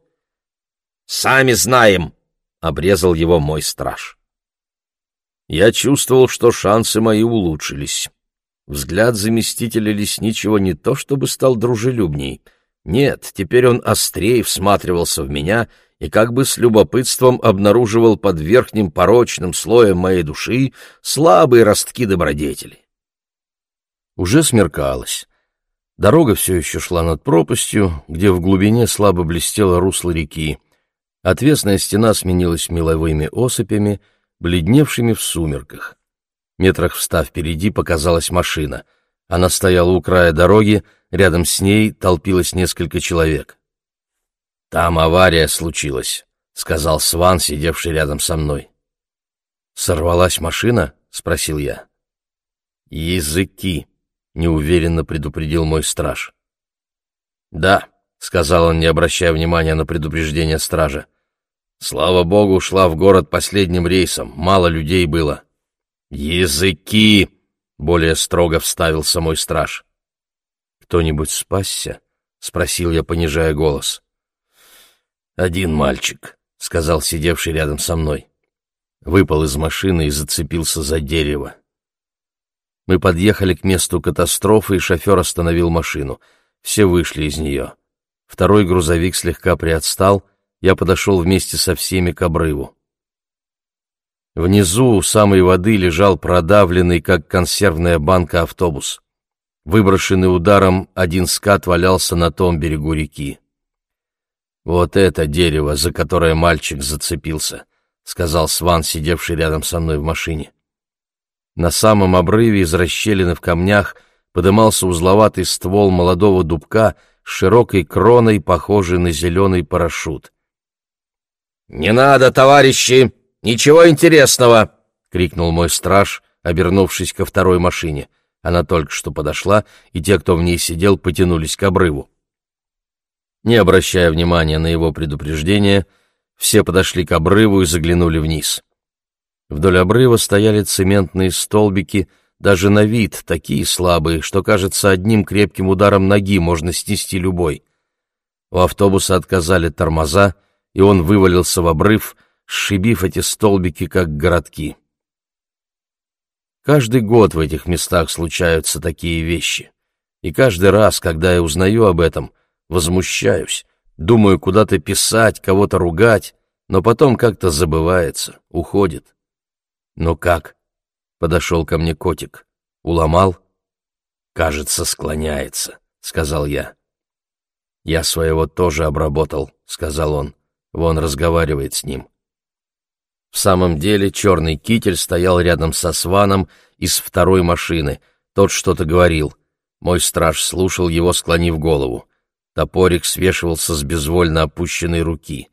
«Сами знаем», — обрезал его мой страж. Я чувствовал, что шансы мои улучшились. Взгляд заместителя лесничего не то чтобы стал дружелюбней. Нет, теперь он острее всматривался в меня и как бы с любопытством обнаруживал под верхним порочным слоем моей души слабые ростки добродетели. Уже смеркалось. Дорога все еще шла над пропастью, где в глубине слабо блестело русло реки. Отвесная стена сменилась меловыми осыпями, бледневшими в сумерках. Метрах в ста впереди показалась машина. Она стояла у края дороги, рядом с ней толпилось несколько человек. «Там авария случилась», — сказал Сван, сидевший рядом со мной. «Сорвалась машина?» — спросил я. «Языки», — неуверенно предупредил мой страж. «Да», — сказал он, не обращая внимания на предупреждение стража. «Слава богу, шла в город последним рейсом, мало людей было». «Языки!» — более строго вставился мой страж. «Кто-нибудь спасся?» — спросил я, понижая голос. «Один мальчик», — сказал сидевший рядом со мной. Выпал из машины и зацепился за дерево. Мы подъехали к месту катастрофы, и шофер остановил машину. Все вышли из нее. Второй грузовик слегка приотстал, я подошел вместе со всеми к обрыву. Внизу у самой воды лежал продавленный, как консервная банка, автобус. Выброшенный ударом, один скат валялся на том берегу реки. «Вот это дерево, за которое мальчик зацепился», — сказал Сван, сидевший рядом со мной в машине. На самом обрыве из расщелины в камнях подымался узловатый ствол молодого дубка с широкой кроной, похожей на зеленый парашют. «Не надо, товарищи! Ничего интересного!» — крикнул мой страж, обернувшись ко второй машине. Она только что подошла, и те, кто в ней сидел, потянулись к обрыву. Не обращая внимания на его предупреждение, все подошли к обрыву и заглянули вниз. Вдоль обрыва стояли цементные столбики, даже на вид такие слабые, что, кажется, одним крепким ударом ноги можно снести любой. У автобуса отказали тормоза, и он вывалился в обрыв, сшибив эти столбики, как городки. Каждый год в этих местах случаются такие вещи. И каждый раз, когда я узнаю об этом, возмущаюсь, думаю куда-то писать, кого-то ругать, но потом как-то забывается, уходит. «Ну как?» — подошел ко мне котик. «Уломал?» «Кажется, склоняется», — сказал я. «Я своего тоже обработал», — сказал он. Вон разговаривает с ним. В самом деле черный китель стоял рядом со сваном из второй машины. Тот что-то говорил. Мой страж слушал его, склонив голову. Топорик свешивался с безвольно опущенной руки.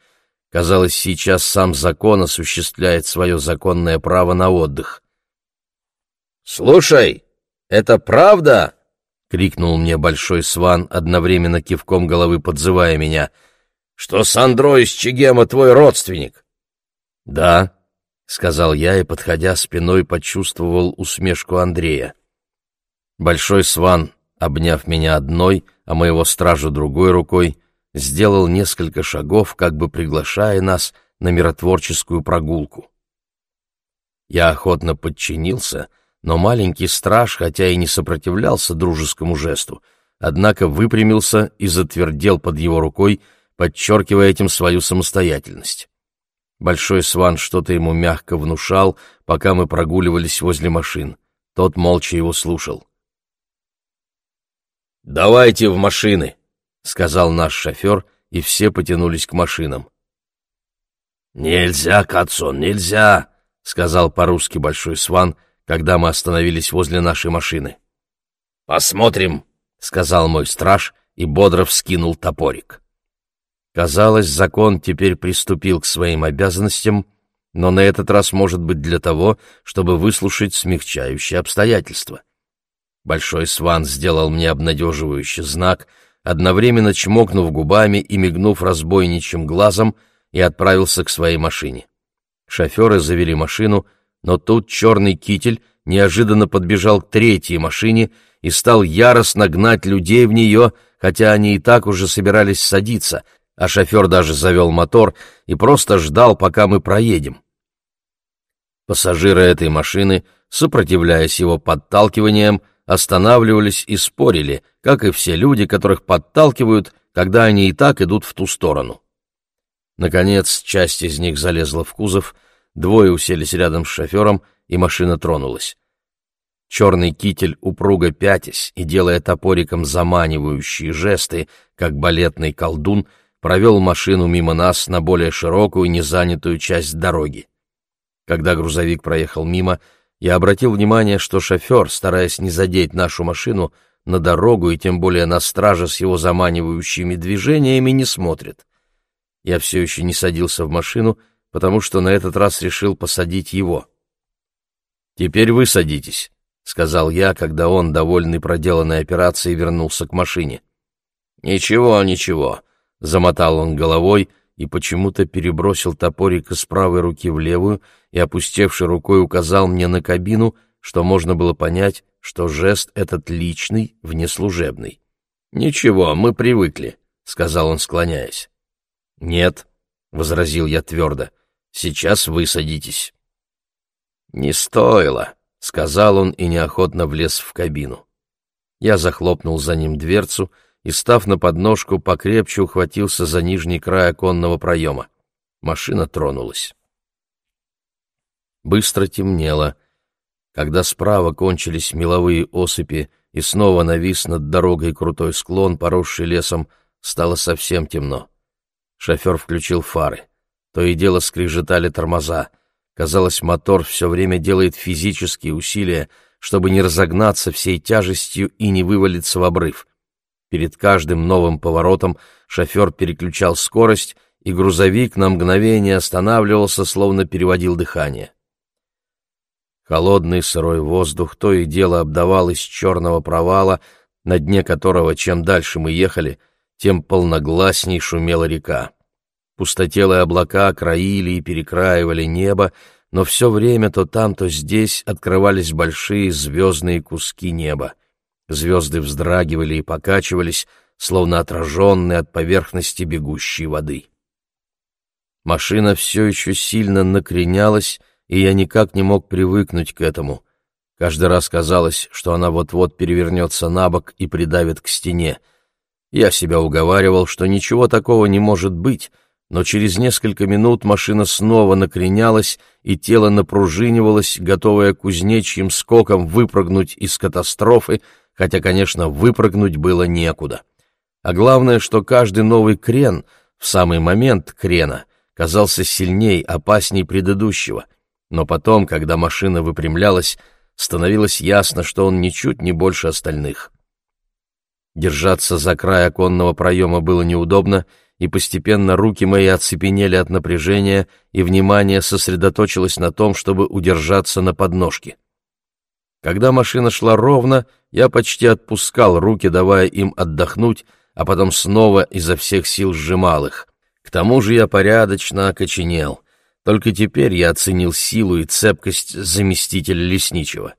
Казалось, сейчас сам закон осуществляет свое законное право на отдых. «Слушай, это правда?» — крикнул мне большой сван, одновременно кивком головы подзывая меня. «Что Сандро из Чегема твой родственник?» «Да», — сказал я и, подходя спиной, почувствовал усмешку Андрея. Большой сван, обняв меня одной, а моего стража другой рукой, сделал несколько шагов, как бы приглашая нас на миротворческую прогулку. Я охотно подчинился, но маленький страж, хотя и не сопротивлялся дружескому жесту, однако выпрямился и затвердел под его рукой, подчеркивая этим свою самостоятельность. Большой сван что-то ему мягко внушал, пока мы прогуливались возле машин. Тот молча его слушал. «Давайте в машины!» — сказал наш шофер, и все потянулись к машинам. «Нельзя, Катсон, нельзя!» — сказал по-русски Большой Сван, когда мы остановились возле нашей машины. «Посмотрим!» — сказал мой страж и бодро вскинул топорик. Казалось, закон теперь приступил к своим обязанностям, но на этот раз, может быть, для того, чтобы выслушать смягчающие обстоятельства. Большой сван сделал мне обнадеживающий знак, одновременно чмокнув губами и мигнув разбойничьим глазом, и отправился к своей машине. Шоферы завели машину, но тут черный китель неожиданно подбежал к третьей машине и стал яростно гнать людей в нее, хотя они и так уже собирались садиться, а шофер даже завел мотор и просто ждал, пока мы проедем. Пассажиры этой машины, сопротивляясь его подталкиваниям, останавливались и спорили, как и все люди, которых подталкивают, когда они и так идут в ту сторону. Наконец, часть из них залезла в кузов, двое уселись рядом с шофером, и машина тронулась. Черный китель, упруго пятясь и делая топориком заманивающие жесты, как балетный колдун, провел машину мимо нас на более широкую, незанятую часть дороги. Когда грузовик проехал мимо, я обратил внимание, что шофер, стараясь не задеть нашу машину, на дорогу и тем более на стража с его заманивающими движениями не смотрит. Я все еще не садился в машину, потому что на этот раз решил посадить его. «Теперь вы садитесь», — сказал я, когда он, довольный проделанной операцией, вернулся к машине. «Ничего, ничего», — замотал он головой и почему-то перебросил топорик из правой руки в левую и, опустевшей рукой, указал мне на кабину, что можно было понять, что жест этот личный, внеслужебный. «Ничего, мы привыкли», — сказал он, склоняясь. «Нет», — возразил я твердо, — «сейчас вы садитесь». «Не стоило», — сказал он и неохотно влез в кабину. Я захлопнул за ним дверцу и, став на подножку, покрепче ухватился за нижний край оконного проема. Машина тронулась. Быстро темнело. Когда справа кончились меловые осыпи и снова навис над дорогой крутой склон, поросший лесом, стало совсем темно. Шофер включил фары. То и дело скрежетали тормоза. Казалось, мотор все время делает физические усилия, чтобы не разогнаться всей тяжестью и не вывалиться в обрыв. Перед каждым новым поворотом шофер переключал скорость, и грузовик на мгновение останавливался, словно переводил дыхание. Холодный сырой воздух то и дело обдавал из черного провала, на дне которого, чем дальше мы ехали, тем полногласней шумела река. Пустотелые облака краили и перекраивали небо, но все время то там, то здесь открывались большие звездные куски неба. Звезды вздрагивали и покачивались, словно отраженные от поверхности бегущей воды. Машина все еще сильно накренялась, и я никак не мог привыкнуть к этому. Каждый раз казалось, что она вот-вот перевернется на бок и придавит к стене. Я себя уговаривал, что ничего такого не может быть, но через несколько минут машина снова накренялась, и тело напружинивалось, готовое кузнечьим скоком выпрыгнуть из катастрофы, хотя, конечно, выпрыгнуть было некуда. А главное, что каждый новый крен, в самый момент крена, казался сильней, опасней предыдущего. Но потом, когда машина выпрямлялась, становилось ясно, что он ничуть не больше остальных. Держаться за край оконного проема было неудобно, и постепенно руки мои оцепенели от напряжения, и внимание сосредоточилось на том, чтобы удержаться на подножке. Когда машина шла ровно, я почти отпускал руки, давая им отдохнуть, а потом снова изо всех сил сжимал их. К тому же я порядочно окоченел. Только теперь я оценил силу и цепкость заместителя лесничего.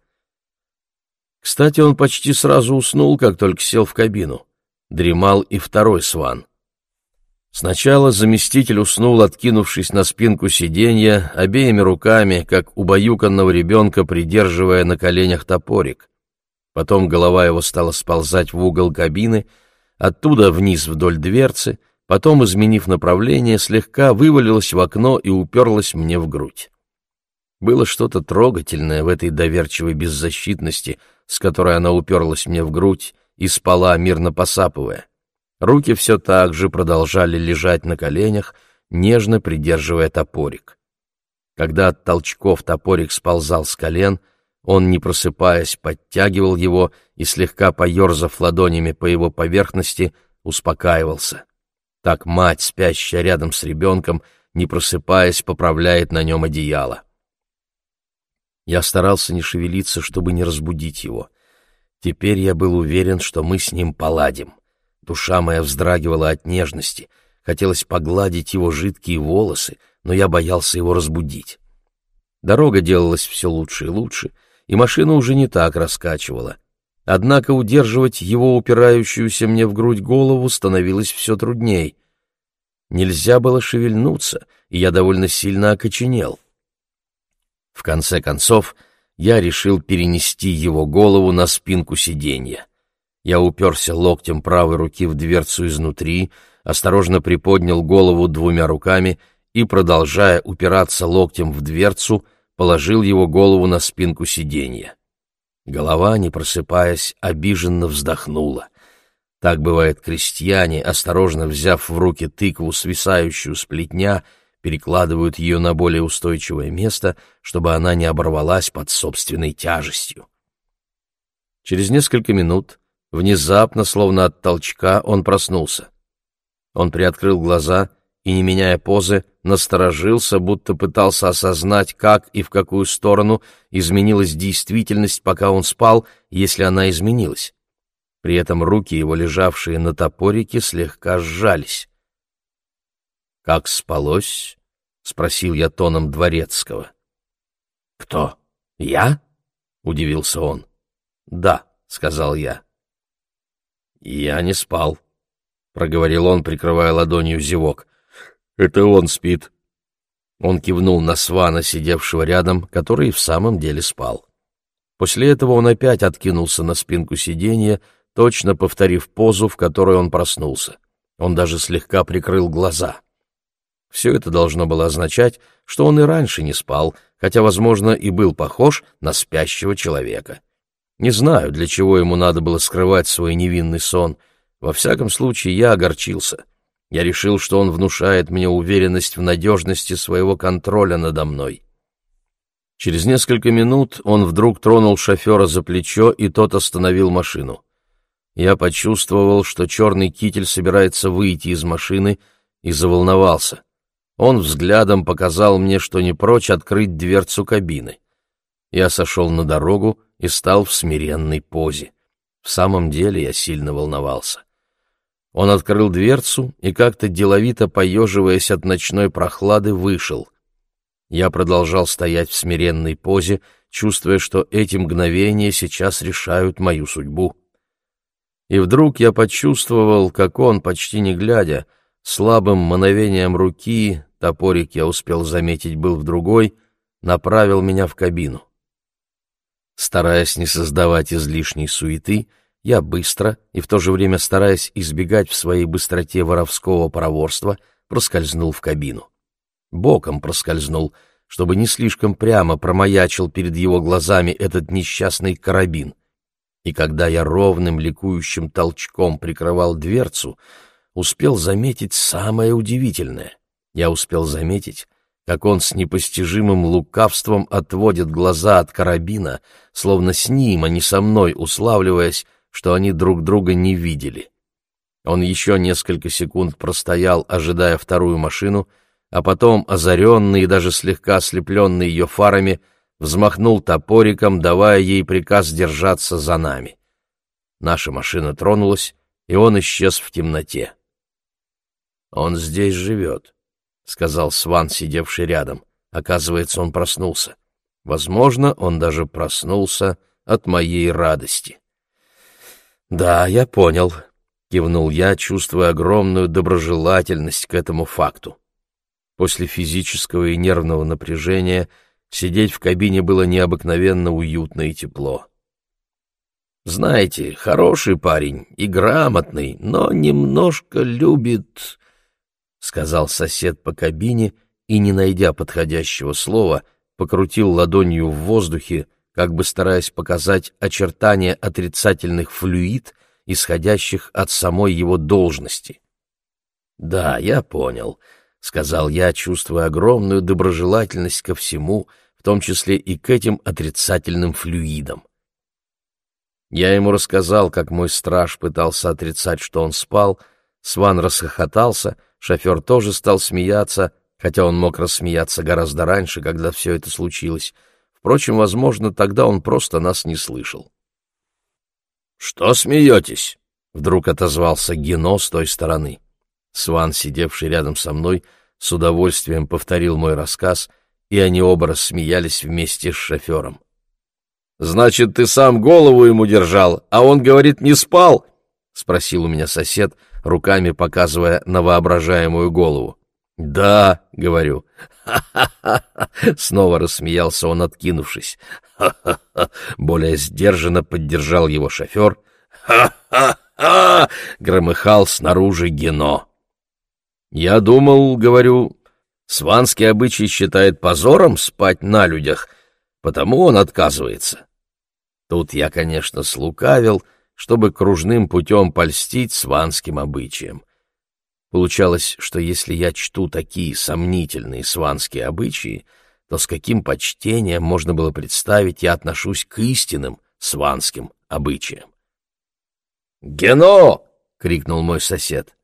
Кстати, он почти сразу уснул, как только сел в кабину. Дремал и второй сван. Сначала заместитель уснул, откинувшись на спинку сиденья, обеими руками, как убаюканного ребенка, придерживая на коленях топорик. Потом голова его стала сползать в угол кабины, оттуда вниз вдоль дверцы, потом, изменив направление, слегка вывалилась в окно и уперлась мне в грудь. Было что-то трогательное в этой доверчивой беззащитности, с которой она уперлась мне в грудь и спала, мирно посапывая. Руки все так же продолжали лежать на коленях, нежно придерживая топорик. Когда от толчков топорик сползал с колен, он, не просыпаясь, подтягивал его и, слегка поерзав ладонями по его поверхности, успокаивался. Так мать, спящая рядом с ребенком, не просыпаясь, поправляет на нем одеяло. Я старался не шевелиться, чтобы не разбудить его. Теперь я был уверен, что мы с ним поладим. Душа моя вздрагивала от нежности, хотелось погладить его жидкие волосы, но я боялся его разбудить. Дорога делалась все лучше и лучше, и машина уже не так раскачивала. Однако удерживать его упирающуюся мне в грудь голову становилось все трудней. Нельзя было шевельнуться, и я довольно сильно окоченел. В конце концов, я решил перенести его голову на спинку сиденья. Я уперся локтем правой руки в дверцу изнутри, осторожно приподнял голову двумя руками и, продолжая упираться локтем в дверцу, положил его голову на спинку сиденья. Голова, не просыпаясь, обиженно вздохнула. Так бывает крестьяне, осторожно взяв в руки тыкву, свисающую с плетня, перекладывают ее на более устойчивое место, чтобы она не оборвалась под собственной тяжестью. Через несколько минут Внезапно, словно от толчка, он проснулся. Он приоткрыл глаза и, не меняя позы, насторожился, будто пытался осознать, как и в какую сторону изменилась действительность, пока он спал, если она изменилась. При этом руки его, лежавшие на топорике, слегка сжались. «Как спалось?» — спросил я тоном дворецкого. «Кто? Я?» — удивился он. «Да», — сказал я. «Я не спал», — проговорил он, прикрывая ладонью зевок. «Это он спит». Он кивнул на Свана, сидевшего рядом, который в самом деле спал. После этого он опять откинулся на спинку сиденья, точно повторив позу, в которой он проснулся. Он даже слегка прикрыл глаза. Все это должно было означать, что он и раньше не спал, хотя, возможно, и был похож на спящего человека. Не знаю, для чего ему надо было скрывать свой невинный сон. Во всяком случае, я огорчился. Я решил, что он внушает мне уверенность в надежности своего контроля надо мной. Через несколько минут он вдруг тронул шофера за плечо, и тот остановил машину. Я почувствовал, что черный китель собирается выйти из машины, и заволновался. Он взглядом показал мне, что не прочь открыть дверцу кабины. Я сошел на дорогу и стал в смиренной позе. В самом деле я сильно волновался. Он открыл дверцу и, как-то деловито поеживаясь от ночной прохлады, вышел. Я продолжал стоять в смиренной позе, чувствуя, что эти мгновения сейчас решают мою судьбу. И вдруг я почувствовал, как он, почти не глядя, слабым мановением руки топорик я успел заметить был в другой, направил меня в кабину. Стараясь не создавать излишней суеты, я быстро и в то же время стараясь избегать в своей быстроте воровского проворства, проскользнул в кабину. Боком проскользнул, чтобы не слишком прямо промаячил перед его глазами этот несчастный карабин. И когда я ровным ликующим толчком прикрывал дверцу, успел заметить самое удивительное я успел заметить, как он с непостижимым лукавством отводит глаза от карабина, словно с ним, а не со мной, уславливаясь, что они друг друга не видели. Он еще несколько секунд простоял, ожидая вторую машину, а потом, озаренный и даже слегка ослепленный ее фарами, взмахнул топориком, давая ей приказ держаться за нами. Наша машина тронулась, и он исчез в темноте. «Он здесь живет», сказал Сван, сидевший рядом. Оказывается, он проснулся. Возможно, он даже проснулся от моей радости. «Да, я понял», — кивнул я, чувствуя огромную доброжелательность к этому факту. После физического и нервного напряжения сидеть в кабине было необыкновенно уютно и тепло. «Знаете, хороший парень и грамотный, но немножко любит...» — сказал сосед по кабине и, не найдя подходящего слова, покрутил ладонью в воздухе, как бы стараясь показать очертания отрицательных флюид, исходящих от самой его должности. «Да, я понял», — сказал я, чувствуя огромную доброжелательность ко всему, в том числе и к этим отрицательным флюидам. Я ему рассказал, как мой страж пытался отрицать, что он спал, Сван расхохотался — Шофер тоже стал смеяться, хотя он мог рассмеяться гораздо раньше, когда все это случилось. Впрочем, возможно, тогда он просто нас не слышал. «Что смеетесь?» — вдруг отозвался Гено с той стороны. Сван, сидевший рядом со мной, с удовольствием повторил мой рассказ, и они оба рассмеялись вместе с шофером. «Значит, ты сам голову ему держал, а он, говорит, не спал?» — спросил у меня сосед — руками показывая на воображаемую голову. «Да», — говорю. «Ха-ха-ха!» — снова рассмеялся он, откинувшись. «Ха-ха-ха!» — более сдержанно поддержал его шофер. «Ха-ха-ха!» — громыхал снаружи Гено. «Я думал, — говорю, — сванский обычай считает позором спать на людях, потому он отказывается». Тут я, конечно, слукавил, — чтобы кружным путем польстить сванским обычаям. Получалось, что если я чту такие сомнительные сванские обычаи, то с каким почтением можно было представить я отношусь к истинным сванским обычаям. «Гено!» — крикнул мой сосед.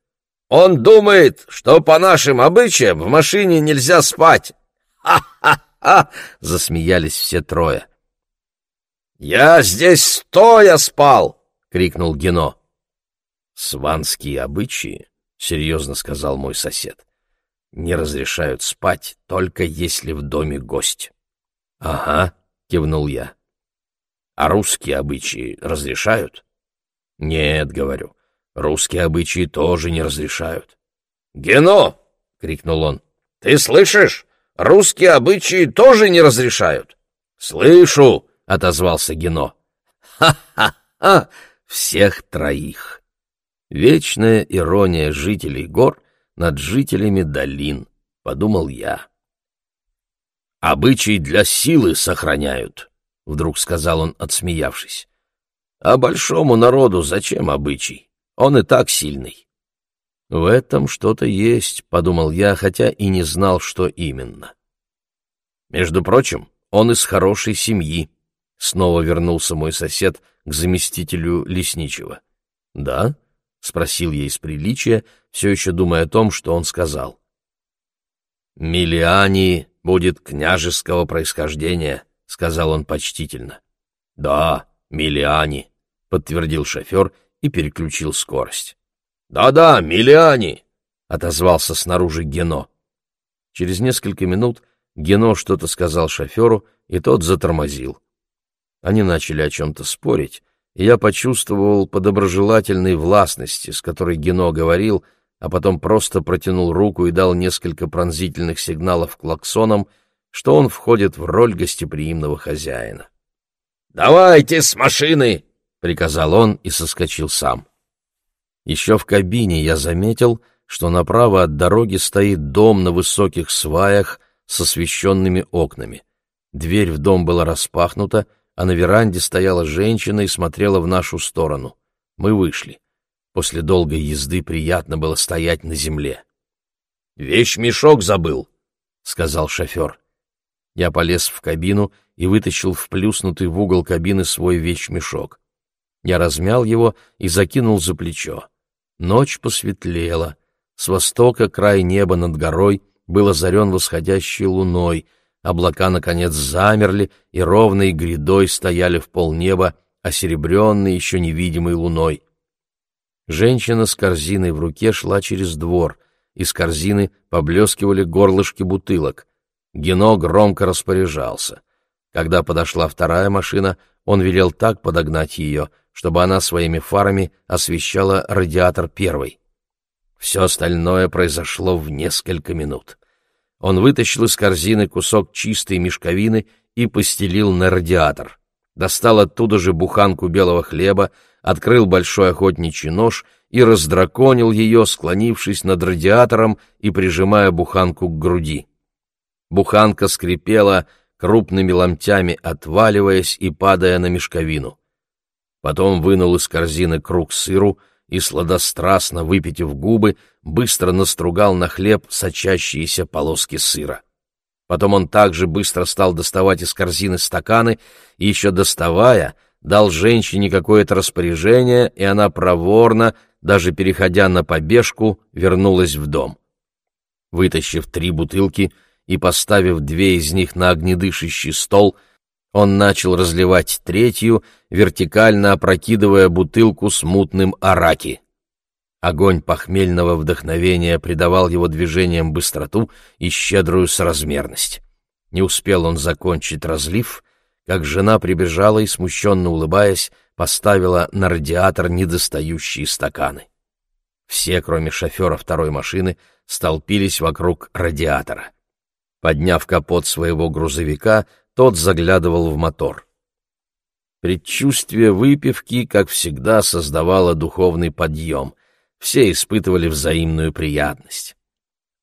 Он думает, что по нашим обычаям в машине нельзя спать. Ха-ха-ха! Засмеялись все трое. Я здесь стоя спал! Крикнул Гено. Сванские обычаи, серьезно сказал мой сосед, не разрешают спать, только если в доме гость. Ага, кивнул я. А русские обычаи разрешают? Нет, говорю. Русские обычаи тоже не разрешают. «Гено!» — крикнул он. «Ты слышишь? Русские обычаи тоже не разрешают!» «Слышу!» — отозвался Гено. «Ха-ха-ха! Всех троих!» Вечная ирония жителей гор над жителями долин, — подумал я. «Обычай для силы сохраняют», — вдруг сказал он, отсмеявшись. «А большому народу зачем обычай? Он и так сильный. В этом что-то есть, подумал я, хотя и не знал, что именно. Между прочим, он из хорошей семьи. Снова вернулся мой сосед к заместителю лесничего. Да? спросил я из приличия, все еще думая о том, что он сказал. Миллиани будет княжеского происхождения, сказал он почтительно. Да, Миллиани, подтвердил шофер и переключил скорость. «Да-да, Миллиани!» — отозвался снаружи Гено. Через несколько минут Гено что-то сказал шоферу, и тот затормозил. Они начали о чем-то спорить, и я почувствовал по доброжелательной властности, с которой Гено говорил, а потом просто протянул руку и дал несколько пронзительных сигналов клаксоном, что он входит в роль гостеприимного хозяина. «Давайте с машины!» — приказал он и соскочил сам. Еще в кабине я заметил, что направо от дороги стоит дом на высоких сваях с освещенными окнами. Дверь в дом была распахнута, а на веранде стояла женщина и смотрела в нашу сторону. Мы вышли. После долгой езды приятно было стоять на земле. «Вещь-мешок забыл», — сказал шофер. Я полез в кабину и вытащил вплюснутый в угол кабины свой вещь-мешок. Я размял его и закинул за плечо. Ночь посветлела. С востока край неба над горой был озарен восходящей луной. Облака, наконец, замерли и ровной грядой стояли в полнеба, осеребренные еще невидимой луной. Женщина с корзиной в руке шла через двор. Из корзины поблескивали горлышки бутылок. Гено громко распоряжался. Когда подошла вторая машина, он велел так подогнать ее, чтобы она своими фарами освещала радиатор первой. Все остальное произошло в несколько минут. Он вытащил из корзины кусок чистой мешковины и постелил на радиатор. Достал оттуда же буханку белого хлеба, открыл большой охотничий нож и раздраконил ее, склонившись над радиатором и прижимая буханку к груди. Буханка скрипела, крупными ломтями отваливаясь и падая на мешковину потом вынул из корзины круг сыру и, сладострастно выпитив губы, быстро настругал на хлеб сочащиеся полоски сыра. Потом он также быстро стал доставать из корзины стаканы и, еще доставая, дал женщине какое-то распоряжение, и она проворно, даже переходя на побежку, вернулась в дом. Вытащив три бутылки и поставив две из них на огнедышащий стол, он начал разливать третью, вертикально опрокидывая бутылку с мутным араки. Огонь похмельного вдохновения придавал его движениям быстроту и щедрую соразмерность. Не успел он закончить разлив, как жена прибежала и, смущенно улыбаясь, поставила на радиатор недостающие стаканы. Все, кроме шофера второй машины, столпились вокруг радиатора. Подняв капот своего грузовика, тот заглядывал в мотор. Предчувствие выпивки, как всегда, создавало духовный подъем. Все испытывали взаимную приятность.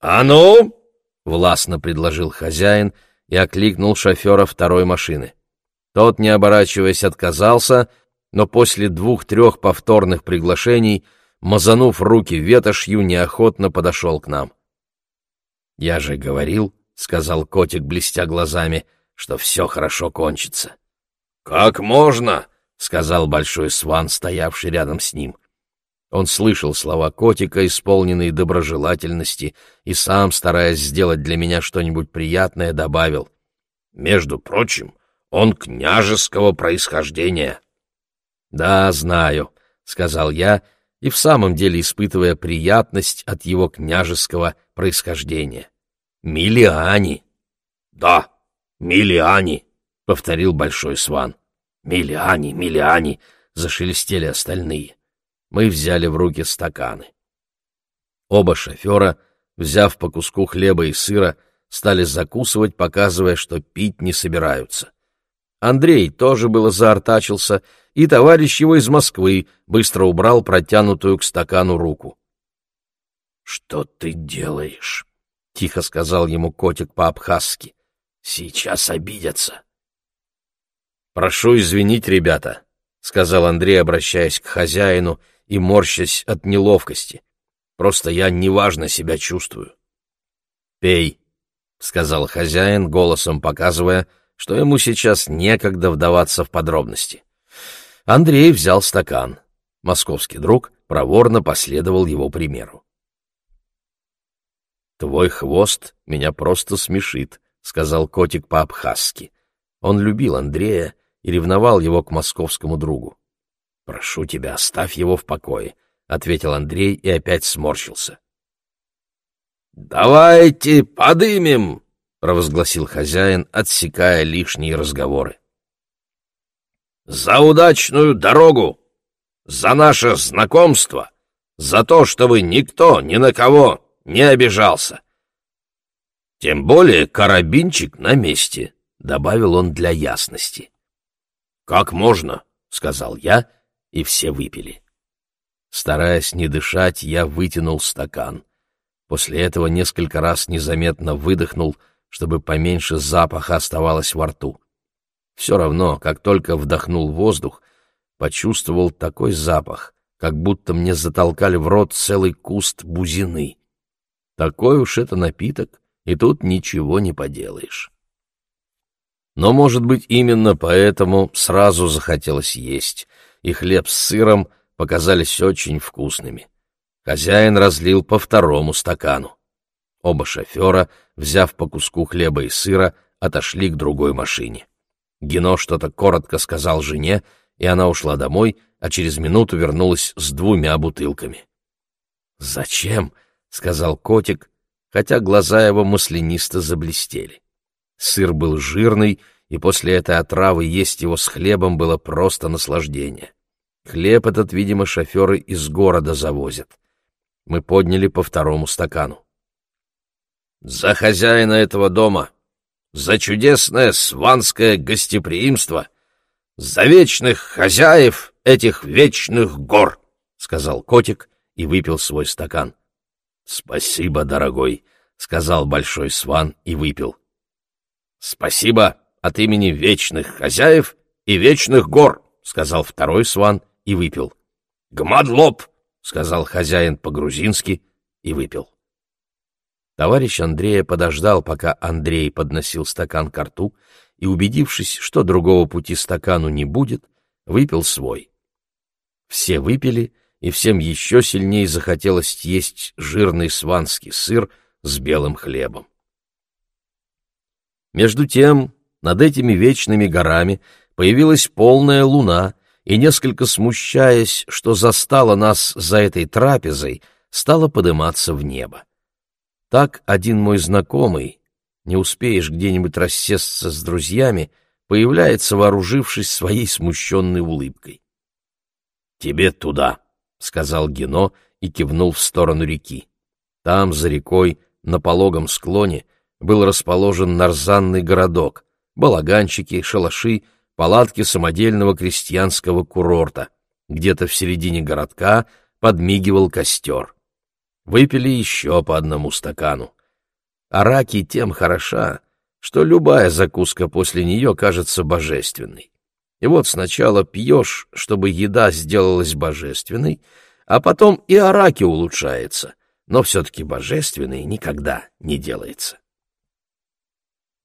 «А ну!» — властно предложил хозяин и окликнул шофера второй машины. Тот, не оборачиваясь, отказался, но после двух-трех повторных приглашений, мазанув руки ветошью, неохотно подошел к нам. «Я же говорил», — сказал котик, блестя глазами, что все хорошо кончится. — Как можно? — сказал большой сван, стоявший рядом с ним. — Он слышал слова котика, исполненные доброжелательности, и сам, стараясь сделать для меня что-нибудь приятное, добавил. «Между прочим, он княжеского происхождения». «Да, знаю», — сказал я, и в самом деле испытывая приятность от его княжеского происхождения. «Миллиани!» «Да, миллиани!» — повторил Большой Сван. «Миллиани, миллиани!» — зашелестели остальные мы взяли в руки стаканы. Оба шофера, взяв по куску хлеба и сыра, стали закусывать, показывая, что пить не собираются. Андрей тоже было заортачился, и товарищ его из Москвы быстро убрал протянутую к стакану руку. — Что ты делаешь? — тихо сказал ему котик по-абхазски. — Сейчас обидятся. — Прошу извинить, ребята, — сказал Андрей, обращаясь к хозяину, — и морщась от неловкости. Просто я неважно себя чувствую. «Пей», — сказал хозяин, голосом показывая, что ему сейчас некогда вдаваться в подробности. Андрей взял стакан. Московский друг проворно последовал его примеру. «Твой хвост меня просто смешит», — сказал котик по-абхазски. Он любил Андрея и ревновал его к московскому другу. «Прошу тебя, оставь его в покое», — ответил Андрей и опять сморщился. «Давайте подымем!» — провозгласил хозяин, отсекая лишние разговоры. «За удачную дорогу! За наше знакомство! За то, чтобы никто ни на кого не обижался! Тем более карабинчик на месте!» — добавил он для ясности. «Как можно?» — сказал я и все выпили. Стараясь не дышать, я вытянул стакан. После этого несколько раз незаметно выдохнул, чтобы поменьше запаха оставалось во рту. Все равно, как только вдохнул воздух, почувствовал такой запах, как будто мне затолкали в рот целый куст бузины. Такой уж это напиток, и тут ничего не поделаешь. Но, может быть, именно поэтому сразу захотелось есть — и хлеб с сыром показались очень вкусными. Хозяин разлил по второму стакану. Оба шофера, взяв по куску хлеба и сыра, отошли к другой машине. Гено что-то коротко сказал жене, и она ушла домой, а через минуту вернулась с двумя бутылками. «Зачем?» — сказал котик, хотя глаза его маслянисто заблестели. Сыр был жирный, и после этой отравы есть его с хлебом было просто наслаждение. Хлеб этот, видимо, шоферы из города завозят. Мы подняли по второму стакану. «За хозяина этого дома! За чудесное сванское гостеприимство! За вечных хозяев этих вечных гор!» — сказал котик и выпил свой стакан. «Спасибо, дорогой!» — сказал большой сван и выпил. «Спасибо от имени вечных хозяев и вечных гор!» — сказал второй сван и выпил. «Гмадлоп!» — сказал хозяин по-грузински и выпил. Товарищ Андрея подождал, пока Андрей подносил стакан к рту, и, убедившись, что другого пути стакану не будет, выпил свой. Все выпили, и всем еще сильнее захотелось есть жирный сванский сыр с белым хлебом. Между тем, над этими вечными горами появилась полная луна, и, несколько смущаясь, что застала нас за этой трапезой, стала подниматься в небо. Так один мой знакомый, не успеешь где-нибудь рассесться с друзьями, появляется, вооружившись своей смущенной улыбкой. «Тебе туда», — сказал Гено и кивнул в сторону реки. Там, за рекой, на пологом склоне, был расположен нарзанный городок, балаганчики, шалаши палатки самодельного крестьянского курорта. Где-то в середине городка подмигивал костер. Выпили еще по одному стакану. Араки тем хороша, что любая закуска после нее кажется божественной. И вот сначала пьешь, чтобы еда сделалась божественной, а потом и араки улучшается, но все-таки божественной никогда не делается.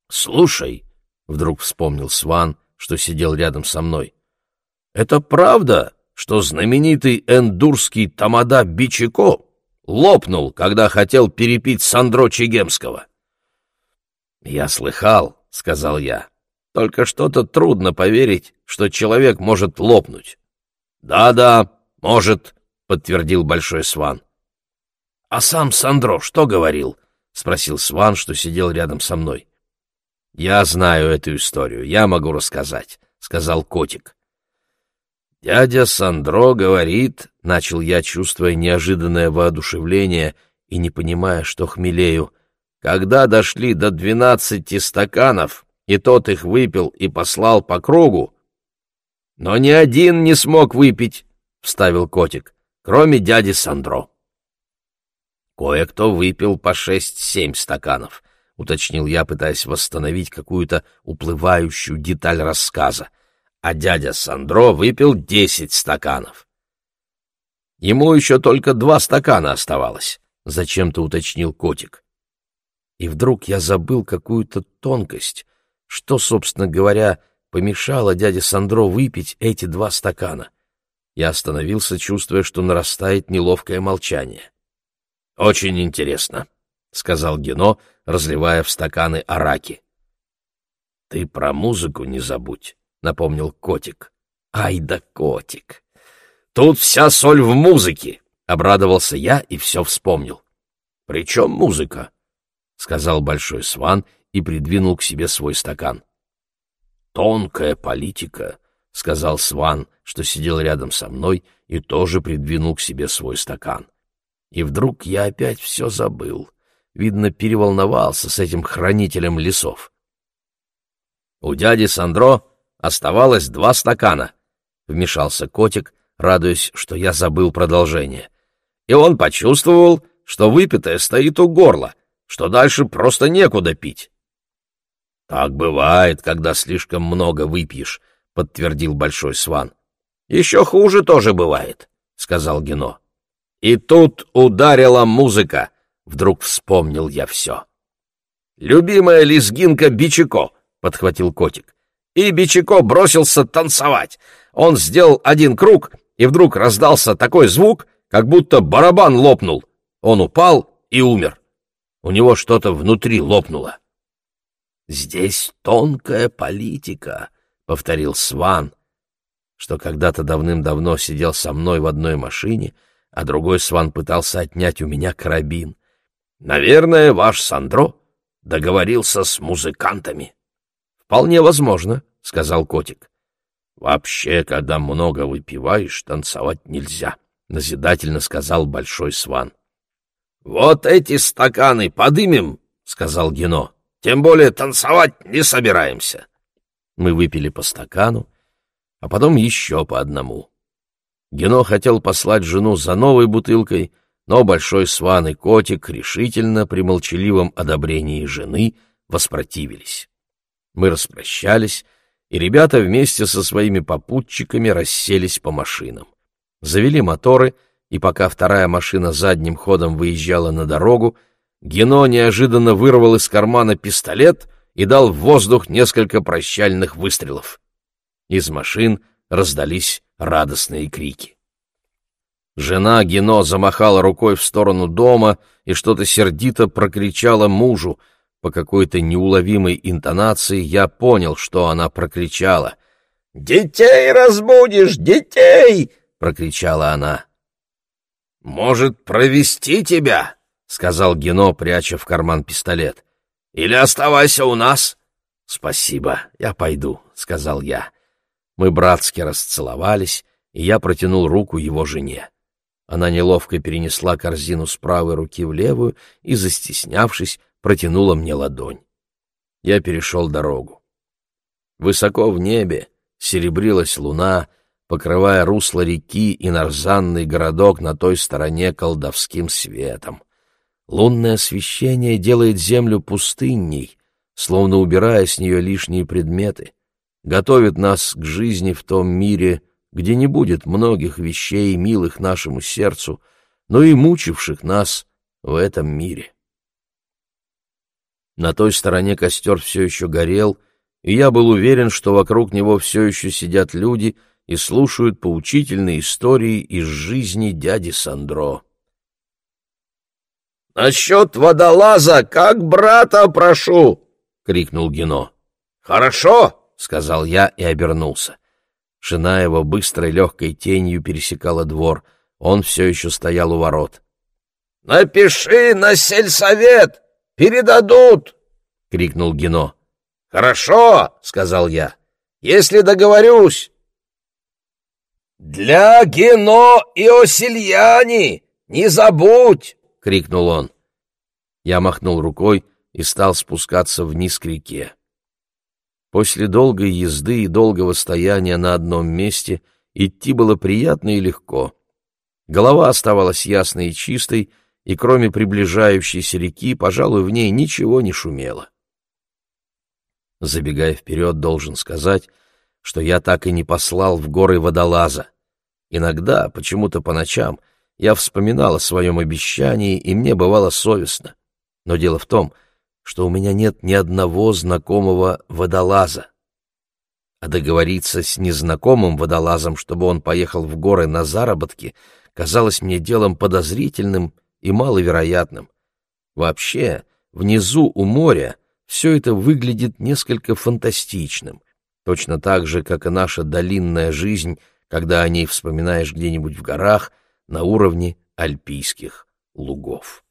«Слушай», — вдруг вспомнил Сван, — что сидел рядом со мной. «Это правда, что знаменитый эндурский тамада Бичико лопнул, когда хотел перепить Сандро Чегемского. «Я слыхал», — сказал я, — «только что-то трудно поверить, что человек может лопнуть». «Да-да, может», — подтвердил Большой Сван. «А сам Сандро что говорил?» — спросил Сван, что сидел рядом со мной. «Я знаю эту историю, я могу рассказать», — сказал котик. «Дядя Сандро говорит», — начал я, чувствуя неожиданное воодушевление и не понимая, что хмелею, «когда дошли до двенадцати стаканов, и тот их выпил и послал по кругу, но ни один не смог выпить», — вставил котик, — «кроме дяди Сандро». Кое-кто выпил по шесть-семь стаканов, — уточнил я, пытаясь восстановить какую-то уплывающую деталь рассказа. А дядя Сандро выпил десять стаканов. Ему еще только два стакана оставалось, — зачем-то уточнил котик. И вдруг я забыл какую-то тонкость, что, собственно говоря, помешало дяде Сандро выпить эти два стакана. Я остановился, чувствуя, что нарастает неловкое молчание. «Очень интересно», — сказал Гено, разливая в стаканы араки. «Ты про музыку не забудь», — напомнил котик. «Ай да котик! Тут вся соль в музыке!» — обрадовался я и все вспомнил. «При чем музыка?» — сказал Большой Сван и придвинул к себе свой стакан. «Тонкая политика», — сказал Сван, что сидел рядом со мной и тоже придвинул к себе свой стакан. И вдруг я опять все забыл. Видно, переволновался с этим хранителем лесов. У дяди Сандро оставалось два стакана, — вмешался котик, радуясь, что я забыл продолжение. И он почувствовал, что выпитое стоит у горла, что дальше просто некуда пить. — Так бывает, когда слишком много выпьешь, — подтвердил Большой Сван. — Еще хуже тоже бывает, — сказал Гено. И тут ударила музыка. Вдруг вспомнил я все. «Любимая лезгинка Бичико», — подхватил котик. И Бичико бросился танцевать. Он сделал один круг, и вдруг раздался такой звук, как будто барабан лопнул. Он упал и умер. У него что-то внутри лопнуло. «Здесь тонкая политика», — повторил Сван, что когда-то давным-давно сидел со мной в одной машине — а другой сван пытался отнять у меня карабин. Наверное, ваш Сандро договорился с музыкантами. — Вполне возможно, — сказал котик. — Вообще, когда много выпиваешь, танцевать нельзя, — назидательно сказал большой сван. — Вот эти стаканы подымем, — сказал Гено. — Тем более танцевать не собираемся. Мы выпили по стакану, а потом еще по одному. Гено хотел послать жену за новой бутылкой, но Большой Сван и Котик решительно при молчаливом одобрении жены воспротивились. Мы распрощались, и ребята вместе со своими попутчиками расселись по машинам. Завели моторы, и пока вторая машина задним ходом выезжала на дорогу, Гено неожиданно вырвал из кармана пистолет и дал в воздух несколько прощальных выстрелов. Из машин раздались радостные крики. Жена Гено замахала рукой в сторону дома и что-то сердито прокричала мужу. По какой-то неуловимой интонации я понял, что она прокричала. «Детей разбудишь, детей!» — прокричала она. «Может, провести тебя?» — сказал Гено, пряча в карман пистолет. «Или оставайся у нас?» «Спасибо, я пойду», — сказал я. Мы братски расцеловались, и я протянул руку его жене. Она неловко перенесла корзину с правой руки в левую и, застеснявшись, протянула мне ладонь. Я перешел дорогу. Высоко в небе серебрилась луна, покрывая русло реки и нарзанный городок на той стороне колдовским светом. Лунное освещение делает землю пустынней, словно убирая с нее лишние предметы готовит нас к жизни в том мире, где не будет многих вещей, милых нашему сердцу, но и мучивших нас в этом мире. На той стороне костер все еще горел, и я был уверен, что вокруг него все еще сидят люди и слушают поучительные истории из жизни дяди Сандро. «Насчет водолаза, как брата прошу!» — крикнул Гено. «Хорошо!» — сказал я и обернулся. Жена его быстрой легкой тенью пересекала двор. Он все еще стоял у ворот. «Напиши на сельсовет! Передадут!» — крикнул Гено. «Хорошо!» — сказал я. «Если договорюсь!» «Для Гено и Осильяни! Не забудь!» — крикнул он. Я махнул рукой и стал спускаться вниз к реке. После долгой езды и долгого стояния на одном месте идти было приятно и легко. Голова оставалась ясной и чистой, и кроме приближающейся реки, пожалуй, в ней ничего не шумело. Забегая вперед, должен сказать, что я так и не послал в горы водолаза. Иногда, почему-то по ночам, я вспоминал о своем обещании, и мне бывало совестно. Но дело в том, что у меня нет ни одного знакомого водолаза. А договориться с незнакомым водолазом, чтобы он поехал в горы на заработки, казалось мне делом подозрительным и маловероятным. Вообще, внизу у моря все это выглядит несколько фантастичным, точно так же, как и наша долинная жизнь, когда о ней вспоминаешь где-нибудь в горах, на уровне альпийских лугов.